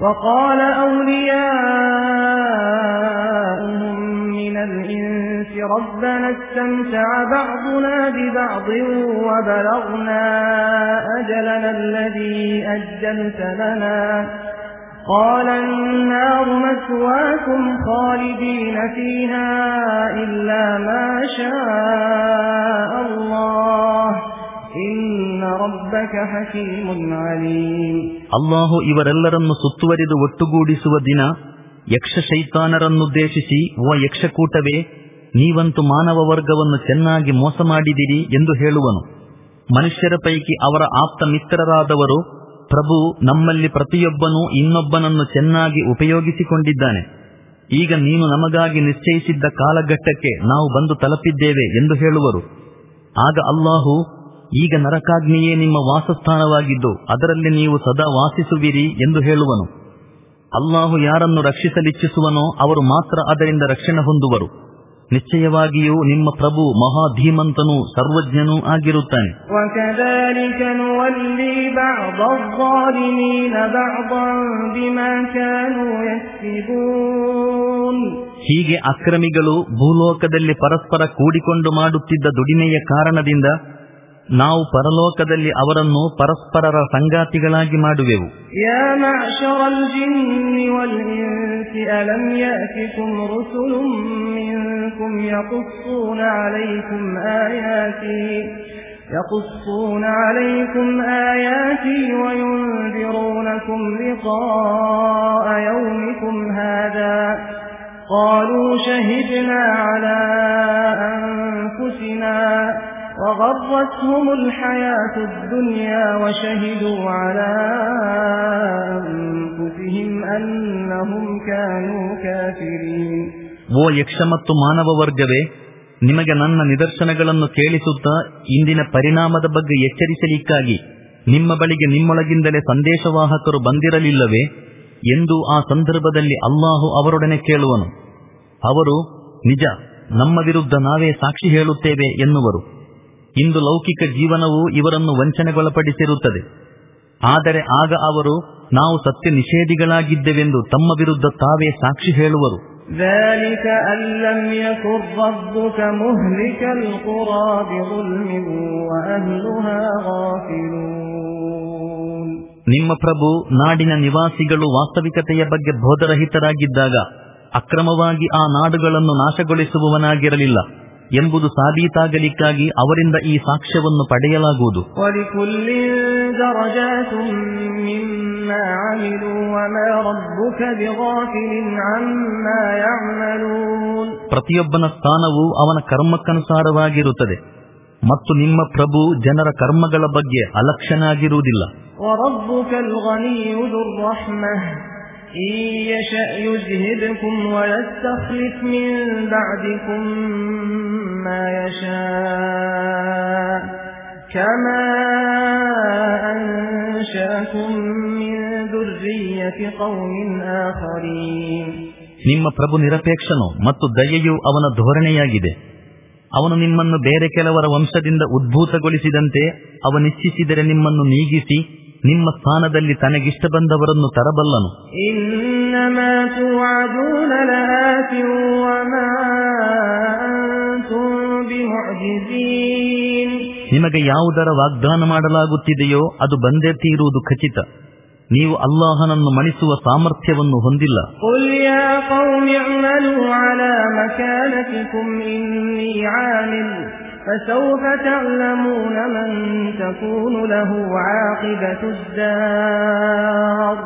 [SPEAKER 2] وقال أولياؤهم من الإنس ربنا استمتع بعضنا ببعض وبلغنا أجلنا الذي أجلت لنا. قال النار مثواكم خالدين فيها إلا ما شاء الله.
[SPEAKER 1] ಅಲ್ಲಾಹು ಇವರೆಲ್ಲರನ್ನು ಸುತ್ತುವರಿದು ಒಟ್ಟುಗೂಡಿಸುವ ದಿನ, ಯಕ್ಷ ಶೈತಾನರನ್ನುದ್ದೇಶಿಸಿ ಓ ಯಕ್ಷಕೂಟವೇ, ನೀವಂತೂ ಮಾನವ ವರ್ಗವನ್ನು ಚೆನ್ನಾಗಿ ಮೋಸ ಮಾಡಿದಿರಿ ಎಂದು ಹೇಳುವನು. ಮನುಷ್ಯರ ಪೈಕಿ ಅವರ ಆಪ್ತ ಮಿತ್ರರಾದವರು, ಪ್ರಭು ನಮ್ಮಲ್ಲಿ ಪ್ರತಿಯೊಬ್ಬನೂ ಇನ್ನೊಬ್ಬನನ್ನು ಚೆನ್ನಾಗಿ ಉಪಯೋಗಿಸಿಕೊಂಡಿದ್ದಾನೆ. ಈಗ ನೀನು ನಮಗಾಗಿ ನಿಶ್ಚಯಿಸಿದ್ದ ಕಾಲಘಟ್ಟಕ್ಕೆ ನಾವು ಬಂದು ತಲುಪಿದ್ದೇವೆ ಎಂದು ಹೇಳುವರು. ಆಗ ಅಲ್ಲಾಹು ಈಗ ನರಕಾಗ್ನಿಯೇ ನಿಮ್ಮ ವಾಸಸ್ಥಾನವಾಗಿದ್ದು ಅದರಲ್ಲಿ ನೀವು ಸದಾ ವಾಸಿಸುವಿರಿ ಎಂದು ಹೇಳುವನು. ಅಲ್ಲಾಹು ಯಾರನ್ನು ರಕ್ಷಿಸಲಿಚ್ಛಿಸುವನೋ ಅವರು ಮಾತ್ರ ಅದರಿಂದ ರಕ್ಷಣೆ ಹೊಂದುವರು. ನಿಶ್ಚಯವಾಗಿಯೂ ನಿಮ್ಮ ಪ್ರಭು ಮಹಾಧೀಮಂತನೂ ಸರ್ವಜ್ಞನೂ ಆಗಿರುತ್ತಾನೆ. ಹೀಗೆ ಅಕ್ರಮಿಗಳು ಭೂಲೋಕದಲ್ಲಿ ಪರಸ್ಪರ ಕೂಡಿಕೊಂಡು ಮಾಡುತ್ತಿದ್ದ ದುಡಿಮೆಯ ಕಾರಣದಿಂದ ನಾವು ಪರಲೋಕದಲ್ಲಿ ಅವರನ್ನು ಪರಸ್ಪರರ ಸಂಗಾತಿಗಳಾಗಿ ಮಾಡುವೆವು
[SPEAKER 2] يا معشر الجن والإنس ألم يأتكم رسل منكم يقصون عليكم آياتي يقصون عليكم آياتي وينذرونكم لقاء يومكم هذا قالوا شهدنا على أنفسنا وغرتهم الحياة الدنيا وشهدوا على أنفسهم أنهم كانوا كافرين
[SPEAKER 1] ಓ ಯಕ್ಷ ಮತ್ತು ಮಾನವ ವರ್ಗವೇ ನಿಮಗೆ ನನ್ನ ನಿದರ್ಶನಗಳನ್ನು ಕೇಳಿಸುತ್ತಾ ಇಂದಿನ ಪರಿಣಾಮದ ಬಗ್ಗೆ ಎಚ್ಚರಿಸಲಿಕ್ಕಾಗಿ ನಿಮ್ಮ ಬಳಿಗೆ ನಿಮ್ಮೊಳಗಿಂದಲೇ ಸಂದೇಶವಾಹಕರು ಬಂದಿರಲಿಲ್ಲವೇ ಎಂದು ಆ ಸಂದರ್ಭದಲ್ಲಿ ಅಲ್ಲಾಹು ಅವರೊಡನೆ ಕೇಳುವನು ಅವರು ನಿಜ ನಮ್ಮ ವಿರುದ್ಧ ನಾವೇ ಸಾಕ್ಷಿ ಹೇಳುತ್ತೇವೆ ಎನ್ನುವರು ಇಂದು ಲೌಕಿಕ ಜೀವನವು ಇವರನ್ನು ವಂಚನೆಗೊಳಪಡಿಸಿರುತ್ತದೆ ಆದರೆ ಆಗ ಅವರು ನಾವು ಸತ್ಯ ನಿಷೇಧಿಗಳಾಗಿದ್ದೆವೆಂದು ತಮ್ಮ ವಿರುದ್ಧ ತಾವೇ ಸಾಕ್ಷಿ ಹೇಳುವರು
[SPEAKER 2] ذلك أن لم يكن ربك مهلك القرى بظلم وأهلها غافلون
[SPEAKER 1] ನಿಮ್ಮ ಪ್ರಭು ನಾಡಿನ ನಿವಾಸಿಗಳು ವಾಸ್ತವಿಕತೆಯ ಬಗ್ಗೆ ಬೋಧರಹಿತರಾಗಿದ್ದಾಗ ಅಕ್ರಮವಾಗಿ ಆ ನಾಡುಗಳನ್ನು ನಾಶಗೊಳಿಸುವವನಾಗಿರಲಿಲ್ಲ ಎಂಬುದು ಸಾಬೀತಾಗಲಿಕ್ಕಾಗಿ ಅವರಿಂದ ಈ ಸಾಕ್ಷ್ಯವನ್ನು ಪಡೆಯಲಾಗುವುದು. ಪ್ರತಿಯೊಬ್ಬನ ಸ್ಥಾನವು ಅವನ ಕರ್ಮಕ್ಕನುಸಾರವಾಗಿರುತ್ತದೆ ಮತ್ತು ನಿಮ್ಮ ಪ್ರಭು ಜನರ ಕರ್ಮಗಳ ಬಗ್ಗೆ ಅಲಕ್ಷನಾಗಿರುವುದಿಲ್ಲ
[SPEAKER 2] وربك الغني ذو الرحمة إن يشأ يذهبكم ويستخلف من بعدكم ما يشاء كما أنشأكم من ذرية قوم آخرين
[SPEAKER 1] ನಿಮ್ಮ ಪ್ರಭು ನಿರಪೇಕ್ಷನು ಮತ್ತು ದಯೆಯು ಅವನ ಧೋರಣೆಯಾಗಿದೆ ಅವನು ನಿಮ್ಮನ್ನು ಬೇರೆ ಕೆಲವರ ವಂಶದಿಂದ ಉದ್ಭೂತಗೊಳಿಸಿದಂತೆ ಅವನಿಚ್ಛಿಸಿದರೆ ನಿಮ್ಮನ್ನು ನೀಗಿಸಿ ನಿಮ್ಮ ಸ್ಥಾನದಲ್ಲಿ ತನಗಿಷ್ಟ ಬಂದವರನ್ನು ತರಬಲ್ಲನು. ನಿಮಗೆ ಯಾವುದರ ವಾಗ್ದಾನ ಮಾಡಲಾಗುತ್ತಿದೆಯೋ ಅದು ಬಂದೇ ತೀರುವುದು ಖಚಿತ. ನೀವು ಅಲ್ಲಾಹನನ್ನು ಮಣಿಸುವ ಸಾಮರ್ಥ್ಯವನ್ನು ಹೊಂದಿಲ್ಲ.
[SPEAKER 2] قل يا قوم اعملوا على مكانتكم إني عامل فسوف تعلمون من تكون له عاقبة الدار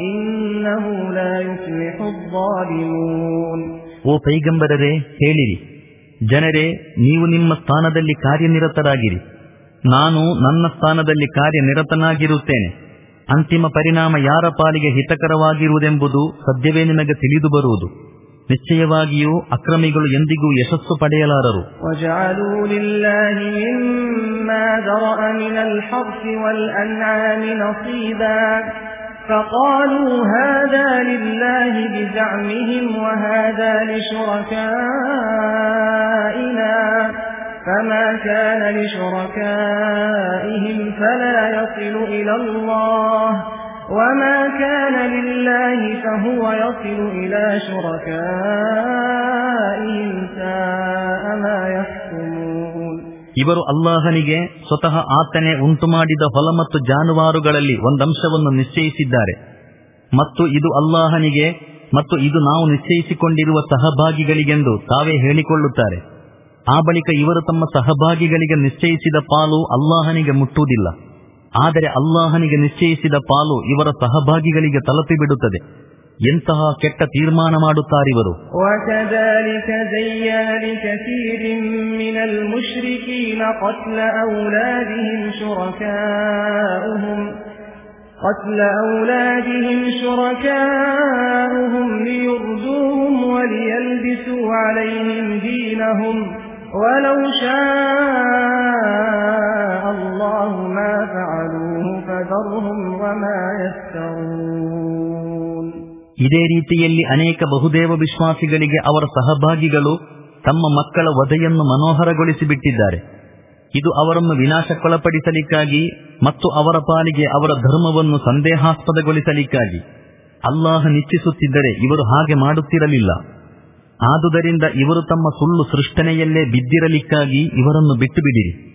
[SPEAKER 2] إنه لا يفلح الظالمون
[SPEAKER 1] ಓ ಪೈಗಂಬರರೇ ಹೇಳಿರಿ ಜನರೇ ನೀವು ನಿಮ್ಮ ಸ್ಥಾನದಲ್ಲಿ ಕಾರ್ಯನಿರತರಾಗಿರಿ ನಾನು ನನ್ನ ಸ್ಥಾನದಲ್ಲಿ ಕಾರ್ಯನಿರತನಾಗಿರುತ್ತೇನೆ ಅಂತಿಮ ಪರಿಣಾಮ ಯಾರ ಪಾಲಿಗೆ ಹಿತಕರವಾಗಿರುವುದೆಂಬುದು ಸದ್ಯವೇ ನಿಮಗೆ ತಿಳಿದು ಬರುವುದು ನಿಶ್ಚಯವಾಗಿಯೂ ಅಕ್ರಮಿಗಳು ಎಂದಿಗೂ ಯಶಸ್ಸು ಪಡೆಯಲಾರರು
[SPEAKER 2] وجعلوا لله مما ذرأ من الحرث والأنعام نصيبا فقالوا هذا لله بزعمهم وهذا لشركائنا فما كان لشركائهم فلا يصل إلى الله وما كان لله فهو يصل إلى شركائهم ساء ما يحكمون
[SPEAKER 1] ಇವರು ಅಲ್ಲಾಹನಿಗೆ ಸ್ವತಃ ಆತನೇ ಉಂಟುಮಾಡಿದ ಹೊಲ ಮತ್ತು ಜಾನುವಾರುಗಳಲ್ಲಿ ಒಂದಂಶವನ್ನು ನಿಶ್ಚಯಿಸಿದ್ದಾರೆ ಮತ್ತು ಇದು ಅಲ್ಲಾಹನಿಗೆ ಮತ್ತು ಇದು ನಾವು ನಿಶ್ಚಯಿಸಿಕೊಂಡಿರುವ ಸಹಭಾಗಿಗಳಿಗೆಂದು ತಾವೇ ಹೇಳಿಕೊಳ್ಳುತ್ತಾರೆ ಆ ಬಳಿಕ ಇವರು ತಮ್ಮ ಸಹಭಾಗಿಗಳಿಗೆ ನಿಶ್ಚಯಿಸಿದ ಪಾಲು ಅಲ್ಲಾಹನಿಗೆ ಮುಟ್ಟುವುದಿಲ್ಲ ಆದರೆ ಅಲ್ಲಾಹನಿಗೆ ನಿಶ್ಚಯಿಸಿದ ಪಾಲು ಇವರ ಸಹಭಾಗಿಗಳಿಗೆ ತಲುಪಿಬಿಡುತ್ತದೆ ಎಂತಹ ಕೆಟ್ಟ ತೀರ್ಮಾನ ಮಾಡುತ್ತಾರಿವರು
[SPEAKER 2] وكذلك زين لكثير من المشركين قتل أولادهم شركاؤهم قتل أولادهم شركاؤهم ليردوهم وليلبسوا عليهم دينهم ولو شاء الله ما فعلوه فذرهم وما يفترون
[SPEAKER 1] ಇದೇ ರೀತಿಯಲ್ಲಿ ಅನೇಕ ಬಹುದೇವ ವಿಶ್ವಾಸಿಗಳಿಗೆ ಅವರ ಸಹಭಾಗಿಗಳು ತಮ್ಮ ಮಕ್ಕಳ ವಧೆಯನ್ನು ಮನೋಹರಗೊಳಿಸಿಬಿಟ್ಟಿದ್ದಾರೆ ಇದು ಅವರನ್ನು ವಿನಾಶಕ್ಕೊಳಪಡಿಸಲಿಕ್ಕಾಗಿ ಮತ್ತು ಅವರ ಪಾಲಿಗೆ ಅವರ ಧರ್ಮವನ್ನು ಸಂದೇಹಾಸ್ಪದಗೊಳಿಸಲಿಕ್ಕಾಗಿ ಅಲ್ಲಾಹ ನಿಶ್ಚಿಸುತ್ತಿದ್ದರೆ ಇವರು ಹಾಗೆ ಮಾಡುತ್ತಿರಲಿಲ್ಲ ಆದುದರಿಂದ ಇವರು ತಮ್ಮ ಸುಳ್ಳು ಸೃಷ್ಟನೆಯಲ್ಲೇ ಬಿದ್ದಿರಲಿಕ್ಕಾಗಿ ಇವರನ್ನು ಬಿಟ್ಟು ಬಿಡಿರಿ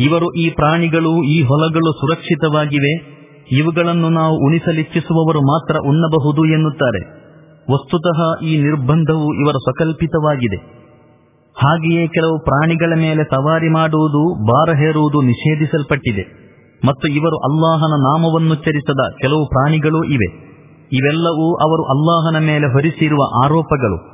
[SPEAKER 1] ಇವರು ಈ ಪ್ರಾಣಿಗಳು, ಈ ಹೊಲಗಳು ಸುರಕ್ಷಿತವಾಗಿವೆ. ಇವುಗಳನ್ನು ನಾವು ಉಣಿಸಲಿಚ್ಛಿಸುವವರು ಮಾತ್ರ ಉಣ್ಣಬಹುದು ಎನ್ನುತ್ತಾರೆ. ವಸ್ತುತಃ ಈ ನಿರ್ಬಂಧವು ಇವರ ಸ್ವಕಲ್ಪಿತವಾಗಿದೆ. ಹಾಗೆಯೇ ಕೆಲವು ಪ್ರಾಣಿಗಳ ಮೇಲೆ ಸವಾರಿ ಮಾಡುವುದು, ಭಾರ ಹೇರುವುದು ನಿಷೇಧಿಸಲ್ಪಟ್ಟಿದೆ. ಮತ್ತು ಇವರು ಅಲ್ಲಾಹನ ನಾಮವನ್ನುಚ್ಚರಿಸದ ಕೆಲವು ಪ್ರಾಣಿಗಳೂ ಇವೆ. ಇವೆಲ್ಲವೂ ಅವರು ಅಲ್ಲಾಹನ ಮೇಲೆ ಹೊರಿಸಿರುವ ಆರೋಪಗಳು.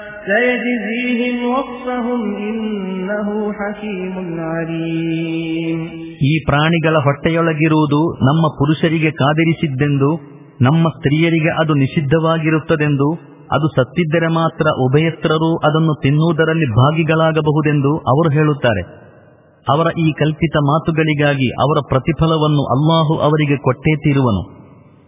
[SPEAKER 1] ಈ ಪ್ರಾಣಿಗಳ ಹೊಟ್ಟೆಯೊಳಗಿರುವುದು ನಮ್ಮ ಪುರುಷರಿಗೆ ಕಾದಿರಿಸಿದ್ದೆಂದು, ನಮ್ಮ ಸ್ತ್ರೀಯರಿಗೆ ಅದು ನಿಷಿದ್ಧವಾಗಿರುತ್ತದೆಂದು, ಅದು ಸತ್ತಿದ್ದರೆ ಮಾತ್ರ ಉಭಯಸ್ತ್ರರು ಅದನ್ನು ತಿನ್ನುವುದರಲ್ಲಿ ಭಾಗಿಗಳಾಗಬಹುದೆಂದು ಅವರು ಹೇಳುತ್ತಾರೆ. ಅವರ ಈ ಕಲ್ಪಿತ ಮಾತುಗಳಿಗಾಗಿ ಅವರ ಪ್ರತಿಫಲವನ್ನು ಅಲ್ಲಾಹು ಅವರಿಗೆ ಕೊಟ್ಟೇ ತೀರುವನು.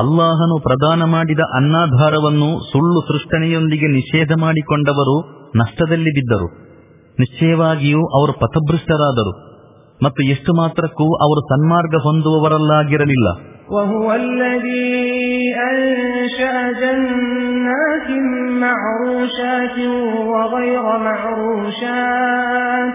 [SPEAKER 1] ಅಲ್ಲಾಹನು ಪ್ರದಾನ ಮಾಡಿದ ಅನ್ನಾಧಾರವನ್ನು ಸುಳ್ಳು ಸೃಷ್ಟನೆಯೊಂದಿಗೆ ನಿಷೇಧ ಮಾಡಿಕೊಂಡವರು ನಷ್ಟದಲ್ಲಿ ಬಿದ್ದರು ನಿಶ್ಚಯವಾಗಿಯೂ ಅವರು ಪಥಭೃಷ್ಟರಾದರು ಮತ್ತು ಎಷ್ಟು ಮಾತ್ರಕ್ಕೂ ಅವರು ಸನ್ಮಾರ್ಗ ಹೊಂದುವವರಲ್ಲಾಗಿರಲಿಲ್ಲ
[SPEAKER 2] وهو الذي أنشأ جنات معروشات وغير معروشات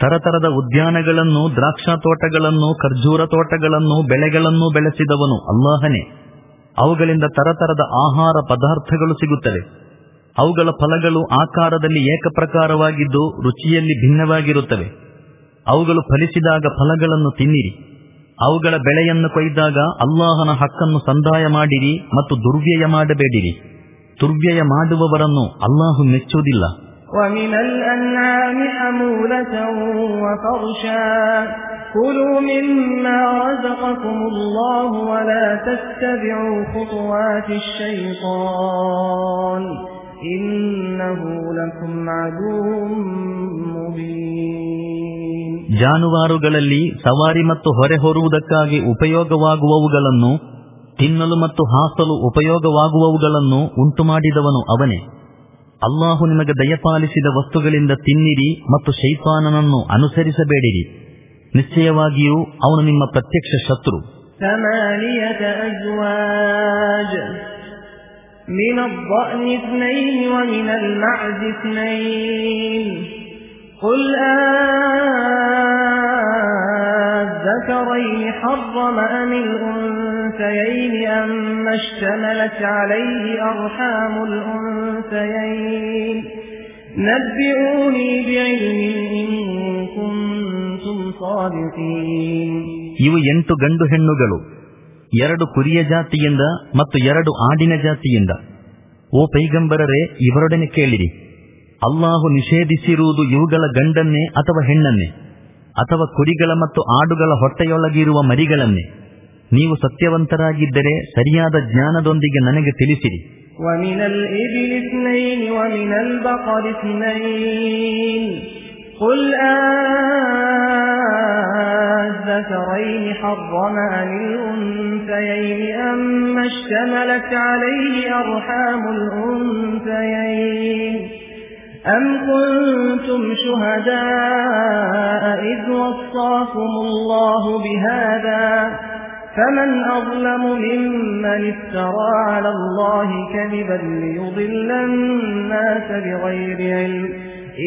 [SPEAKER 1] ತರತರದ ಉದ್ಯಾನಗಳನ್ನು ದ್ರಾಕ್ಷಾ ತೋಟಗಳನ್ನು ಖರ್ಜೂರ ತೋಟಗಳನ್ನು, ಬೆಳೆಗಳನ್ನು ಬೆಳೆಸಿದವನು ಅಲ್ಲಾಹನೇ. ಅವುಗಳಿಂದ ತರತರದ ಆಹಾರ ಪದಾರ್ಥಗಳು ಸಿಗುತ್ತವೆ. ಅವುಗಳ ಫಲಗಳು ಆಕಾರದಲ್ಲಿ ಏಕಪ್ರಕಾರವಾಗಿದ್ದು ರುಚಿಯಲ್ಲಿ ಭಿನ್ನವಾಗಿರುತ್ತವೆ. ಅವುಗಳು ಫಲಿಸಿದಾಗ ಫಲಗಳನ್ನು ತಿನ್ನಿರಿ. ಅವುಗಳ ಬೆಳೆಯನ್ನು ಕೊಯ್ದಾಗ ಅಲ್ಲಾಹನ ಹಕ್ಕನ್ನು ಸಂದಾಯ ಮಾಡಿರಿ ಮತ್ತು ದುರ್ವ್ಯಯ ಮಾಡಬೇಡಿರಿ. ದುರ್ವ್ಯಯ ಮಾಡುವವರನ್ನು ಅಲ್ಲಾಹು ಮೆಚ್ಚುವುದಿಲ್ಲ.
[SPEAKER 2] ومن الأنعام حمولة وفرشا كلوا مما رزقكم الله ولا تتبعوا خطوات الشيطان إنه لكم عدو مبين
[SPEAKER 1] ಜಾನುವಾರುಗಳಲ್ಲಿ ಸವಾರಿ ಮತ್ತು ಹೊರೆ ಹೊರುವುದಕ್ಕಾಗಿ ಉಪಯೋಗವಾಗುವವುಗಳನ್ನು ತಿನ್ನಲು ಮತ್ತು ಹಾಸಲು ಉಪಯೋಗವಾಗುವವುಗಳನ್ನು ಉಂಟುಮಾಡಿದವನು ಅವನೇ ಅಲ್ಲಾಹು ನಿಮಗೆ ದಯಪಾಲಿಸಿದ ವಸ್ತುಗಳಿಂದ ತಿನ್ನಿರಿ ಮತ್ತು ಶೈತಾನನನ್ನು ಅನುಸರಿಸಬೇಡಿರಿ ನಿಶ್ಚಯವಾಗಿಯೂ ಅವನು ನಿಮ್ಮ ಪ್ರತ್ಯಕ್ಷ ಶತ್ರು
[SPEAKER 2] ثمانية أزواج من الضأن اثنين ومن المعز اثنين قل آذكرين حرم أم الأنثيين أما اشتملت عليه أرحام الأنثيين نبئوني بعلم إن كنتم صادقين
[SPEAKER 1] ಇವು ಎಂಟು ಗಂಡು ಹೆಣ್ಣುಗಳು ಎರಡು ಕುರಿಯ ಜಾತಿಯಿಂದ ಮತ್ತು ಎರಡು ಆಡಿನ ಜಾತಿಯಿಂದ ಓ ಪೈಗಂಬರರೇ ಇವರೊಡನೆ ಕೇಳಿರಿ ಅಲ್ಲಾಹು ನಿಷೇಧಿಸಿರುವುದು ಇವುಗಳ ಗಂಡನ್ನೇ ಅಥವಾ ಹೆಣ್ಣನ್ನೇ ಅಥವಾ ಕುರಿಗಳ ಮತ್ತು ಆಡುಗಳ ಹೊಟ್ಟೆಯೊಳಗಿರುವ ಮರಿಗಳನ್ನೇ ನೀವು ಸತ್ಯವಂತರಾಗಿದ್ದರೆ ಸರಿಯಾದ ಜ್ಞಾನದೊಂದಿಗೆ ನನಗೆ ತಿಳಿಸಿರಿ
[SPEAKER 2] ومن الإبل اثنين ومن البقر اثنين قل آذكرين حرم عن الأنثيين أما اشتملت عليه أرحام الأنثيين أم كنتم شهداء إذ وصاكم الله بهذا فمن أظلم ممن افترى على الله كذبا ليضل الناس بغير علم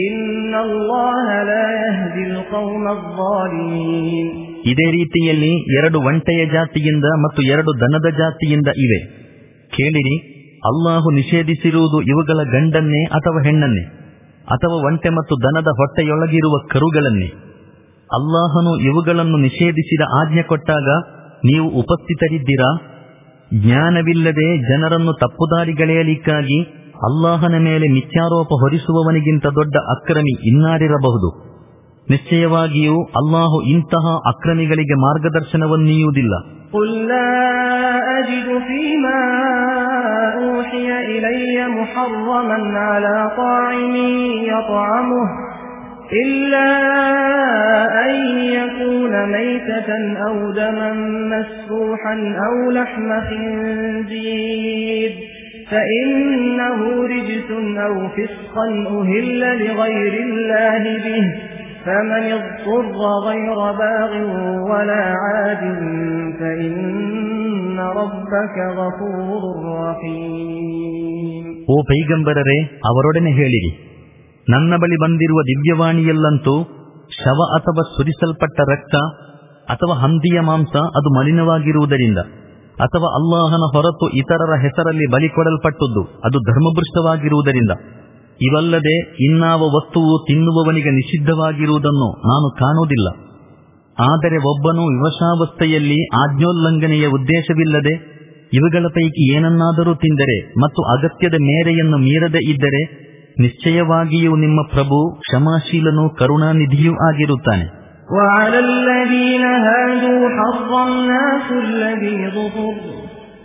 [SPEAKER 2] إن الله لا يهدي القوم الظالمين
[SPEAKER 1] ಇದೇ ರೀತಿಯಲ್ಲಿ ಎರಡು ಒಂಟೆಯ ಜಾತಿಯಿಂದ ಮತ್ತು ಎರಡು ದನದ ಜಾತಿಯಿಂದ ಇವೆ ಕೇಳಿರಿ ಅಲ್ಲಾಹು ನಿಷೇಧಿಸಿರುವುದು ಇವುಗಳ ಗಂಡನ್ನೇ ಅಥವಾ ಹೆಣ್ಣನ್ನೇ ಅಥವಾ ಒಂಟೆ ಮತ್ತು ದನದ ಹೊಟ್ಟೆಯೊಳಗಿರುವ ಕರುಗಳನ್ನೇ. ಅಲ್ಲಾಹನು ಇವುಗಳನ್ನು ನಿಷೇಧಿಸಿದ ಆಜ್ಞೆ ಕೊಟ್ಟಾಗ ನೀವು ಉಪಸ್ಥಿತರಿದ್ದೀರಾ? ಜ್ಞಾನವಿಲ್ಲದೆ ಜನರನ್ನು ತಪ್ಪುದಾರಿಗಳೆಯಲಿಕ್ಕಾಗಿ ಅಲ್ಲಾಹನ ಮೇಲೆ ಮಿಥ್ಯಾರೋಪ ಹೊರಿಸುವವನಿಗಿಂತ ದೊಡ್ಡ ಅಕ್ರಮಿ ಇನ್ನಾರಿರಬಹುದು. ನಿಶ್ಚಯವಾಗಿಯೂ ಅಲ್ಲಾಹು ಇಂತಹ ಅಕ್ರಮಿಗಳಿಗೆ ಮಾರ್ಗದರ್ಶನವನ್ನೀಯುವುದಿಲ್ಲ.
[SPEAKER 2] أوحي إلي محرما على طاعم يطعمه إلا أن يكون ميتة أو دما مسفوحا أو لحم خنزير فإنه رجس أو فسقا أهل لغير الله به. فمن اضطر غير باغ ولا عاد فإن ربك غفور رحيم
[SPEAKER 1] ಓ ಪೈಗಂಬರರೇ ಅವರೊಡನೆ ಹೇಳಿರಿ ನನ್ನ ಬಳಿ ಬಂದಿರುವ ದಿವ್ಯವಾಣಿಯಲ್ಲಂತೂ ಶವ ಅಥವಾ ಸುರಿಸಲ್ಪಟ್ಟ ರಕ್ತ ಅಥವಾ ಹಂದಿಯ ಮಾಂಸ ಅದು ಮಲಿನವಾಗಿರುವುದರಿಂದ ಅಥವಾ ಅಲ್ಲಾಹನ ಹೊರತು ಇತರರ ಹೆಸರಲ್ಲಿ ಬಲಿ ಕೊಡಲ್ಪಟ್ಟದ್ದು ಅದು ಧರ್ಮಭೃಷ್ಟವಾಗಿರುವುದರಿಂದ ಇವಲ್ಲದೆ ಇನ್ನಾವ ವಸ್ತುವು ತಿನ್ನುವವನಿಗೆ ನಿಷಿದ್ಧವಾಗಿರುವುದನ್ನು ನಾನು ಕಾಣುವುದಿಲ್ಲ ಆದರೆ ಒಬ್ಬನು ವಿವಶಾವಸ್ಥೆಯಲ್ಲಿ ಆಜ್ಞೋಲ್ಲಂಘನೆಯ ಉದ್ದೇಶವಿಲ್ಲದೆ ಇವುಗಳ ಪೈಕಿ ಏನನ್ನಾದರೂ ತಿಂದರೆ ಮತ್ತು ಅಗತ್ಯದ ಮೇರೆಯನ್ನು ಮೀರದೆ ಇದ್ದರೆ ನಿಶ್ಚಯವಾಗಿಯೂ ನಿಮ್ಮ ಪ್ರಭು ಕ್ಷಮಾಶೀಲನೂ ಕರುಣಾನಿಧಿಯೂ ಆಗಿರುತ್ತಾನೆ
[SPEAKER 2] وعلى الذين هادوا حرمنا كل ذي ظفر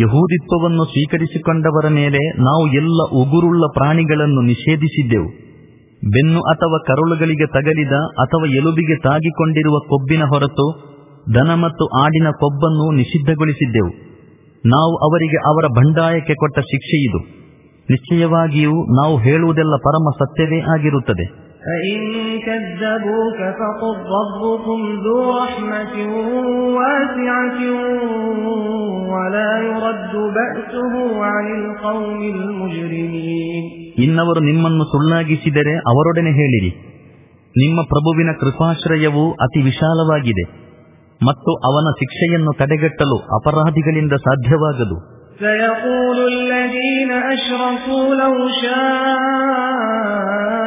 [SPEAKER 1] ಯಹೂದಿತ್ವವನ್ನು ಸ್ವೀಕರಿಸಿಕೊಂಡವರ ಮೇಲೆ ನಾವು ಎಲ್ಲ ಉಗುರುಳ್ಳ ಪ್ರಾಣಿಗಳನ್ನು ನಿಷೇಧಿಸಿದ್ದೆವು. ಬೆನ್ನು ಅಥವಾ ಕರುಳುಗಳಿಗೆ ತಗಲಿದ ಅಥವಾ ಎಲುಬಿಗೆ ತಾಗಿಕೊಂಡಿರುವ ಕೊಬ್ಬಿನ ಹೊರತು ದನ ಮತ್ತು ಆಡಿನ ಕೊಬ್ಬನ್ನು ನಿಷಿದ್ಧಗೊಳಿಸಿದ್ದೆವು. ನಾವು ಅವರಿಗೆ ಅವರ ಬಂಡಾಯಕ್ಕೆ ಕೊಟ್ಟ ಶಿಕ್ಷೆಯಿದು. ನಿಶ್ಚಯವಾಗಿಯೂ ನಾವು ಹೇಳುವುದೆಲ್ಲ ಪರಮ ಸತ್ಯವೇ ಆಗಿರುತ್ತದೆ.
[SPEAKER 2] فإن كذبوك فقل ربكم ذو رحمة واسعة ولا يرد بأسه عن القوم المجرمين
[SPEAKER 1] ಇನ್ನವರು ನಿಮ್ಮನ್ನು ಸುಳ್ಳಾಗಿಸಿದರೆ ಅವರೊಡನೆ ಹೇಳಿರಿ ನಿಮ್ಮ ಪ್ರಭುವಿನ ಕೃಪಾಶ್ರಯವು ಅತಿ ವಿಶಾಲವಾಗಿದೆ ಮತ್ತು ಅವನ ಶಿಕ್ಷೆಯನ್ನು ತಡೆಗಟ್ಟಲು ಅಪರಾಧಿಗಳಿಂದ ಸಾಧ್ಯವಾಗದು
[SPEAKER 2] سيقول الذين أشركوا لو شاء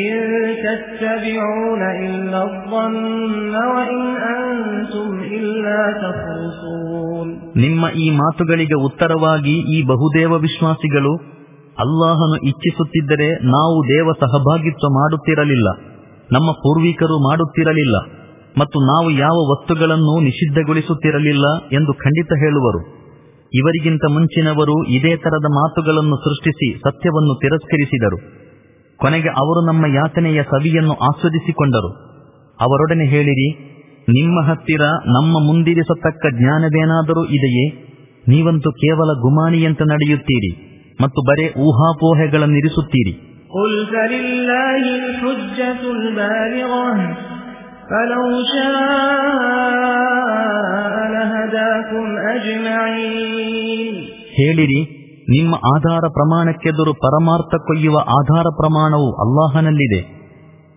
[SPEAKER 2] إن تتبعون إلا الظن وإن أنتم إلا تخرصون
[SPEAKER 1] ನಿಮ್ಮ ಈ ಮಾತುಗಳಿಗೆ ಉತ್ತರವಾಗಿ ಈ ಬಹುದೇವ ವಿಶ್ವಾಸಿಗಳು ಅಲ್ಲಾಹನು ಇಚ್ಛಿಸುತ್ತಿದ್ದರೆ ನಾವು ದೇವ ಸಹಭಾಗಿತ್ವ ಮಾಡುತ್ತಿರಲಿಲ್ಲ ನಮ್ಮ ಪೂರ್ವಿಕರು ಮಾಡುತ್ತಿರಲಿಲ್ಲ ಮತ್ತು ನಾವು ಯಾವ ವಸ್ತುಗಳನ್ನು ನಿಷಿದ್ಧಗೊಳಿಸುತ್ತಿರಲಿಲ್ಲ ಎಂದು ಖಂಡಿತ ಹೇಳುವರು ಇವರಿಗಿಂತ ಮುಂಚಿನವರು ಇದೇ ತರದ ಮಾತುಗಳನ್ನು ಸೃಷ್ಟಿಸಿ ಸತ್ಯವನ್ನು ತಿರಸ್ಕರಿಸಿದರು ಕೊನೆಗೆ ಅವರು ನಮ್ಮ ಯಾತನೆಯ ಸವಿಯನ್ನು ಆಸ್ವದಿಸಿಕೊಂಡರು. ಅವರೊಡನೆ ಹೇಳಿರಿ ನಿಮ್ಮ ಹತ್ತಿರ ನಮ್ಮ ಮುಂದಿರಿಸತಕ್ಕ ಜ್ಞಾನವೇನಾದರೂ ಇದೆಯೇ? ನೀವಂತೂ ಕೇವಲ ಗುಮಾನಿಯಂತೆ ನಡೆಯುತ್ತೀರಿ ಮತ್ತು ಬರೇ ಊಹಾಪೋಹೆಗಳನ್ನಿರಿಸುತ್ತೀರಿ ಹೇಳಿರಿ ನಿಮ್ಮ ಆಧಾರ ಪ್ರಮಾಣಕ್ಕೆದುರು ಪರಮಾರ್ಥ ಕೊಯ್ಯುವ ಆಧಾರ ಪ್ರಮಾಣವು ಅಲ್ಲಾಹನಲ್ಲಿದೆ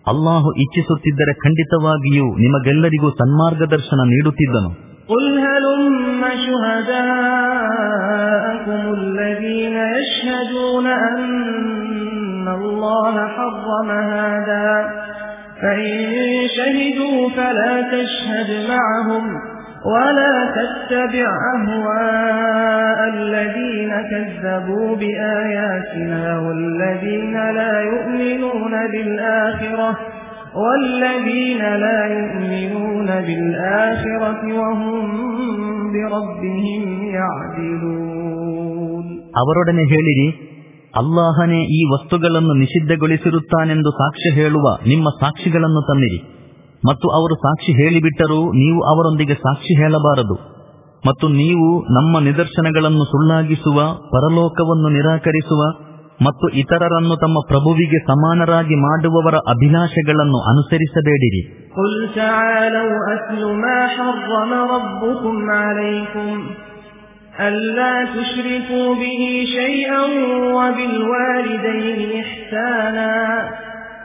[SPEAKER 1] ಅಲ್ಲಾಹು ಇಚ್ಛಿಸುತ್ತಿದ್ದರೆ ಖಂಡಿತವಾಗಿಯೂ ನಿಮಗೆಲ್ಲರಿಗೂ ಸನ್ಮಾರ್ಗದರ್ಶನ ನೀಡುತ್ತಿದ್ದನು
[SPEAKER 2] قل هلم شهداءكم الذين يشهدون أن الله حرم هذا فإن شهدوا فلا تشهد معهم ولا تتبع أهواء الذين كذبوا بآياتنا والذين لا يؤمنون بالآخرة والذين لا يؤمنون بالآخرة وهم بربهم يعدلون
[SPEAKER 1] ಅವರೊಡನೆ ಹೇಳಿರಿ ಅಲ್ಲಾಹನೇ ಈ ವಸ್ತುಗಳನ್ನು ನಿಷಿದ್ಧಗೊಳಿಸಿರುತ್ತಾನೆಂದು ಸಾಕ್ಷ್ಯ ಹೇಳುವ ನಿಮ್ಮ ಸಾಕ್ಷಿಗಳನ್ನು ತನ್ನಿರಿ ಮತ್ತು ಅವರು ಸಾಕ್ಷಿ ಹೇಳಿಬಿಟ್ಟರೂ ನೀವು ಅವರೊಂದಿಗೆ ಸಾಕ್ಷಿ ಹೇಳಬಾರದು ಮತ್ತು ನೀವು ನಮ್ಮ ನಿದರ್ಶನಗಳನ್ನು ಸುಳ್ಳಾಗಿಸುವ ಪರಲೋಕವನ್ನು ನಿರಾಕರಿಸುವ ಮತ್ತು ಇತರರನ್ನು ತಮ್ಮ ಪ್ರಭುವಿಗೆ ಸಮಾನರಾಗಿ ಮಾಡುವವರ ಅಭಿಲಾಷೆಗಳನ್ನು ಅನುಸರಿಸಬೇಡಿರಿ
[SPEAKER 2] قل تعالوا أتل ما حرم ربكم عليكم ألا تشركوا به شيئا وبالوالدين إحسانا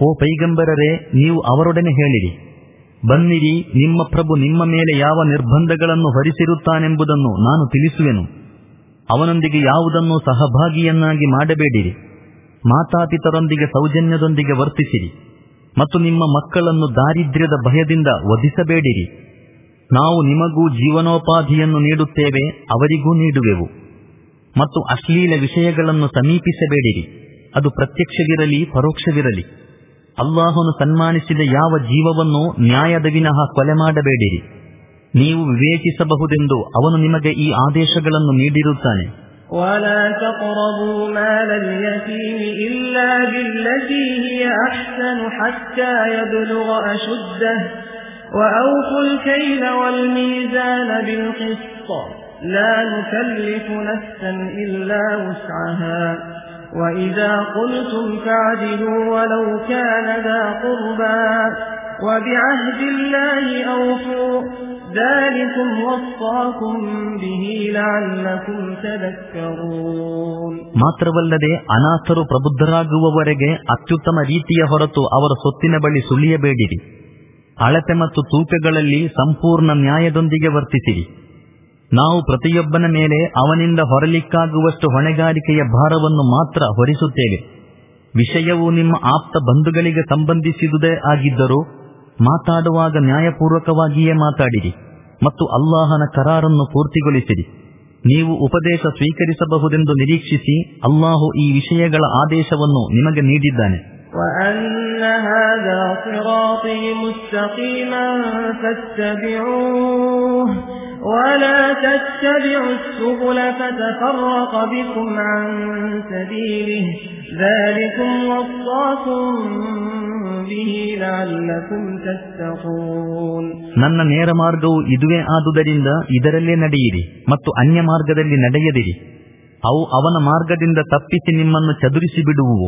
[SPEAKER 1] ಓ ಪೈಗಂಬರರೇ, ನೀವು ಅವರೊಡನೆ ಹೇಳಿರಿ. ಬನ್ನಿರಿ, ನಿಮ್ಮ ಪ್ರಭು ನಿಮ್ಮ ಮೇಲೆ ಯಾವ ನಿರ್ಬಂಧಗಳನ್ನು ಹೊರಿಸಿರುತ್ತಾನೆಂಬುದನ್ನು ನಾನು ತಿಳಿಸುವೆನು. ಅವನೊಂದಿಗೆ ಯಾವುದನ್ನು ಸಹಭಾಗಿಯನ್ನಾಗಿ ಮಾಡಬೇಡಿರಿ. ಮಾತಾಪಿತರೊಂದಿಗೆ ಸೌಜನ್ಯದೊಂದಿಗೆ ವರ್ತಿಸಿರಿ. ಮತ್ತು ನಿಮ್ಮ ಮಕ್ಕಳನ್ನು ದಾರಿದ್ರ್ಯದ ಭಯದಿಂದ ವಧಿಸಬೇಡಿರಿ. ನಾವು ನಿಮಗೂ ಜೀವನೋಪಾಧಿಯನ್ನು ನೀಡುತ್ತೇವೆ, ಅವರಿಗೂ ನೀಡುವೆವು. ಮತ್ತು ಅಶ್ಲೀಲ ವಿಷಯಗಳನ್ನು ಸಮೀಪಿಸಬೇಡಿರಿ. ಅದು ಪ್ರತ್ಯಕ್ಷವಿರಲಿ, ಪರೋಕ್ಷವಿರಲಿ. ಅಲ್ಲಾಹನು ಸನ್ಮಾನಿಸಿದ ಯಾವ ಜೀವವನ್ನು ನ್ಯಾಯದ ವಿನಃ ಕೊಲೆ ಮಾಡಬೇಡಿರಿ ನೀವು ವಿವೇಚಿಸಬಹುದೆಂದು ಅವನು ನಿಮಗೆ ಈ ಆದೇಶಗಳನ್ನು ನೀಡಿರುತ್ತಾನೆ
[SPEAKER 2] ولا تقربوا مال اليتيم إلا بالتي هي أحسن حتى يبلغ أشده وأوفوا الكيل والميزان بالقسط لا نكلف نفسا إلا وسعها وإذا قلتم فاعدلوا ولو كان ذا قربى وبعهد الله أوفوا ذلكم وصاكم به لعلكم تذكرون
[SPEAKER 1] ಮಾತ್ರವಲ್ಲದೆ ಅನಾಥರು ಪ್ರಬುದ್ಧರಾಗುವವರೆಗೆ ಅತ್ಯುತ್ತಮ ರೀತಿಯ ಹೊರತು ಅವರ ಸೊತ್ತಿನ ಬಳಿ ಸುಳಿಯಬೇಡಿರಿ ಅಳತೆ ಮತ್ತು ತೂಕಗಳಲ್ಲಿ ಸಂಪೂರ್ಣ ನ್ಯಾಯದೊಂದಿಗೆ ವರ್ತಿಸಿರಿ ನಾವು ಪ್ರತಿಯೊಬ್ಬನ ಮೇಲೆ ಅವನಿಂದ ಹೊರಲಿಕ್ಕಾಗುವಷ್ಟು ಹೊಣೆಗಾರಿಕೆಯ ಭಾರವನ್ನು ಮಾತ್ರ ಹೊರಿಸುತ್ತೇವೆ. ವಿಷಯವು ನಿಮ್ಮ ಆಪ್ತ ಬಂಧುಗಳಿಗೆ ಸಂಬಂಧಿಸಿದುದೇ ಆಗಿದ್ದರೂ ಮಾತಾಡುವಾಗ ನ್ಯಾಯಪೂರ್ವಕವಾಗಿಯೇ ಮಾತಾಡಿರಿ ಮತ್ತು ಅಲ್ಲಾಹನ ಕರಾರನ್ನು ಪೂರ್ತಿಗೊಳಿಸಿರಿ. ನೀವು ಉಪದೇಶ ಸ್ವೀಕರಿಸಬಹುದೆಂದು ನಿರೀಕ್ಷಿಸಿ ಅಲ್ಲಾಹು ಈ ವಿಷಯಗಳ ಆದೇಶವನ್ನು ನಿಮಗೆ ನೀಡಿದ್ದಾನೆ.
[SPEAKER 2] وأن هذا صراطي مستقيما فاتبعوه ولا تتبعوا السبل فتفرق بكم عن سبيله ذلكم وصاكم به لعلكم تتقون
[SPEAKER 1] ನನ್ನ ನೇರ ಮಾರ್ಗವು ಇದುವೇ ಆದುದರಿಂದ ಇದರಲ್ಲೇ ನಡೆಯಿರಿ ಮತ್ತು ಅನ್ಯ ಮಾರ್ಗದಲ್ಲಿ ನಡೆಯದಿರಿ ಅವು ಅವನ ಮಾರ್ಗದಿಂದ ತಪ್ಪಿಸಿ ನಿಮ್ಮನ್ನು ಚದುರಿಸಿ ಬಿಡುವುವು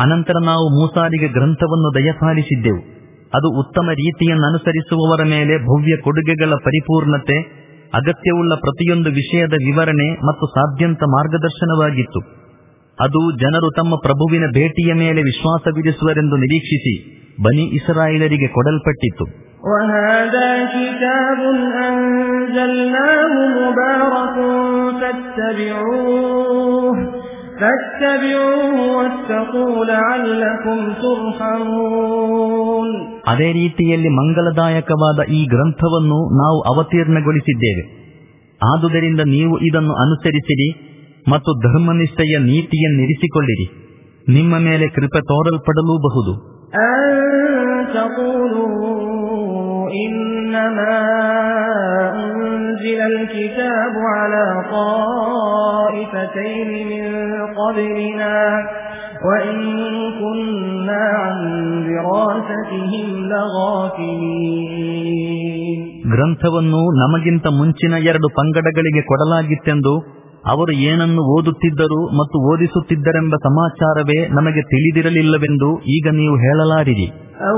[SPEAKER 1] ಅನಂತರ ನಾವು ಮೂಸಾರಿಗೆ ಗ್ರಂಥವನ್ನು ದಯಪಾಲಿಸಿದ್ದೆವು. ಅದು ಉತ್ತಮ ರೀತಿಯನ್ನು ಅನುಸರಿಸುವವರ ಮೇಲೆ ಭವ್ಯ ಕೊಡುಗೆಗಳ ಪರಿಪೂರ್ಣತೆ, ಅಗತ್ಯವುಳ್ಳ ಪ್ರತಿಯೊಂದು ವಿಷಯದ ವಿವರಣೆ ಮತ್ತು ಸಾಧ್ಯಂತ ಮಾರ್ಗದರ್ಶನವಾಗಿತ್ತು. ಅದು ಜನರು ತಮ್ಮ ಪ್ರಭುವಿನ ಭೇಟಿಯ ಮೇಲೆ ವಿಶ್ವಾಸವಿರಿಸುವರೆಂದು ನಿರೀಕ್ಷಿಸಿ ಬನಿ ಇಸ್ರಾಯಿಲರಿಗೆ ಕೊಡಲ್ಪಟ್ಟಿತ್ತು.
[SPEAKER 2] وهذا كتاب أنزلناه مبارك فاتبعوه فاتبعوه واتقوا لعلكم ترحمون
[SPEAKER 1] ಅದೇ ರೀತಿಯಲ್ಲಿ ಮಂಗಲದಾಯಕವಾದ ಈ ಗ್ರಂಥವನ್ನು ನಾವು ಅವತೀರ್ಣಗೊಳಿಸಿದ್ದೇವೆ ಆದುದರಿಂದ ನೀವು ಇದನ್ನು ಅನುಸರಿಸಿರಿ ಮತ್ತು ಧರ್ಮನಿಷ್ಠೆಯ ನೀತಿಯನ್ನಿರಿಸಿಕೊಳ್ಳಿರಿ ನಿಮ್ಮ ಮೇಲೆ ಕೃಪೆ ತೋರಲ್ಪಡಲೂಬಹುದು
[SPEAKER 2] أن تقولوا إنما أنزل الكتاب على طائفتين من قبلنا وإن كنا عن دراستهم لغافلين
[SPEAKER 1] ಗ್ರಂಥವನ್ನು ನಮಗಿಂತ ಮುಂಚಿನ ಎರಡು ಪಂಗಡಗಳಿಗೆ ಕೊಡಲಾಗಿತ್ತೆಂದು ಅವರು ಏನನ್ನು ಓದುತ್ತಿದ್ದರು ಮತ್ತು ಓದಿಸುತ್ತಿದ್ದರೆಂಬ ಸಮಾಚಾರವೇ ನಮಗೆ ತಿಳಿದಿರಲಿಲ್ಲವೆಂದು ಈಗ ನೀವು ಹೇಳಲಾರಿರಿ
[SPEAKER 2] أو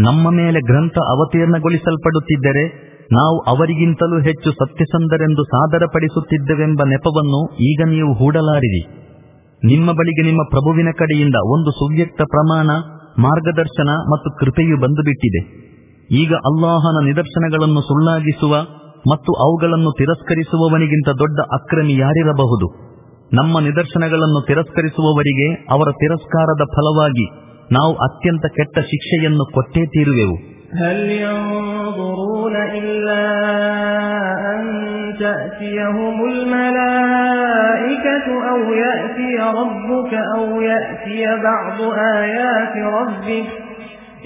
[SPEAKER 1] ನಮ್ಮ ಮೇಲೆ ಗ್ರಂಥ ಅವತೀರ್ಣಗೊಳಿಸಲ್ಪಡುತ್ತಿದ್ದರೆ ನಾವು ಅವರಿಗಿಂತಲೂ ಹೆಚ್ಚು ಸತ್ಯಸಂದರೆಂದು ಸಾದರಪಡಿಸುತ್ತಿದ್ದೇವೆಂಬ ನೆಪವನ್ನು ಈಗ ನೀವು ಹೂಡಲಾರಿರಿ. ನಿಮ್ಮ ಬಳಿಗೆ ನಿಮ್ಮ ಪ್ರಭುವಿನ ಕಡೆಯಿಂದ ಒಂದು ಸುವ್ಯಕ್ತ ಪ್ರಮಾಣ, ಮಾರ್ಗದರ್ಶನ ಮತ್ತು ಕೃಪೆಯು ಬಂದುಬಿಟ್ಟಿದೆ. ಈಗ ಅಲ್ಲಾಹನ ನಿದರ್ಶನಗಳನ್ನು ಸುಳ್ಳಾಗಿಸುವ ಮತ್ತು ಅವುಗಳನ್ನು ತಿರಸ್ಕರಿಸುವವನಿಗಿಂತ ದೊಡ್ಡ ಅಕ್ರಮಿ ಯಾರಿರಬಹುದು? ನಮ್ಮ ನಿದರ್ಶನಗಳನ್ನು ತಿರಸ್ಕರಿಸುವವರಿಗೆ ಅವರ ತಿರಸ್ಕಾರದ ಫಲವಾಗಿ ನಾವು ಅತ್ಯಂತ ಕೆಟ್ಟ ಶಿಕ್ಷೆಯನ್ನು ಕೊಟ್ಟೇ ತೀರುವೆವು.
[SPEAKER 2] هل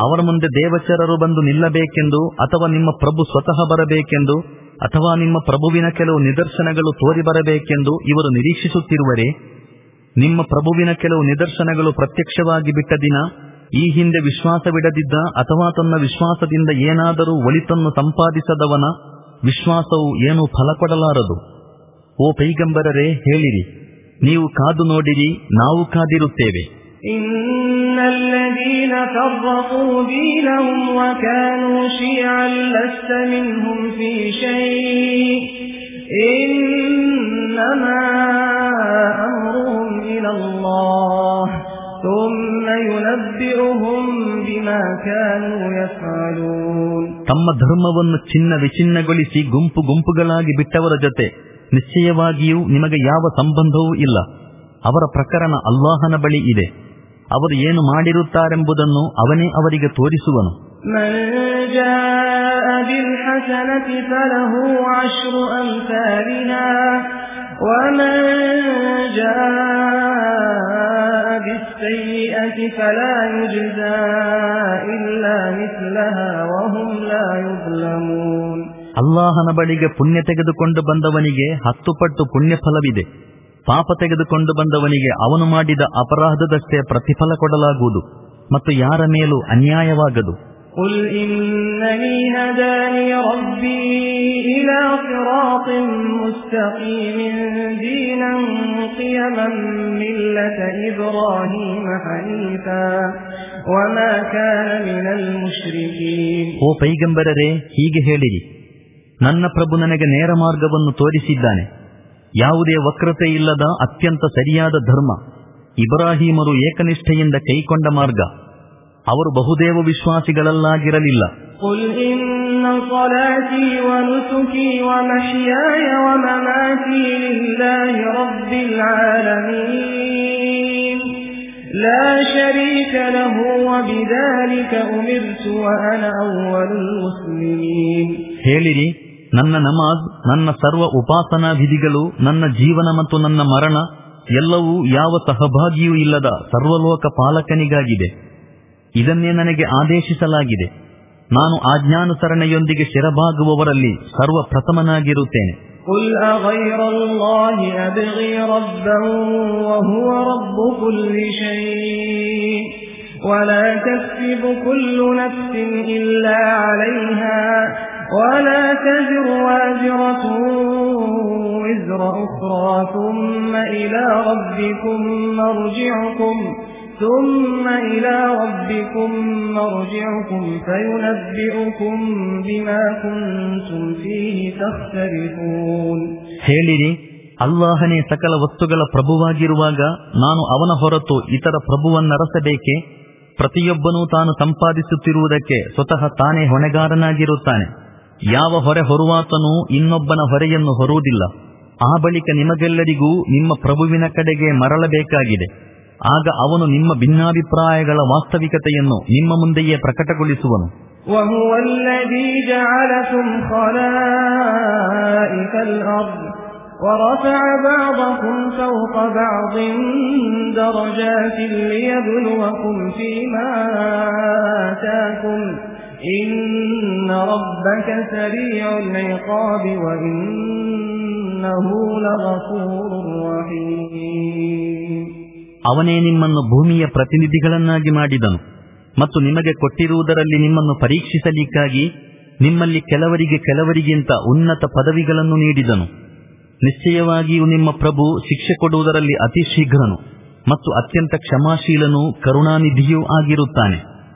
[SPEAKER 1] ಅವರ ಮುಂದೆ ದೇವಚರರು ಬಂದು ನಿಲ್ಲಬೇಕೆಂದು ಅಥವಾ ನಿಮ್ಮ ಪ್ರಭು ಸ್ವತಃ ಬರಬೇಕೆಂದು ಅಥವಾ ನಿಮ್ಮ ಪ್ರಭುವಿನ ಕೆಲವು ನಿದರ್ಶನಗಳು ತೋರಿ ಬರಬೇಕೆಂದು ಇವರು ನಿರೀಕ್ಷಿಸುತ್ತಿರುವರೆ, ನಿಮ್ಮ ಪ್ರಭುವಿನ ಕೆಲವು ನಿದರ್ಶನಗಳು ಪ್ರತ್ಯಕ್ಷವಾಗಿ ಬಿಟ್ಟ ದಿನ, ಈ ಹಿಂದೆ ವಿಶ್ವಾಸವಿಡದಿದ್ದ ಅಥವಾ ತನ್ನ ವಿಶ್ವಾಸದಿಂದ ಏನಾದರೂ ಒಳಿತನ್ನು ಸಂಪಾದಿಸದವನ ವಿಶ್ವಾಸವು ಏನೂ ಫಲ ಕೊಡಲಾರದು. ಓ ಪೈಗಂಬರರೇ, ಹೇಳಿರಿ, ನೀವು ಕಾದು ನೋಡಿರಿ, ನಾವು ಕಾದಿರುತ್ತೇವೆ.
[SPEAKER 2] إن الذين فرقوا دينهم وكانوا شيعا لست منهم في شيء إنما أمرهم إلى الله ثم ينبئهم بما كانوا يفعلون
[SPEAKER 1] ತಮ್ಮ ಧರ್ಮವನ್ನು ಚಿನ್ನ ವಿಚಿನ್ನಗೊಳಿಸಿ ಗುಂಪು ಗುಂಪುಗಳಾಗಿ ಬಿಟ್ಟವರ ಜೊತೆ ನಿಶ್ಚಯವಾಗಿಯೂ ನಿಮಗೆ ಯಾವ ಸಂಬಂಧವೂ ಇಲ್ಲ ಅವರ ಪ್ರಕರಣ ಅಲ್ಲಾಹನ ಬಳಿ ಇದೆ ಅವರು ಏನು ಮಾಡಿರುತ್ತಾರೆಂಬುದನ್ನು ಅವನೇ ಅವರಿಗೆ ತೋರಿಸುವನು. ಅಲ್ಲಾಹನ ಬಳಿಗೆ ಪುಣ್ಯ ತೆಗೆದುಕೊಂಡು ಬಂದವನಿಗೆ ಹತ್ತು ಪಟ್ಟು ಪುಣ್ಯ ಫಲವಿದೆ ಪಾಪ ತೆಗೆದುಕೊಂಡು ಬಂದವನಿಗೆ ಅವನು ಮಾಡಿದ ಅಪರಾಧದಷ್ಟೇ ಪ್ರತಿಫಲ ಕೊಡಲಾಗುವುದು ಮತ್ತು ಯಾರ ಮೇಲೂ ಅನ್ಯಾಯವಾಗದು. ಓ ಪೈಗಂಬರರೇ ಹೀಗೆ ಹೇಳಿರಿ. ನನ್ನ ಪ್ರಭು ನನಗೆ ನೇರ ಮಾರ್ಗವನ್ನು ತೋರಿಸಿದ್ದಾನೆ. ಯಾವುದೇ ವಕ್ರತೆ ಇಲ್ಲದ ಅತ್ಯಂತ ಸರಿಯಾದ ಧರ್ಮ ಇಬ್ರಾಹಿಮರು ಏಕನಿಷ್ಠೆಯಿಂದ ಕೈಕೊಂಡ ಮಾರ್ಗ. ಅವರು ಬಹುದೇವ ವಿಶ್ವಾಸಿಗಳಲ್ಲಾಗಿರಲಿಲ್ಲ. ಹೇಳಿರಿ ನನ್ನ ನಮಾಜ್ ನನ್ನ ಸರ್ವ ಉಪಾಸನಾ ವಿಧಿಗಳು ನನ್ನ ಜೀವನ ಮತ್ತು ನನ್ನ ಮರಣ ಎಲ್ಲವೂ ಯಾವ ಸಹಭಾಗಿಯೂ ಇಲ್ಲದ ಸರ್ವಲೋಕ ಪಾಲಕನಿಗಾಗಿದೆ ಇದನ್ನೇ ನನಗೆ ಆದೇಶಿಸಲಾಗಿದೆ ನಾನು ಆಜ್ಞಾನುಸರಣೆಯೊಂದಿಗೆ ಶಿರಬಾಗುವವರಲ್ಲಿ ಸರ್ವ ಪ್ರಥಮನಾಗಿರುತ್ತೇನೆ
[SPEAKER 2] قل أغير الله أبغي ربا وهو رب كل شيء ولا تكسب كل نفس إلا عليها ولا تزر وازرة وزر أخرى ثم إلى ربكم مرجعكم ثم إلى ربكم مرجعكم فينبئكم بما كنتم فيه تختلفون
[SPEAKER 1] ಹೇಳಿರಿ ಅಲ್ಲಾಹನೇ ಸಕಲ ವಸ್ತುಗಳ ಪ್ರಭುವಾಗಿರುವಾಗ ನಾನು ಅವನ ಹೊರತು ಇತರ ಪ್ರಭುವನ್ನರಸಬೇಕೆ ಪ್ರತಿಯೊಬ್ಬನೂ ತಾನು ಸಂಪಾದಿಸುತ್ತಿರುವುದಕ್ಕೆ ಸ್ವತಃ ತಾನೇ ಹೊಣೆಗಾರನಾಗಿರುತ್ತಾನೆ ಯಾವ ಹೊರೆ ಹೊರುವಾತನೂ ಇನ್ನೊಬ್ಬನ ಹೊರೆಯನ್ನು ಹೊರುವುದಿಲ್ಲ ಆ ಬಳಿಕ ನಿಮಗೆಲ್ಲರಿಗೂ ನಿಮ್ಮ ಪ್ರಭುವಿನ ಕಡೆಗೆ ಮರಳಬೇಕಾಗಿದೆ ಆಗ ಅವನು ನಿಮ್ಮ ಭಿನ್ನಾಭಿಪ್ರಾಯಗಳ ವಾಸ್ತವಿಕತೆಯನ್ನು ನಿಮ್ಮ ಮುಂದೆಯೇ ಪ್ರಕಟಗೊಳಿಸುವನು
[SPEAKER 2] وهو الذي جعلكم خلائف الأرض ورفع بعضكم فوق بعض درجات ليبلوكم فيما آتاكم إن ربك سريع العقاب وإنه لغفور رحيم
[SPEAKER 1] ಅವನೇ ನಿಮ್ಮನ್ನು ಭೂಮಿಯ ಪ್ರತಿನಿಧಿಗಳನ್ನಾಗಿ ಮಾಡಿದನು ಮತ್ತು ನಿಮಗೆ ಕೊಟ್ಟಿರುವುದರಲ್ಲಿ ನಿಮ್ಮನ್ನು ಪರೀಕ್ಷಿಸಲಿಕ್ಕಾಗಿ ನಿಮ್ಮಲ್ಲಿ ಕೆಲವರಿಗೆ ಕೆಲವರಿಗಿಂತ ಉನ್ನತ ಪದವಿಗಳನ್ನು ನೀಡಿದನು ನಿಶ್ಚಯವಾಗಿಯೂ ನಿಮ್ಮ ಪ್ರಭು ಶಿಕ್ಷೆ ಕೊಡುವುದರಲ್ಲಿ ಅತಿ ಶೀಘ್ರನು ಮತ್ತು ಅತ್ಯಂತ ಕ್ಷಮಾಶೀಲನೂ ಕರುಣಾನಿಧಿಯೂ ಆಗಿರುತ್ತಾನೆ